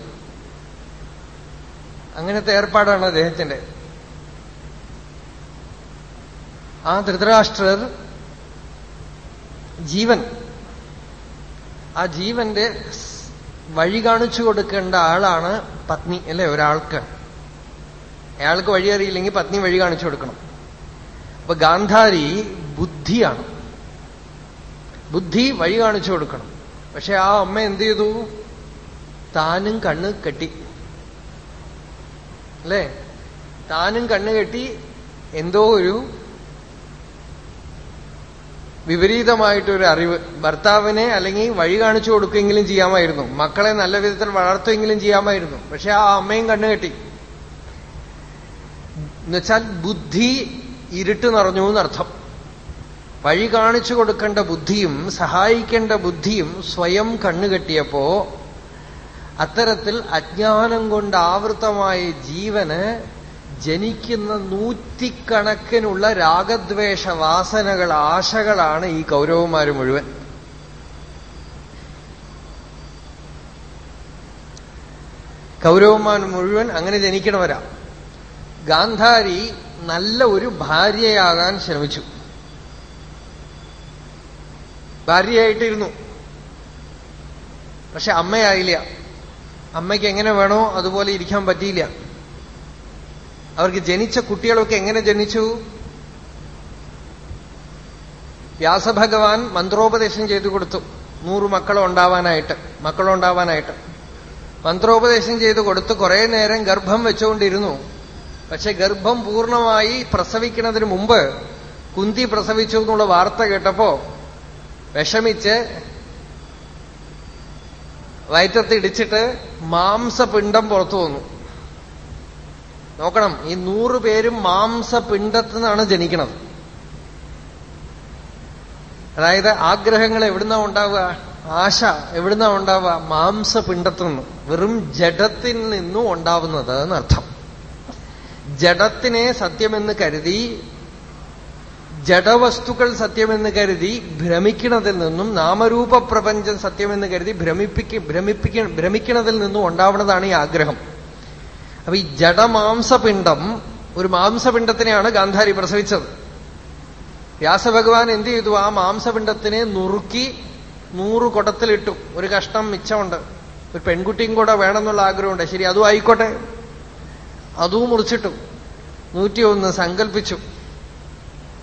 അങ്ങനത്തെ ഏർപ്പാടാണ് അദ്ദേഹത്തിന്റെ. ആ ധൃതരാഷ്ട്രർ ജീവൻ. ആ ജീവന്റെ വഴി കാണിച്ചു കൊടുക്കേണ്ട ആളാണ് പത്നി അല്ലെ ഒരാൾക്ക്. അയാൾക്ക് വഴി അറിയില്ലെങ്കിൽ പത്നി വഴി കാണിച്ചു കൊടുക്കണം. അപ്പൊ ഗാന്ധാരി ബുദ്ധിയാണ്. ബുദ്ധി വഴി കാണിച്ചു കൊടുക്കണം. പക്ഷെ ആ അമ്മ എന്ത് ചെയ്തു? താനും കണ്ണ് കെട്ടി. അല്ലേ? താനും കണ്ണ് കെട്ടി എന്തോ ഒരു വിപരീതമായിട്ടൊരു അറിവ്. ഭർത്താവിനെ അല്ലെങ്കിൽ വഴി കാണിച്ചു കൊടുക്കുമെങ്കിലും ചെയ്യാമായിരുന്നു. മക്കളെ നല്ല വിധത്തിൽ വളർത്തുമെങ്കിലും ചെയ്യാമായിരുന്നു. പക്ഷെ ആ അമ്മയും കണ്ണുകെട്ടി എന്നുവെച്ചാൽ ബുദ്ധി ഇരുട്ട് നിറഞ്ഞു എന്നർത്ഥം. വഴി കാണിച്ചു കൊടുക്കേണ്ട ബുദ്ധിയും സഹായിക്കേണ്ട ബുദ്ധിയും സ്വയം കണ്ണുകെട്ടിയപ്പോ അത്തരത്തിൽ അജ്ഞാനം കൊണ്ട് ആവൃത്തമായ ജീവന് ജനിക്കുന്ന നൂറ്റിക്കണക്കിനുള്ള രാഗദ്വേഷ വാസനകൾ ആശകളാണ് ഈ കൗരവന്മാര് മുഴുവൻ. കൗരവന്മാർ മുഴുവൻ അങ്ങനെ ജനിക്കണവരാ. ഗാന്ധാരി നല്ല ഒരു ഭാര്യയാകാൻ ശ്രമിച്ചു. ഭാര്യയായിട്ടിരുന്നു. പക്ഷെ അമ്മയായില്ല. അമ്മയ്ക്ക് എങ്ങനെ വേണോ അതുപോലെ ഇരിക്കാൻ പറ്റിയില്ല. അവർക്ക് ജനിച്ച കുട്ടികളൊക്കെ എങ്ങനെ ജനിച്ചു? വ്യാസഭഗവാൻ മന്ത്രോപദേശം ചെയ്തു കൊടുത്തു. നൂറ് മക്കളുണ്ടാവാനായിട്ട് മക്കളുണ്ടാവാനായിട്ട്. മന്ത്രോപദേശം ചെയ്തു കൊടുത്ത് കുറെ നേരം ഗർഭം വെച്ചുകൊണ്ടിരുന്നു. പക്ഷെ ഗർഭം പൂർണമായി പ്രസവിക്കുന്നതിന് മുമ്പ് കുന്തി പ്രസവിച്ചു എന്നുള്ള വാർത്ത കേട്ടപ്പോ വിഷമിച്ച് വയറ്റത്ത് ഇടിച്ചിട്ട് മാംസപിണ്ഡം പുറത്തു വന്നു. നോക്കണം ഈ നൂറ് പേരും മാംസപിണ്ഡത്തു നിന്നാണ് ജനിക്കുന്നത് അതായത് ആഗ്രഹങ്ങൾ എവിടുന്നാ ഉണ്ടാവുക? ആശ എവിടുന്നാ ഉണ്ടാവുക? മാംസപിണ്ഡത്തു നിന്ന് വെറും ജഡത്തിൽ നിന്നും ഉണ്ടാവുന്നത് എന്നർത്ഥം. ജഡത്തിനെ സത്യമെന്ന് കരുതി ജഡവസ്തുക്കൾ സത്യമെന്ന് കരുതി ഭ്രമിക്കണതിൽ നിന്നും നാമരൂപ പ്രപഞ്ചം സത്യമെന്ന് കരുതി ഭ്രമിപ്പിക്ക ഭ്രമിപ്പിക്ക ഭ്രമിക്കണതിൽ നിന്നും ഉണ്ടാവുന്നതാണ് ഈ ആഗ്രഹം. അപ്പൊ ഈ ജഡമാംസപിണ്ഡം ഒരു മാംസപിണ്ഡത്തിനെയാണ് ഗാന്ധാരി പ്രസവിച്ചത്. വ്യാസഭഗവാൻ എന്ത് ചെയ്തു? ആ മാംസപിണ്ഡത്തിനെ നുറുക്കി നൂറ് കുടത്തിലിട്ടു. ഒരു കഷ്ണം മിച്ചമുണ്ട്. ഒരു പെൺകുട്ടിയും കൂടെ വേണമെന്നുള്ള ആഗ്രഹമുണ്ട്. ശരി അതും ആയിക്കോട്ടെ. അതും മുറിച്ചിട്ടു. നൂറ്റിയൊന്ന് സങ്കല്പിച്ചു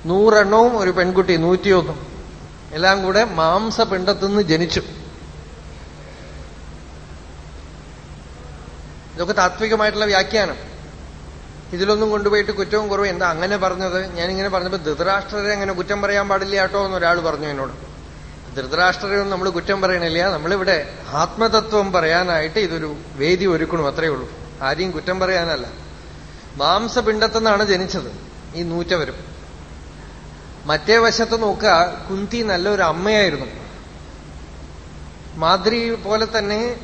നൂറെണ്ണവും ഒരു പെൺകുട്ടി നൂറ്റിയൊന്നും. എല്ലാം കൂടെ മാംസപിണ്ഡത്തുനിന്ന് ജനിച്ചു. ഇതൊക്കെ താത്വികമായിട്ടുള്ള വ്യാഖ്യാനം. ഇതിലൊന്നും കൊണ്ടുപോയിട്ട് കുറ്റവും കുറവും എന്താ അങ്ങനെ പറഞ്ഞത്? ഞാനിങ്ങനെ പറഞ്ഞപ്പോ ധൃതരാഷ്ട്രരെ അങ്ങനെ കുറ്റം പറയാൻ പാടില്ല കേട്ടോ എന്നൊരാൾ പറഞ്ഞു എന്നോട്. ധൃതരാഷ്ട്രരെയൊന്നും നമ്മൾ കുറ്റം പറയണില്ല. നമ്മളിവിടെ ആത്മതത്വം പറയാനായിട്ട് ഇതൊരു വേദി ഒരുക്കണം അത്രയേ ഉള്ളൂ. ആരെയും കുറ്റം പറയാനല്ല. മാംസപിണ്ടത്തുനിന്നാണ് ജനിച്ചത് ഈ നൂറ്റവരും. മറ്റേ വശത്ത് നോക്കുക കുന്തി നല്ലൊരു അമ്മയായിരുന്നു. മാതൃ പോലെ തന്നെ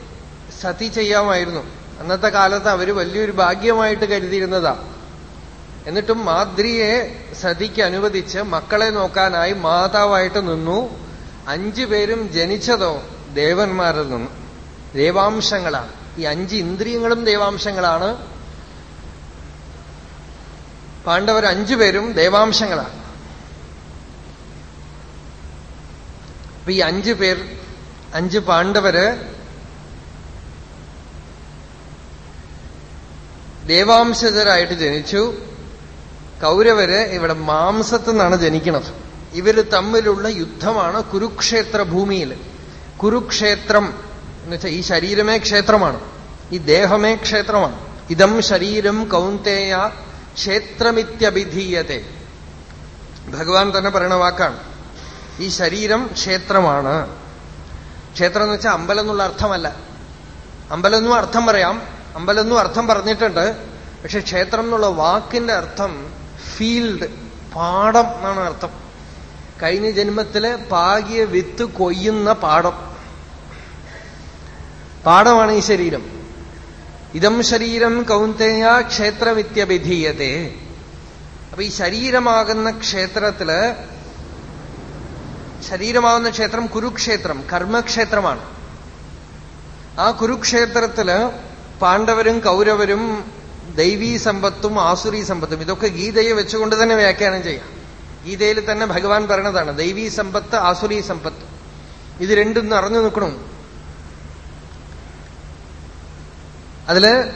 സതി ചെയ്യാമായിരുന്നു. അന്നത്തെ കാലത്ത് അവർ വലിയൊരു ഭാഗ്യമായിട്ട് കരുതിയിരുന്നതാ. എന്നിട്ടും മാദ്രിയെ സതിക്ക് അനുവദിച്ച് മക്കളെ നോക്കാനായി മാതാവായിട്ട് നിന്നു. അഞ്ചു പേരും ജനിച്ചതോ ദേവന്മാരിൽ നിന്ന്. ദേവാംശങ്ങളാണ്. ഈ അഞ്ച് ഇന്ദ്രിയങ്ങളും ദേവാംശങ്ങളാണ്. പാണ്ഡവർ അഞ്ചുപേരും ദേവാംശങ്ങളാണ്. അപ്പൊ ഈ അഞ്ചു പേർ അഞ്ച് പാണ്ഡവര് ദേവാംശജരായിട്ട് ജനിച്ചു. കൗരവര് ഇവിടെ മാംസത്തിൽ നിന്നാണ് ജനിക്കുന്നത് ഇവർ തമ്മിലുള്ള യുദ്ധമാണ് കുരുക്ഷേത്ര ഭൂമിയിൽ കുരുക്ഷേത്രം എന്ന് വെച്ചാൽ ഈ ശരീരമേ ക്ഷേത്രമാണ്. ഈ ദേഹമേ ക്ഷേത്രമാണ്. ഇതം ശരീരം കൗന്തേയ ക്ഷേത്രമിത്യഭിധീയത്തെ ഭഗവാൻ തന്നെ പറയണ വാക്കാണ്. ഈ ശരീരം ക്ഷേത്രമാണ്. ക്ഷേത്രം എന്ന് വെച്ചാൽ അമ്പലം എന്നുള്ള അർത്ഥമല്ല. അമ്പലം എന്നും അർത്ഥം പറയാം. അമ്പലം എന്നും അർത്ഥം പറഞ്ഞിട്ടുണ്ട്. പക്ഷെ ക്ഷേത്രം എന്നുള്ള വാക്കിന്റെ അർത്ഥം ഫീൽഡ് പാടം എന്നാണ് അർത്ഥം. കഴിഞ്ഞ ജന്മത്തിൽ പാകിയ വിത്ത് കൊയ്യുന്ന പാടം പാടമാണ് ഈ ശരീരം. ഇതം ശരീരം കൗന്തേയ ക്ഷേത്രമിത്യഭിധീയത്തെ അപ്പൊ ഈ ശരീരമാകുന്ന ക്ഷേത്രത്തിൽ ശരീരമാകുന്ന ക്ഷേത്രം കുരുക്ഷേത്രം കർമ്മക്ഷേത്രമാണ്. ആ കുരുക്ഷേത്രത്തിൽ പാണ്ഡവരും കൗരവരും ദൈവീ സമ്പത്തും ആസുരീ സമ്പത്തും ഇതൊക്കെ ഗീതയെ വെച്ചുകൊണ്ട് തന്നെ വ്യാഖ്യാനം ചെയ്യാം. ഗീതയിൽ തന്നെ ഭഗവാൻ പറയണതാണ് ദൈവീ സമ്പത്ത് ആസുരീ സമ്പത്ത്. ഇത് രണ്ടും നിറഞ്ഞു നിൽക്കണം. അതിൽ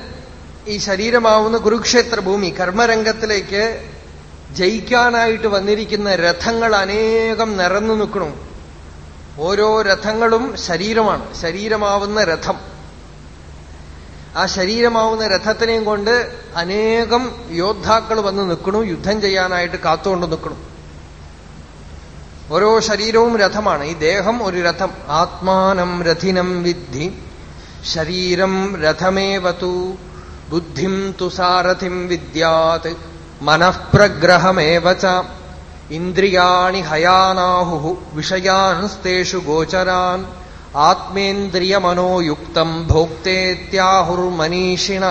ഈ ശരീരമാവുന്ന കുരുക്ഷേത്ര ഭൂമി കർമ്മരംഗത്തിലേക്ക് ജയിക്കാനായിട്ട് വന്നിരിക്കുന്ന രഥങ്ങൾ അനേകം നിറഞ്ഞു നിൽക്കണു ഓരോ രഥങ്ങളും ശരീരമാണ്. ശരീരമാവുന്ന രഥം. ആ ശരീരമാവുന്ന രഥത്തിനെയും കൊണ്ട് അനേകം യോദ്ധാക്കൾ വന്ന് നിൽക്കണു യുദ്ധം ചെയ്യാനായിട്ട് കാത്തുകൊണ്ട് നിൽക്കണം ഓരോ ശരീരവും രഥമാണ്. ഈ ദേഹം ഒരു രഥം. ആത്മാനം രഥിനം വിദ്ധി. ശരീരം രഥമേവതു. ബുദ്ധിം തുസാരഥിം വിദ്യാത്. മനഃപ്രഗ്രഹമേവ ച. ഇന്ദ്രിയാണി ഹയാനാഹു വിഷയാൻസ്തേഷു ഗോചരാൻ. ആത്മേന്ദ്രിയമനോയുക്തം ഭോക്തേത്യാഹുർമനീഷിണ.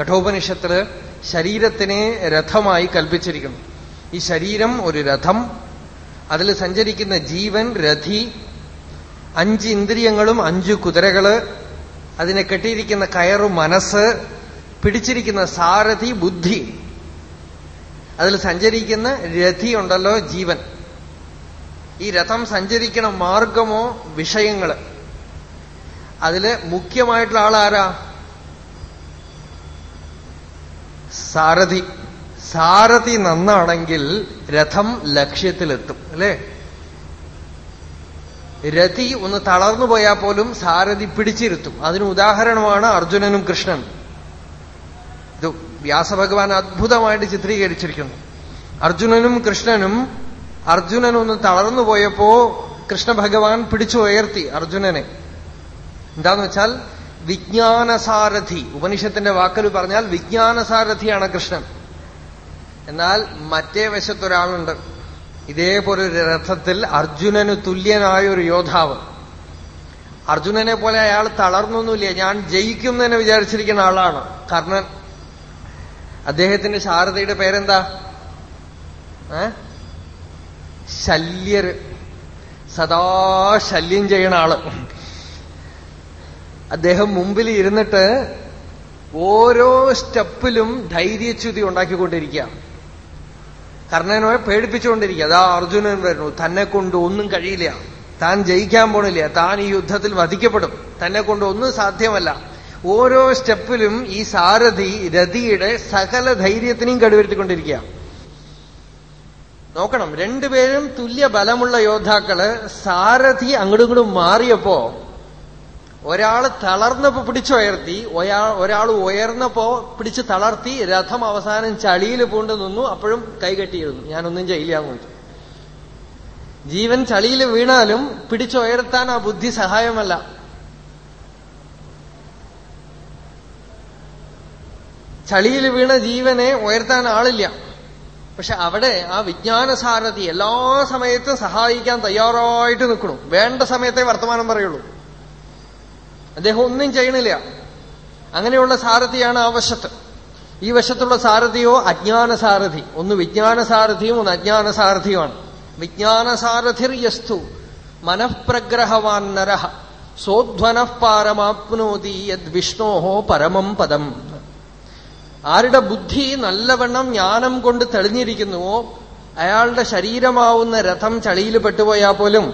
കഠോപനിഷത്തിൽ ശരീരത്തിനെ രഥമായി കൽപ്പിച്ചിരിക്കുന്നു. ഈ ശരീരം ഒരു രഥം. അതിൽ സഞ്ചരിക്കുന്ന ജീവൻ രഥി. അഞ്ച് ഇന്ദ്രിയങ്ങളും അഞ്ച് കുതിരകൾ. അതിനെ കെട്ടിയിരിക്കുന്ന കയറു മനസ്സ്. പിടിച്ചിരിക്കുന്ന സാരഥി ബുദ്ധി. അതിൽ സഞ്ചരിക്കുന്ന രഥി ഉണ്ടല്ലോ ജീവൻ. ഈ രഥം സഞ്ചരിക്കണ മാർഗമോ വിഷയങ്ങൾ അതിൽ മുഖ്യമായിട്ടുള്ള ആളാരാ? സാരഥി. സാരഥി നന്നാണെങ്കിൽ രഥം ലക്ഷ്യത്തിലെത്തും അല്ലേ? രഥി ഒന്ന് തളർന്നു പോയാൽ പോലും സാരഥി പിടിച്ചിരുത്തും. അതിന് ഉദാഹരണമാണ് അർജുനനും കൃഷ്ണനും. വ്യാസഭഗവാൻ അത്ഭുതമായിട്ട് ചിത്രീകരിച്ചിരിക്കുന്നു. അർജുനനും കൃഷ്ണനും അർജുനൻ ഒന്ന് തളർന്നു പോയപ്പോ കൃഷ്ണ ഭഗവാൻ പിടിച്ചു ഉയർത്തി അർജുനനെ. എന്താന്ന് വെച്ചാൽ വിജ്ഞാനസാരഥി ഉപനിഷത്തിന്റെ വാക്കൽ പറഞ്ഞാൽ വിജ്ഞാനസാരഥിയാണ് കൃഷ്ണൻ. എന്നാൽ മറ്റേ വശത്തൊരാളുണ്ട്. ഇതേപോലെ ഒരു രഥത്തിൽ അർജുനന് തുല്യനായ ഒരു യോദ്ധാവ്. അർജുനനെ പോലെ അയാൾ തളർന്നൊന്നുമില്ല. ഞാൻ ജയിക്കുന്നതിനെ വിചാരിച്ചിരിക്കുന്ന ആളാണ് കർണൻ. അദ്ദേഹത്തിന്റെ ശാരദയുടെ പേരെന്താ? ഏ? ശല്യര് സദാ ശല്യം ചെയ്യണ ആൾ. അദ്ദേഹം മുമ്പിൽ ഇരുന്നിട്ട് ഓരോ സ്റ്റെപ്പിലും ധൈര്യച്യുതി ഉണ്ടാക്കിക്കൊണ്ടിരിക്കുക. കർണനെ പേടിപ്പിച്ചുകൊണ്ടിരിക്കുക. അതാ അർജുനൻ വരുന്നു. തന്നെ കൊണ്ട് ഒന്നും കഴിയില്ല. താൻ ജയിക്കാൻ പോണില്ല. താൻ ഈ യുദ്ധത്തിൽ വധിക്കപ്പെടും. തന്നെ കൊണ്ട് ഒന്നും സാധ്യമല്ല. ഓരോ സ്റ്റെപ്പിലും ഈ സാരഥി രതിയുടെ സകല ധൈര്യത്തിനെയും കടുവരുത്തിക്കൊണ്ടിരിക്കുക. നോക്കണം രണ്ടുപേരും തുല്യ ബലമുള്ള യോദ്ധാക്കൾ സാരഥി അങ്ങോട്ടും ഇങ്ങോട്ടും മാറിയപ്പോ ഒരാൾ തളർന്നപ്പോ പിടിച്ചുയർത്തി ഒരാൾ ഉയർന്നപ്പോ പിടിച്ച് തളർത്തി രഥം അവസാനം ചളിയിൽ പൂണ്ട് നിന്നു അപ്പോഴും കൈകെട്ടിയിരുന്നു ഞാനൊന്നും ചെയ്യില്ലാന്ന് വെച്ചു ജീവൻ ചളിയിൽ വീണാലും പിടിച്ചുയർത്താൻ ആ ബുദ്ധി സഹായമല്ല. ചളിയിൽ വീണ ജീവനെ ഉയർത്താൻ ആളില്ല. പക്ഷെ അവിടെ ആ വിജ്ഞാനസാരഥി എല്ലാ സമയത്തും സഹായിക്കാൻ തയ്യാറായിട്ട് നിൽക്കണം വേണ്ട സമയത്തെ വർത്തമാനം പറയുള്ളൂ. അദ്ദേഹം ഒന്നും ചെയ്യണില്ല. അങ്ങനെയുള്ള സാരഥിയാണ് ആ വശത്ത്. ഈ വശത്തുള്ള സാരഥിയോ അജ്ഞാനസാരഥി. ഒന്ന് വിജ്ഞാനസാരഥിയും ഒന്ന് അജ്ഞാനസാരഥിയുമാണ്. വിജ്ഞാനസാരഥിർ യസ്തു മനഃപ്രഗ്രഹവാൻ നരഹ സോധ്വനഃ പാരമാപ്നോതി യദ് വിഷ്ണോഹോ പരമം പദം. ആരുടെ ബുദ്ധി നല്ലവണ്ണം ജ്ഞാനം കൊണ്ട് തെളിഞ്ഞിരിക്കുന്നുവോ അയാളുടെ ശരീരമാവുന്ന രഥം ചളിയിൽ പെട്ടുപോയാൽ പോലും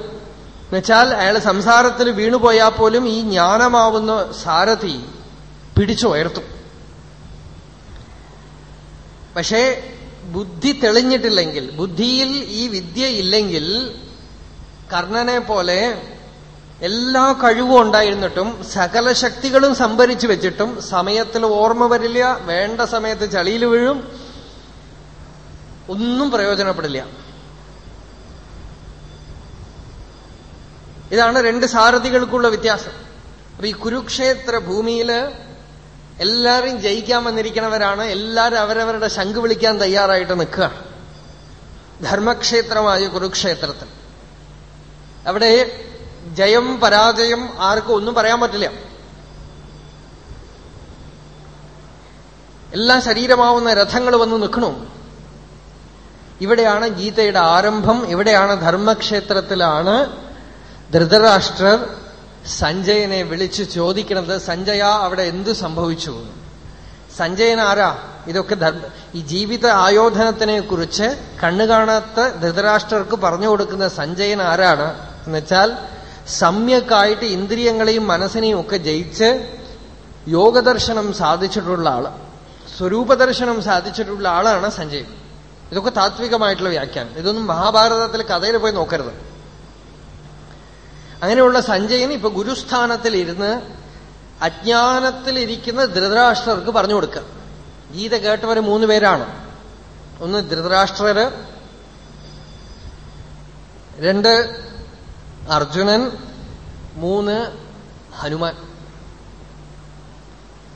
എന്നുവെച്ചാൽ അയാൾ സംസാരത്തിൽ വീണുപോയാൽ പോലും ഈ ജ്ഞാനമാവുന്ന സാരഥി പിടിച്ചുയർത്തും പക്ഷേ ബുദ്ധി തെളിഞ്ഞിട്ടില്ലെങ്കിൽ ബുദ്ധിയിൽ ഈ വിദ്യ ഇല്ലെങ്കിൽ കർണനെ പോലെ എല്ലാ കഴിവും ഉണ്ടായിരുന്നിട്ടും സകല ശക്തികളും സംഭരിച്ചു വെച്ചിട്ടും സമയത്തിൽ ഓർമ്മ വരില്ല വേണ്ട സമയത്ത് ചളിയിൽ വീഴും ഒന്നും പ്രയോജനപ്പെടില്ല. ഇതാണ് രണ്ട് സാരഥികൾക്കുള്ള വ്യത്യാസം. അപ്പൊ ഈ കുരുക്ഷേത്ര ഭൂമിയിൽ എല്ലാവരും ജയിക്കാൻ വന്നിരിക്കുന്നവരാണ് എല്ലാവരും അവരവരുടെ ശംഖ് വിളിക്കാൻ തയ്യാറായിട്ട് നിൽക്കുക. ധർമ്മക്ഷേത്രമായ കുരുക്ഷേത്രത്തിൽ. അവിടെ ജയം പരാജയം ആർക്കും ഒന്നും പറയാൻ പറ്റില്ല. എല്ലാ ശരീരമാവുന്ന രഥങ്ങൾ വന്ന് നിൽക്കണു. ഇവിടെയാണ് ഗീതയുടെ ആരംഭം ഇവിടെയാണ് ധർമ്മക്ഷേത്രത്തിലാണ് ധൃതരാഷ്ട്രർ സഞ്ജയനെ വിളിച്ചു ചോദിക്കുന്നത് സഞ്ജയ അവിടെ എന്തു സംഭവിച്ചു? സഞ്ജയൻ ആരാ? ഇതൊക്കെ ഈ ജീവിത ആയോധനത്തിനെ കുറിച്ച് കണ്ണുകാണാത്ത ധൃതരാഷ്ട്രർക്ക് പറഞ്ഞു കൊടുക്കുന്ന സഞ്ജയൻ ആരാണ്? എന്നുവെച്ചാൽ സമ്യക്കായിട്ട് ഇന്ദ്രിയങ്ങളെയും മനസ്സിനെയും ഒക്കെ ജയിച്ച് യോഗദർശനം സാധിച്ചിട്ടുള്ള ആൾ സ്വരൂപദർശനം സാധിച്ചിട്ടുള്ള ആളാണ് സഞ്ജയ്. ഇതൊക്കെ താത്വികമായിട്ടുള്ള വ്യാഖ്യാനം. ഇതൊന്നും മഹാഭാരതത്തിൽ കഥയിൽ പോയി നോക്കരുത്. അങ്ങനെയുള്ള സഞ്ജയൻ ഇപ്പൊ ഗുരുസ്ഥാനത്തിൽ ഇരുന്ന് അജ്ഞാനത്തിലിരിക്കുന്ന ധൃതരാഷ്ട്രർക്ക് പറഞ്ഞു കൊടുക്കുക ഗീത കേട്ടവർ മൂന്ന് പേരാണ്. ഒന്ന് ധൃതരാഷ്ട്രര് രണ്ട് അർജുനൻ മൂന്ന് ഹനുമാൻ.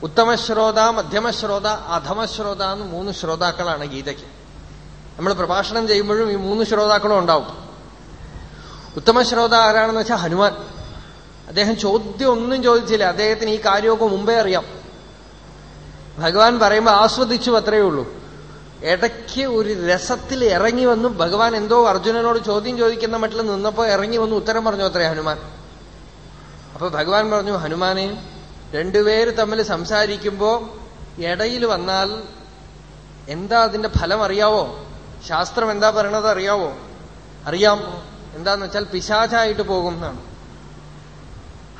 ഉത്തമശ്രോത മധ്യമശ്രോത അധമശ്രോത എന്ന് മൂന്ന് ശ്രോതാക്കളാണ് ഗീതയ്ക്ക്. നമ്മൾ പ്രഭാഷണം ചെയ്യുമ്പോഴും ഈ മൂന്ന് ശ്രോതാക്കളും ഉണ്ടാവും. ഉത്തമശ്രോത ആരാണെന്ന് വെച്ചാൽ ഹനുമാൻ. അദ്ദേഹം ചോദ്യം ഒന്നും ചോദിച്ചില്ല. അദ്ദേഹത്തിന് ഈ കാര്യമൊക്കെ മുമ്പേ അറിയാം. ഭഗവാൻ പറയുമ്പോൾ ആസ്വദിച്ചു അത്രയേ ഉള്ളൂ. ഇടയ്ക്ക് ഒരു രസത്തിൽ ഇറങ്ങി വന്നു. ഭഗവാൻ എന്തോ അർജുനനോട് ചോദ്യം ചോദിക്കുന്ന മട്ടിൽ നിന്നപ്പോ ഇറങ്ങി വന്നു. ഉത്തരം പറഞ്ഞു അത്രേ ഹനുമാൻ. അപ്പൊ ഭഗവാൻ പറഞ്ഞു ഹനുമാനെ രണ്ടുപേര് തമ്മിൽ സംസാരിക്കുമ്പോ ഇടയിൽ വന്നാൽ എന്താ അതിന്റെ ഫലം അറിയാവോ? ശാസ്ത്രം എന്താ പറയണത് അറിയാവോ? അറിയാം. എന്താന്ന് വെച്ചാൽ പിശാചായിട്ട് പോകും എന്നാണ്.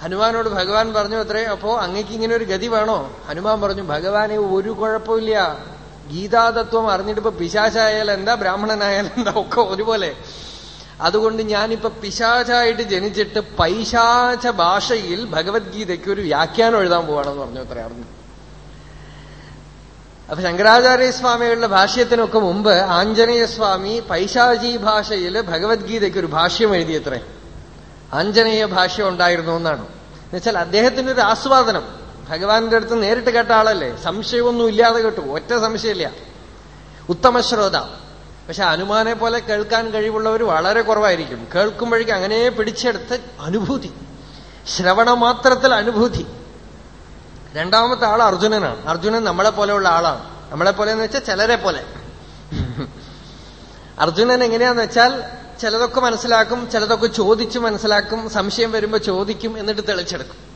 ഹനുമാനോട് ഭഗവാൻ പറഞ്ഞു അത്രേ അപ്പോ അങ്ങക്ക് ഇങ്ങനെ ഒരു ഗതി വേണോ? ഹനുമാൻ പറഞ്ഞു ഭഗവാനെ ഒരു കുഴപ്പമില്ല. ഗീതാതത്വം അറിഞ്ഞിട്ടിപ്പോ പിശാചായാലും എന്താ ബ്രാഹ്മണനായാലും എന്താ ഒക്കെ ഒരുപോലെ. അതുകൊണ്ട് ഞാനിപ്പോ പിശാചായിട്ട് ജനിച്ചിട്ട് പൈശാച ഭാഷയിൽ ഭഗവത്ഗീതയ്ക്ക് ഒരു വ്യാഖ്യാനം എഴുതാൻ പോവാണെന്ന് പറഞ്ഞു അത്ര അറിഞ്ഞു. അപ്പൊ ശങ്കരാചാര്യസ്വാമികളുടെ ഭാഷ്യത്തിനൊക്കെ മുമ്പ് ആഞ്ജനേയസ്വാമി പൈശാചി ഭാഷയിൽ ഭഗവത്ഗീതയ്ക്ക് ഒരു ഭാഷ്യം എഴുതിയത്രേ. ആഞ്ജനേയ ഭാഷ്യം ഉണ്ടായിരുന്നു എന്നാണ്. എന്നുവെച്ചാൽ അദ്ദേഹത്തിന്റെ ഒരു ആസ്വാദനം. ഭഗവാന്റെ അടുത്ത് നേരിട്ട് കേട്ട ആളല്ലേ? സംശയമൊന്നും ഇല്ലാതെ കേട്ടു. ഒറ്റ സംശയമില്ല. ഉത്തമശ്രോത. പക്ഷെ അനുമാനെ പോലെ കേൾക്കാൻ കഴിവുള്ളവർ വളരെ കുറവായിരിക്കും. കേൾക്കുമ്പോഴേക്കും അങ്ങനെ പിടിച്ചെടുത്ത് അനുഭൂതി. ശ്രവണ മാത്രത്തിൽ അനുഭൂതി. രണ്ടാമത്തെ ആൾ അർജുനനാണ്. അർജുനൻ നമ്മളെ പോലെയുള്ള ആളാണ്. നമ്മളെ പോലെ എന്ന് വെച്ചാൽ ചിലരെ പോലെ. അർജുനൻ എങ്ങനെയാന്ന് വെച്ചാൽ ചിലതൊക്കെ മനസ്സിലാക്കും ചിലതൊക്കെ ചോദിച്ച് മനസ്സിലാക്കും സംശയം വരുമ്പോ ചോദിക്കും എന്നിട്ട് തെളിച്ചെടുക്കും.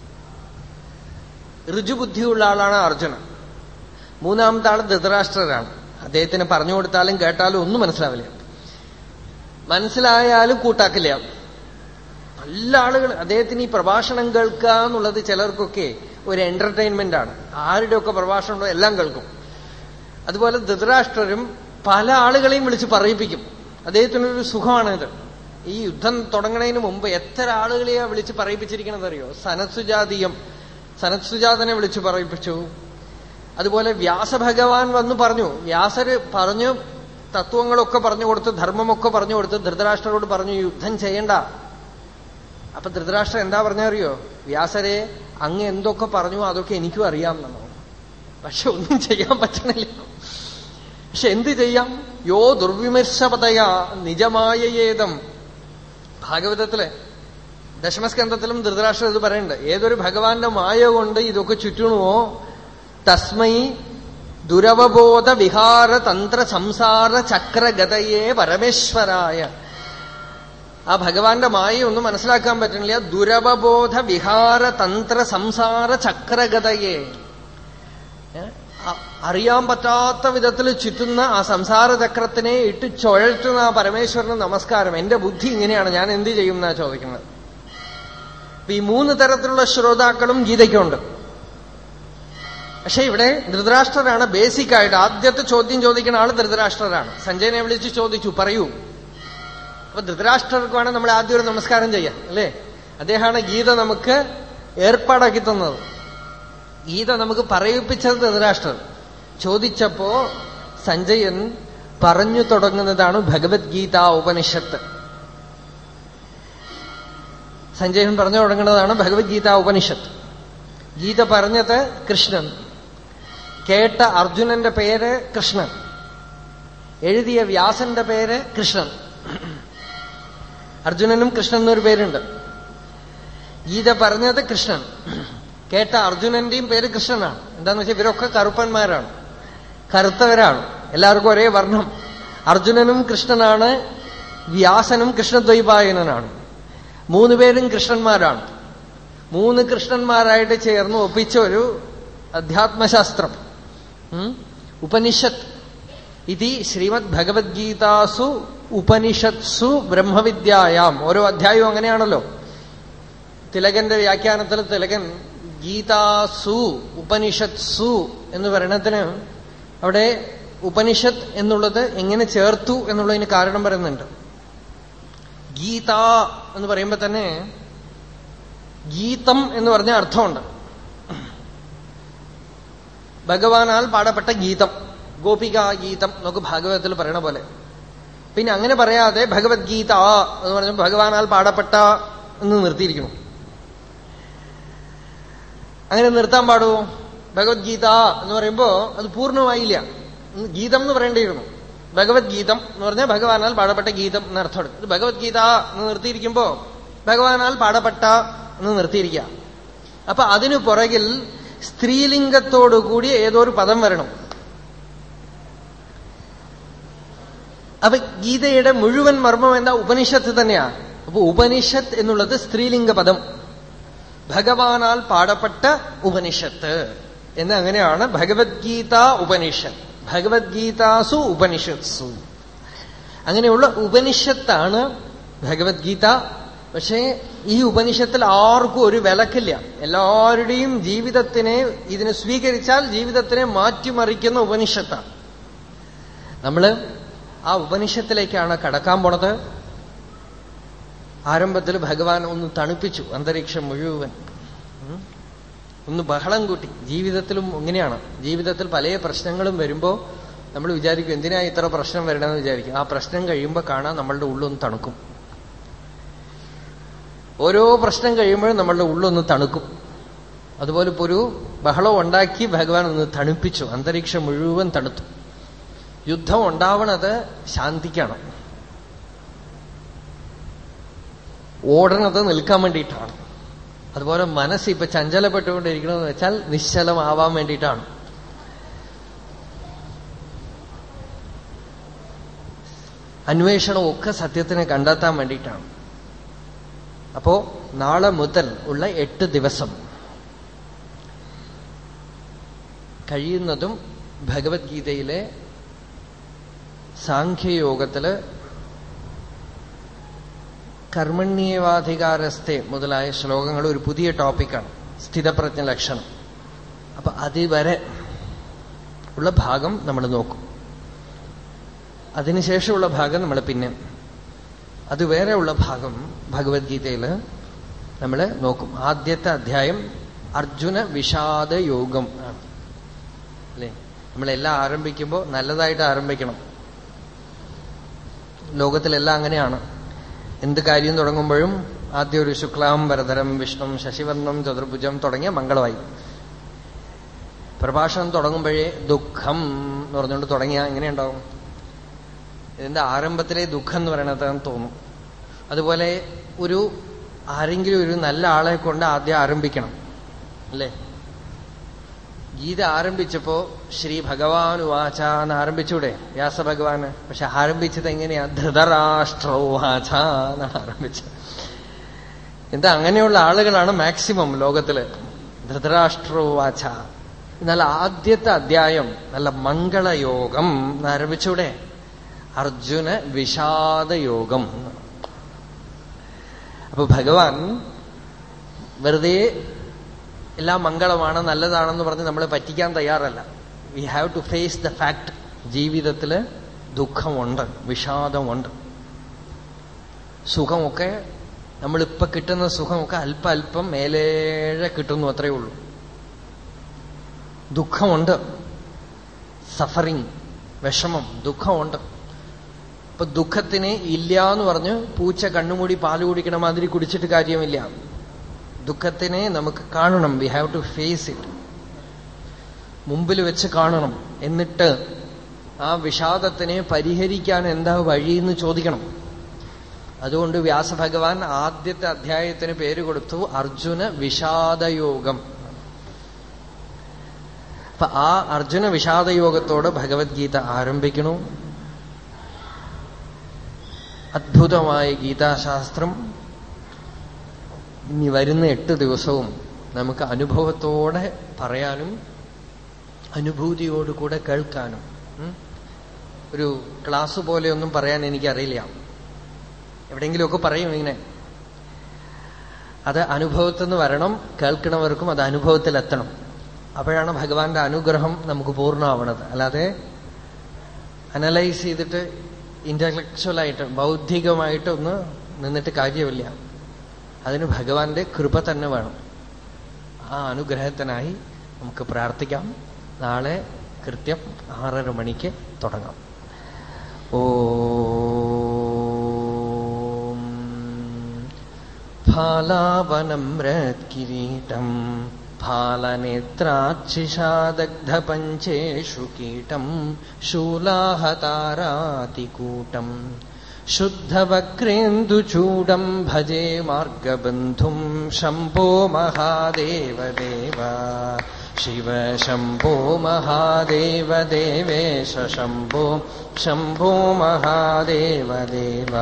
ഋജുബുദ്ധിയുള്ള ആളാണ് അർജുനൻ മൂന്നാമത്തെ ആൾ ധൃതരാഷ്ട്രരാണ്. അദ്ദേഹത്തിന് പറഞ്ഞു കൊടുത്താലും കേട്ടാലും ഒന്നും മനസ്സിലാവില്ല. മനസ്സിലായാലും കൂട്ടാക്കില്ല. നല്ല ആളുകൾ അദ്ദേഹത്തിന് ഈ പ്രഭാഷണം കേൾക്കുക എന്നുള്ളത് ചിലർക്കൊക്കെ ഒരു എന്റർടൈൻമെന്റ് ആണ്. ആരുടെയൊക്കെ പ്രഭാഷണം ഉണ്ടോ എല്ലാം കേൾക്കും. അതുപോലെ ധൃതരാഷ്ട്രരും പല ആളുകളെയും വിളിച്ച് പറയിപ്പിക്കും. അദ്ദേഹത്തിനൊരു സുഖമാണിത് ഈ യുദ്ധം തുടങ്ങുന്നതിന് മുമ്പ് എത്ര ആളുകളെയാ വിളിച്ച് പറയിപ്പിച്ചിരിക്കണത് അറിയോ? സനത്സുജാതീയം സനത്സുജാതനെ വിളിച്ചു പറയിപ്പിച്ചു. അതുപോലെ വ്യാസഭഗവാൻ വന്ന് പറഞ്ഞു. വ്യാസര് പറഞ്ഞു തത്വങ്ങളൊക്കെ പറഞ്ഞു കൊടുത്ത് ധർമ്മമൊക്കെ പറഞ്ഞു കൊടുത്ത് ധൃതരാഷ്ട്രരോട് പറഞ്ഞു യുദ്ധം ചെയ്യണ്ട. അപ്പൊ ധൃതരാഷ്ട്രം എന്താ പറഞ്ഞറിയോ? വ്യാസരെ അങ്ങ് എന്തൊക്കെ പറഞ്ഞു അതൊക്കെ എനിക്കും അറിയാം എന്നോ. പക്ഷെ ഒന്നും ചെയ്യാൻ പറ്റണില്ല. പക്ഷെ എന്ത് ചെയ്യാം? യോ ദുർവിമർശപതയാ നിജമായ ഏതം ഭാഗവതത്തിലെ ദശമസ്കന്ധത്തിലും ധൃതരാഷ്ട്രം ഇത് പറയുന്നുണ്ട്. ഏതൊരു ഭഗവാന്റെ മായ കൊണ്ട് ഇതൊക്കെ ചുറ്റണമോ തസ്മൈ ദുരവബോധ വിഹാര തന്ത്ര സംസാര ചക്രഗതയെ പരമേശ്വരായ. ആ ഭഗവാന്റെ മായയൊന്നും മനസ്സിലാക്കാൻ പറ്റുന്നില്ല ദുരവബോധ വിഹാര തന്ത്ര സംസാര ചക്രഗതയെ. അറിയാൻ പറ്റാത്ത വിധത്തിൽ ചുറ്റുന്ന ആ സംസാര ചക്രത്തിനെ ഇട്ട് ചുഴറ്റുന്ന ആ പരമേശ്വരന് നമസ്കാരം. എന്റെ ബുദ്ധി ഇങ്ങനെയാണ്. ഞാൻ എന്ത് ചെയ്യും എന്നാ ചോദിക്കുന്നത്? ഈ മൂന്ന് തരത്തിലുള്ള ശ്രോതാക്കളും ഗീതയ്ക്കുണ്ട്. പക്ഷെ ഇവിടെ ധൃതരാഷ്ട്രരാണ്. ബേസിക് ആയിട്ട് ആദ്യത്തെ ചോദ്യം ചോദിക്കുന്ന ആൾ ധൃതരാഷ്ട്രരാണ്. സഞ്ജയനെ വിളിച്ച് ചോദിച്ചു പറയൂ. അപ്പൊ ധൃതരാഷ്ട്രർക്ക് വേണം നമ്മൾ ആദ്യം ഒരു നമസ്കാരം ചെയ്യാം അല്ലേ? അദ്ദേഹമാണ് ഗീത നമുക്ക് ഏർപ്പാടാക്കി തന്നത്. ഗീത നമുക്ക് പറയിപ്പിച്ചത് ധൃതരാഷ്ട്രർ ചോദിച്ചപ്പോ സഞ്ജയൻ പറഞ്ഞു തുടങ്ങുന്നതാണ് ഭഗവത്ഗീത ഉപനിഷത്ത്. സഞ്ജയൻ പറഞ്ഞു തുടങ്ങുന്നതാണ് ഭഗവത്ഗീത ഉപനിഷത്ത്. ഗീത പറഞ്ഞത് കൃഷ്ണൻ. കേട്ട അർജുനന്റെ പേര് കൃഷ്ണൻ. എഴുതിയ വ്യാസന്റെ പേര് കൃഷ്ണൻ. അർജുനനും കൃഷ്ണൻ എന്നൊരു പേരുണ്ട്. ഗീത പറഞ്ഞത് കൃഷ്ണൻ. കേട്ട അർജുനന്റെയും പേര് കൃഷ്ണനാണ്. എന്താന്ന് വെച്ചാൽ ഇവരൊക്കെ കറുപ്പന്മാരാണ്. കറുത്തവരാണ്. എല്ലാവർക്കും ഒരേ വർണം. അർജുനനും കൃഷ്ണനാണ് വ്യാസനും കൃഷ്ണദ്വൈപായനനാണ്. മൂന്ന് പേരും കൃഷ്ണന്മാരാണ്. മൂന്ന് കൃഷ്ണന്മാരായിട്ട് ചേർന്ന് ഒപ്പിച്ച ഒരു അധ്യാത്മശാസ്ത്രം. ഉപനിഷത്ത്. ഇതി ശ്രീമദ് ഭഗവത്ഗീതാസു ഉപനിഷത്സു ബ്രഹ്മവിദ്യായാം. ഓരോ അധ്യായവും അങ്ങനെയാണല്ലോ. തിലകന്റെ വ്യാഖ്യാനത്തിൽ തിലകൻ ഗീതാസു ഉപനിഷത്സു എന്ന് പറയണത്തിന് അവിടെ ഉപനിഷത്ത് എന്നുള്ളത് എങ്ങനെ ചേർത്തു എന്നുള്ളതിന് കാരണം പറയുന്നുണ്ട്. ഗീത എന്ന് പറയുമ്പോ തന്നെ ഗീതം എന്ന് പറഞ്ഞ അർത്ഥമുണ്ട്. ഭഗവാനാൽ പാടപ്പെട്ട ഗീതം ഗോപികാ ഗീതം നമുക്ക് ഭാഗവതത്തിൽ പറയണ പോലെ. പിന്നെ അങ്ങനെ പറയാതെ ഭഗവത്ഗീത എന്ന് പറഞ്ഞ ഭഗവാനാൽ പാടപ്പെട്ട എന്ന് നിർത്തിയിരിക്കുന്നു. അങ്ങനെ നിർത്താൻ പാടുമോ ഭഗവത്ഗീത എന്ന് പറയുമ്പോ അത് പൂർണമായില്ല. ഗീതം എന്ന് പറയേണ്ടിയിരുന്നു. ഭഗവത്ഗീതം എന്ന് പറഞ്ഞാൽ ഭഗവാനാൽ പാടപ്പെട്ട ഗീതം എന്ന് അർത്ഥം ഭഗവത്ഗീത എന്ന് നിർത്തിയിരിക്കുമ്പോ ഭഗവാനാൽ പാടപ്പെട്ട എന്ന് നിർത്തിയിരിക്കുക. അപ്പൊ അതിനു പുറകിൽ സ്ത്രീലിംഗത്തോടുകൂടി ഏതോ ഒരു പദം വരണം. അപ്പൊ ഗീതയുടെ മുഴുവൻ മർമ്മം എന്താ? ഉപനിഷത്ത് തന്നെയാ. അപ്പൊ ഉപനിഷത്ത് എന്നുള്ളത് സ്ത്രീലിംഗ പദം. ഭഗവാനാൽ പാടപ്പെട്ട ഉപനിഷത്ത്. എന്ന് അങ്ങനെയാണ് ഭഗവത്ഗീത ഉപനിഷത്ത്. ഭഗവത്ഗീതാസു ഉപനിഷത്സു. അങ്ങനെയുള്ള ഉപനിഷത്താണ് ഭഗവത്ഗീത. പക്ഷേ ഈ ഉപനിഷത്തിൽ ആർക്കും ഒരു വിലക്കില്ല. എല്ലാവരുടെയും ജീവിതത്തിനെ ഇതിനെ സ്വീകരിച്ചാൽ ജീവിതത്തിനെ മാറ്റിമറിക്കുന്ന ഉപനിഷത്താണ് നമ്മൾ ആ ഉപനിഷത്തിലേക്കാണ് കടക്കാൻ പോണത്. ആരംഭത്തിൽ ഭഗവാൻ ഒന്ന് തണുപ്പിച്ചു അന്തരീക്ഷം മുഴുവൻ. ഒന്ന് ബഹളം കൂട്ടി. ജീവിതത്തിലും ഇങ്ങനെയാണ്. ജീവിതത്തിൽ പല പ്രശ്നങ്ങളും വരുമ്പോ നമ്മൾ വിചാരിക്കും എന്തിനാ ഇത്ര പ്രശ്നം വരണമെന്ന് വിചാരിക്കും. ആ പ്രശ്നം കഴിയുമ്പോൾ കാണാൻ നമ്മളുടെ ഉള്ളൊന്ന് തണുക്കും. ഓരോ പ്രശ്നം കഴിയുമ്പോഴും നമ്മളുടെ ഉള്ളൊന്ന് തണുക്കും. അതുപോലെ ഒരു ബഹളം ഉണ്ടാക്കി ഭഗവാൻ ഒന്ന് തണുപ്പിച്ചു. അന്തരീക്ഷം മുഴുവൻ തണുത്തു. യുദ്ധം ഉണ്ടാവണത് ശാന്തിക്കാണ്. ഓടണത് നിൽക്കാൻ വേണ്ടിയിട്ടാണ്. അതുപോലെ മനസ്സ് ഇപ്പൊ ചഞ്ചലപ്പെട്ടുകൊണ്ടിരിക്കണമെന്ന് വെച്ചാൽ നിശ്ചലമാവാൻ വേണ്ടിയിട്ടാണ്. അന്വേഷണമൊക്കെ സത്യത്തിനെ കണ്ടെത്താൻ വേണ്ടിയിട്ടാണ്. അപ്പോ നാളെ മുതൽ ഉള്ള എട്ട് ദിവസം കഴിയുന്നതും ഭഗവത്ഗീതയിലെ സാഖ്യയോഗത്തിൽ കർമ്മണ്യേവാധികാരസ്ഥെ മുതലായ ശ്ലോകങ്ങൾ ഒരു പുതിയ ടോപ്പിക്കാണ്. സ്ഥിതപ്രജ്ഞ ലക്ഷണം. അപ്പൊ അതിവരെ ഉള്ള ഭാഗം നമ്മൾ നോക്കും. അതിനുശേഷമുള്ള ഭാഗം നമ്മൾ പിന്നെ അത് ഉള്ള ഭാഗം ഭഗവത്ഗീതയിൽ നമ്മൾ നോക്കും. ആദ്യത്തെ അധ്യായം അർജുന വിഷാദ യോഗം ആണ്. അല്ലേ? നമ്മളെല്ലാം ആരംഭിക്കുമ്പോൾ നല്ലതായിട്ട് ആരംഭിക്കണം. ലോകത്തിലെല്ലാം അങ്ങനെയാണ്. എന്ത് കാര്യം തുടങ്ങുമ്പോഴും ആദ്യം ഒരു ശുക്ലാം വരധരം വിഷ്ണു ശശിവർണം ചതുർഭുജം തുടങ്ങിയ മംഗളമായി. പ്രഭാഷണം തുടങ്ങുമ്പോഴേ ദുഃഖം എന്ന് പറഞ്ഞുകൊണ്ട് തുടങ്ങിയ എങ്ങനെയുണ്ടാവും ഇതിന്റെ ആരംഭത്തിലെ ദുഃഖം എന്ന് പറയണത് തോന്നും. അതുപോലെ ഒരു ആരെങ്കിലും ഒരു നല്ല ആളെ കൊണ്ട് ആദ്യം ആരംഭിക്കണം. അല്ലേ? ഗീത ആരംഭിച്ചപ്പോ ശ്രീ ഭഗവാൻ വാച എന്ന് ആരംഭിച്ചൂടെ? വ്യാസഭഗവാന്. പക്ഷെ ആരംഭിച്ചത് എങ്ങനെയാ? ധൃതരാഷ്ട്രോ വാച എന്നാണ് ആരംഭിച്ചത്. എന്താ അങ്ങനെയുള്ള ആളുകളാണ് മാക്സിമം ലോകത്തിൽ. ധൃതരാഷ്ട്രോ വാച എന്നാൽ ആദ്യത്തെ അധ്യായം നല്ല മംഗളയോഗം എന്ന് ആരംഭിച്ചൂടെ? അർജുന വിഷാദയോഗം. അപ്പൊ ഭഗവാൻ വെറുതെ എല്ലാം മംഗളമാണ് നല്ലതാണെന്ന് പറഞ്ഞ് നമ്മൾ പറ്റിക്കാൻ തയ്യാറല്ല. We have to face the fact ജീവിതത്തിൽ ദുഃഖമുണ്ട് വിഷാദമുണ്ട്. സുഖമൊക്കെ നമ്മളിപ്പോ കിട്ടുന്ന സുഖമൊക്കെ അല്പ അല്പം മേലേഴെ കിട്ടുന്നു അത്രയേ ഉള്ളൂ. ദുഃഖമുണ്ട്. സഫറിങ് വിഷമം ദുഃഖമുണ്ട്. ഇപ്പൊ ദുഃഖത്തിന് ഇല്ല എന്ന് പറഞ്ഞ് പൂച്ച കണ്ണുമൂടി പാൽ കുടിക്കണ മാതിരി കുടിച്ചിട്ട് കാര്യമില്ല. ദുഃഖത്തിനെ നമുക്ക് കാണണം. We have to face it മുമ്പിൽ വെച്ച് കാണണം. എന്നിട്ട് ആ വിഷാദത്തിനെ പരിഹരിക്കാൻ എന്താ വഴിയെന്ന് ചോദിക്കണം. അതുകൊണ്ട് വ്യാസഭഗവാൻ ആദ്യത്തെ അധ്യായത്തിന് പേര് കൊടുത്തു. അർജുന വിഷാദയോഗം. അപ്പൊ ആ അർജുന വിഷാദയോഗത്തോട് ഭഗവത്ഗീത ആരംഭിക്കണു അദ്ഭുതമായ ഗീതാശാസ്ത്രം. ഇനി വരുന്ന എട്ട് ദിവസവും നമുക്ക് അനുഭവത്തോടെ പറയാനും അനുഭൂതിയോടുകൂടെ കേൾക്കാനും ഒരു ക്ലാസ് പോലെയൊന്നും പറയാൻ എനിക്കറിയില്ല. എവിടെയെങ്കിലുമൊക്കെ പറയും ഇങ്ങനെ. അത് അനുഭവത്തിൽ നിന്ന് വരണം കേൾക്കണവർക്കും അത് അനുഭവത്തിലെത്തണം. അപ്പോഴാണ് ഭഗവാന്റെ അനുഗ്രഹം നമുക്ക് പൂർണമാവണത് അല്ലാതെ അനലൈസ് ചെയ്തിട്ട് ഇന്റലക്ച്വലായിട്ട് ബൗദ്ധികമായിട്ടൊന്ന് നിന്നിട്ട് കാര്യമില്ല. അതിന് ഭഗവാന്റെ കൃപ തന്നെ വേണം ആ അനുഗ്രഹത്തിനായി നമുക്ക് പ്രാർത്ഥിക്കാം നാളെ കൃത്യം ആറര മണിക്ക് തുടങ്ങാം ഓ फालावनम्रत्किरीटम् फालनेत्राक्षिषादग्धपञ्चेषु कीटम् शूलाहतारातिकूटम् शुद्धवक्रेन्दुचूडम् भजे मार्गबन्धुम् शम्भो महादेवदेव। शिव शम्भो महादेव देवेश शम्भो शम्भो महादेवदेव।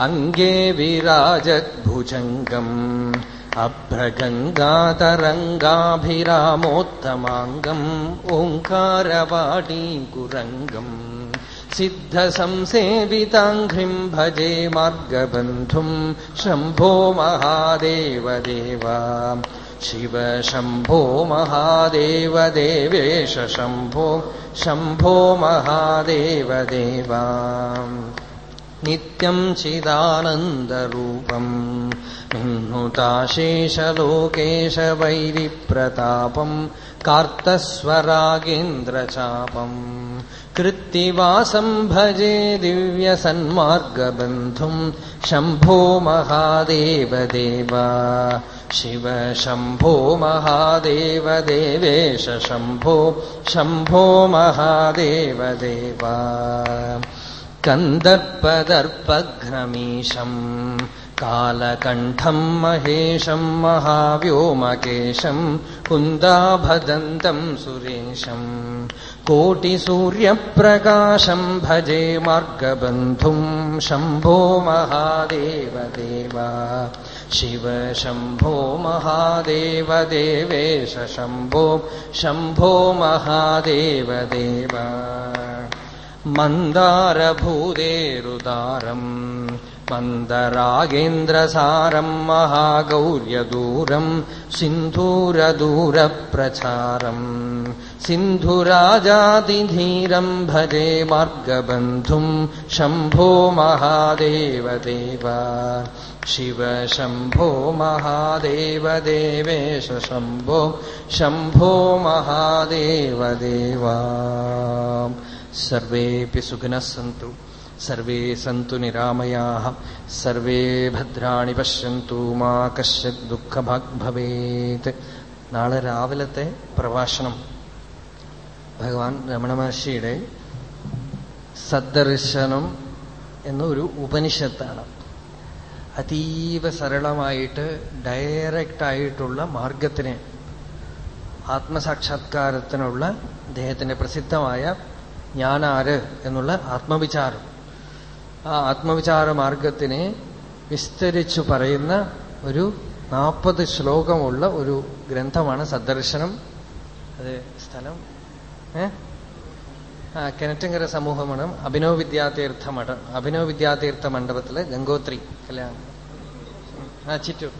अङ्गे विराजद्भुजङ्गम् अभ्रगङ्गातरङ्गाभिरामोत्तमाङ्गम् ओङ्कारवाटीकुरङ्गम् सिद्धसंसेविताङ्घ्रिम् भजे मार्गबन्धुम् शम्भो महादेवदेव शिव शम्भो महादेव देवेश शम्भो शम्भो महादेवदेवा नित्यम् चिदानन्दरूपम् नुताशेषलोकेशवैरिप्रतापम् कार्तस्वरागेन्द्रचापम् कृत्तिवासम् भजे दिव्यसन्मार्गबन्धुम् शम्भो महादेवदेव शिव शम्भो महादेव देवेश शम्भो शम्भो महादेवदेवा कन्दर्पदर्पघ्नमीशम् कालकण्ठम् महेशम् महाव्योमकेशम् कुन्दाभदन्तम् सुरेशम् कोटिसूर्यप्रकाशम् भजे मार्गबन्धुम् शम्भो महादेवदेव शिव शम्भो महादेव देवेश शम्भो शम्भो महादेवदेव मन्दारभूदेरुदारम् മന്ദരാഗേന്ദ്രസാരം മഹാഗൗര്യദൂരം സിന്ധൂരദൂരപ്രചാരം. സിന്ധുരാജാതിധീരം ഭജേ മാർഗബന്ധും ശംഭോ മഹാദേവദേവ. ശിവ ശംഭോ മഹാദേവദേവേശ ശംഭോ ശംഭോ മഹാദേവദേവ. സർവേപ്പി സുഖിനഃ സന്തു सर्वे सन्तु निरामयाः सर्वे ഭദ്രാണി പശ്യന്തു മാ കശ്യത് ദുഃഖഭാഗ് ഭവേത് നാളെ രാവിലത്തെ പ്രഭാഷണം ഭഗവാൻ രമണ മഹർഷിയുടെ സദ്ദർശനം എന്നൊരു ഉപനിഷത്താണ് അതീവ സരളമായിട്ട് ഡയറക്റ്റ് ആയിട്ടുള്ള മാർഗത്തിന് ആത്മസാക്ഷാത്കാരത്തിനുള്ള അദ്ദേഹത്തിന്റെ പ്രസിദ്ധമായ ഞാനാര് എന്നുള്ള ആത്മവിചാരം ആ ആത്മവിചാര മാർഗത്തിനെ വിസ്തരിച്ചു പറയുന്ന ഒരു നാൽപ്പത് ശ്ലോകമുള്ള ഒരു ഗ്രന്ഥമാണ് സദർശനം അത് സ്ഥലം ഏ? ആ കിണറ്റങ്കര സമൂഹമാണ്. അഭിനവ് വിദ്യാതീർത്ഥ മഠം അഭിനവ് വിദ്യാതീർത്ഥ മണ്ഡപത്തിലെ ഗംഗോത്രി കല്യാണം. ആ ചിറ്റൂർ.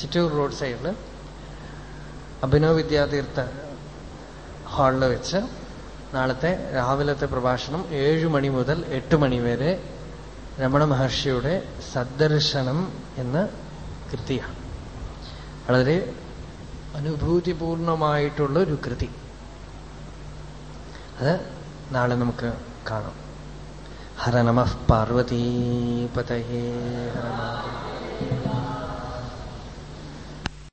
ചിറ്റൂർ റോഡ് സൈഡിൽ അഭിനവ് വിദ്യാതീർത്ഥ ഹാളിൽ വെച്ച് നാളത്തെ രാവിലത്തെ പ്രഭാഷണം ഏഴു മണി മുതൽ എട്ട് മണി വരെ രമണ മഹർഷിയുടെ സദ്ദർശനം എന്ന കൃതിയാണ്. വളരെ അനുഭൂതിപൂർണമായിട്ടുള്ള ഒരു കൃതി. അത് നാളെ നമുക്ക് കാണാം. ഹര നമ പാർവതീപതയേ ഹര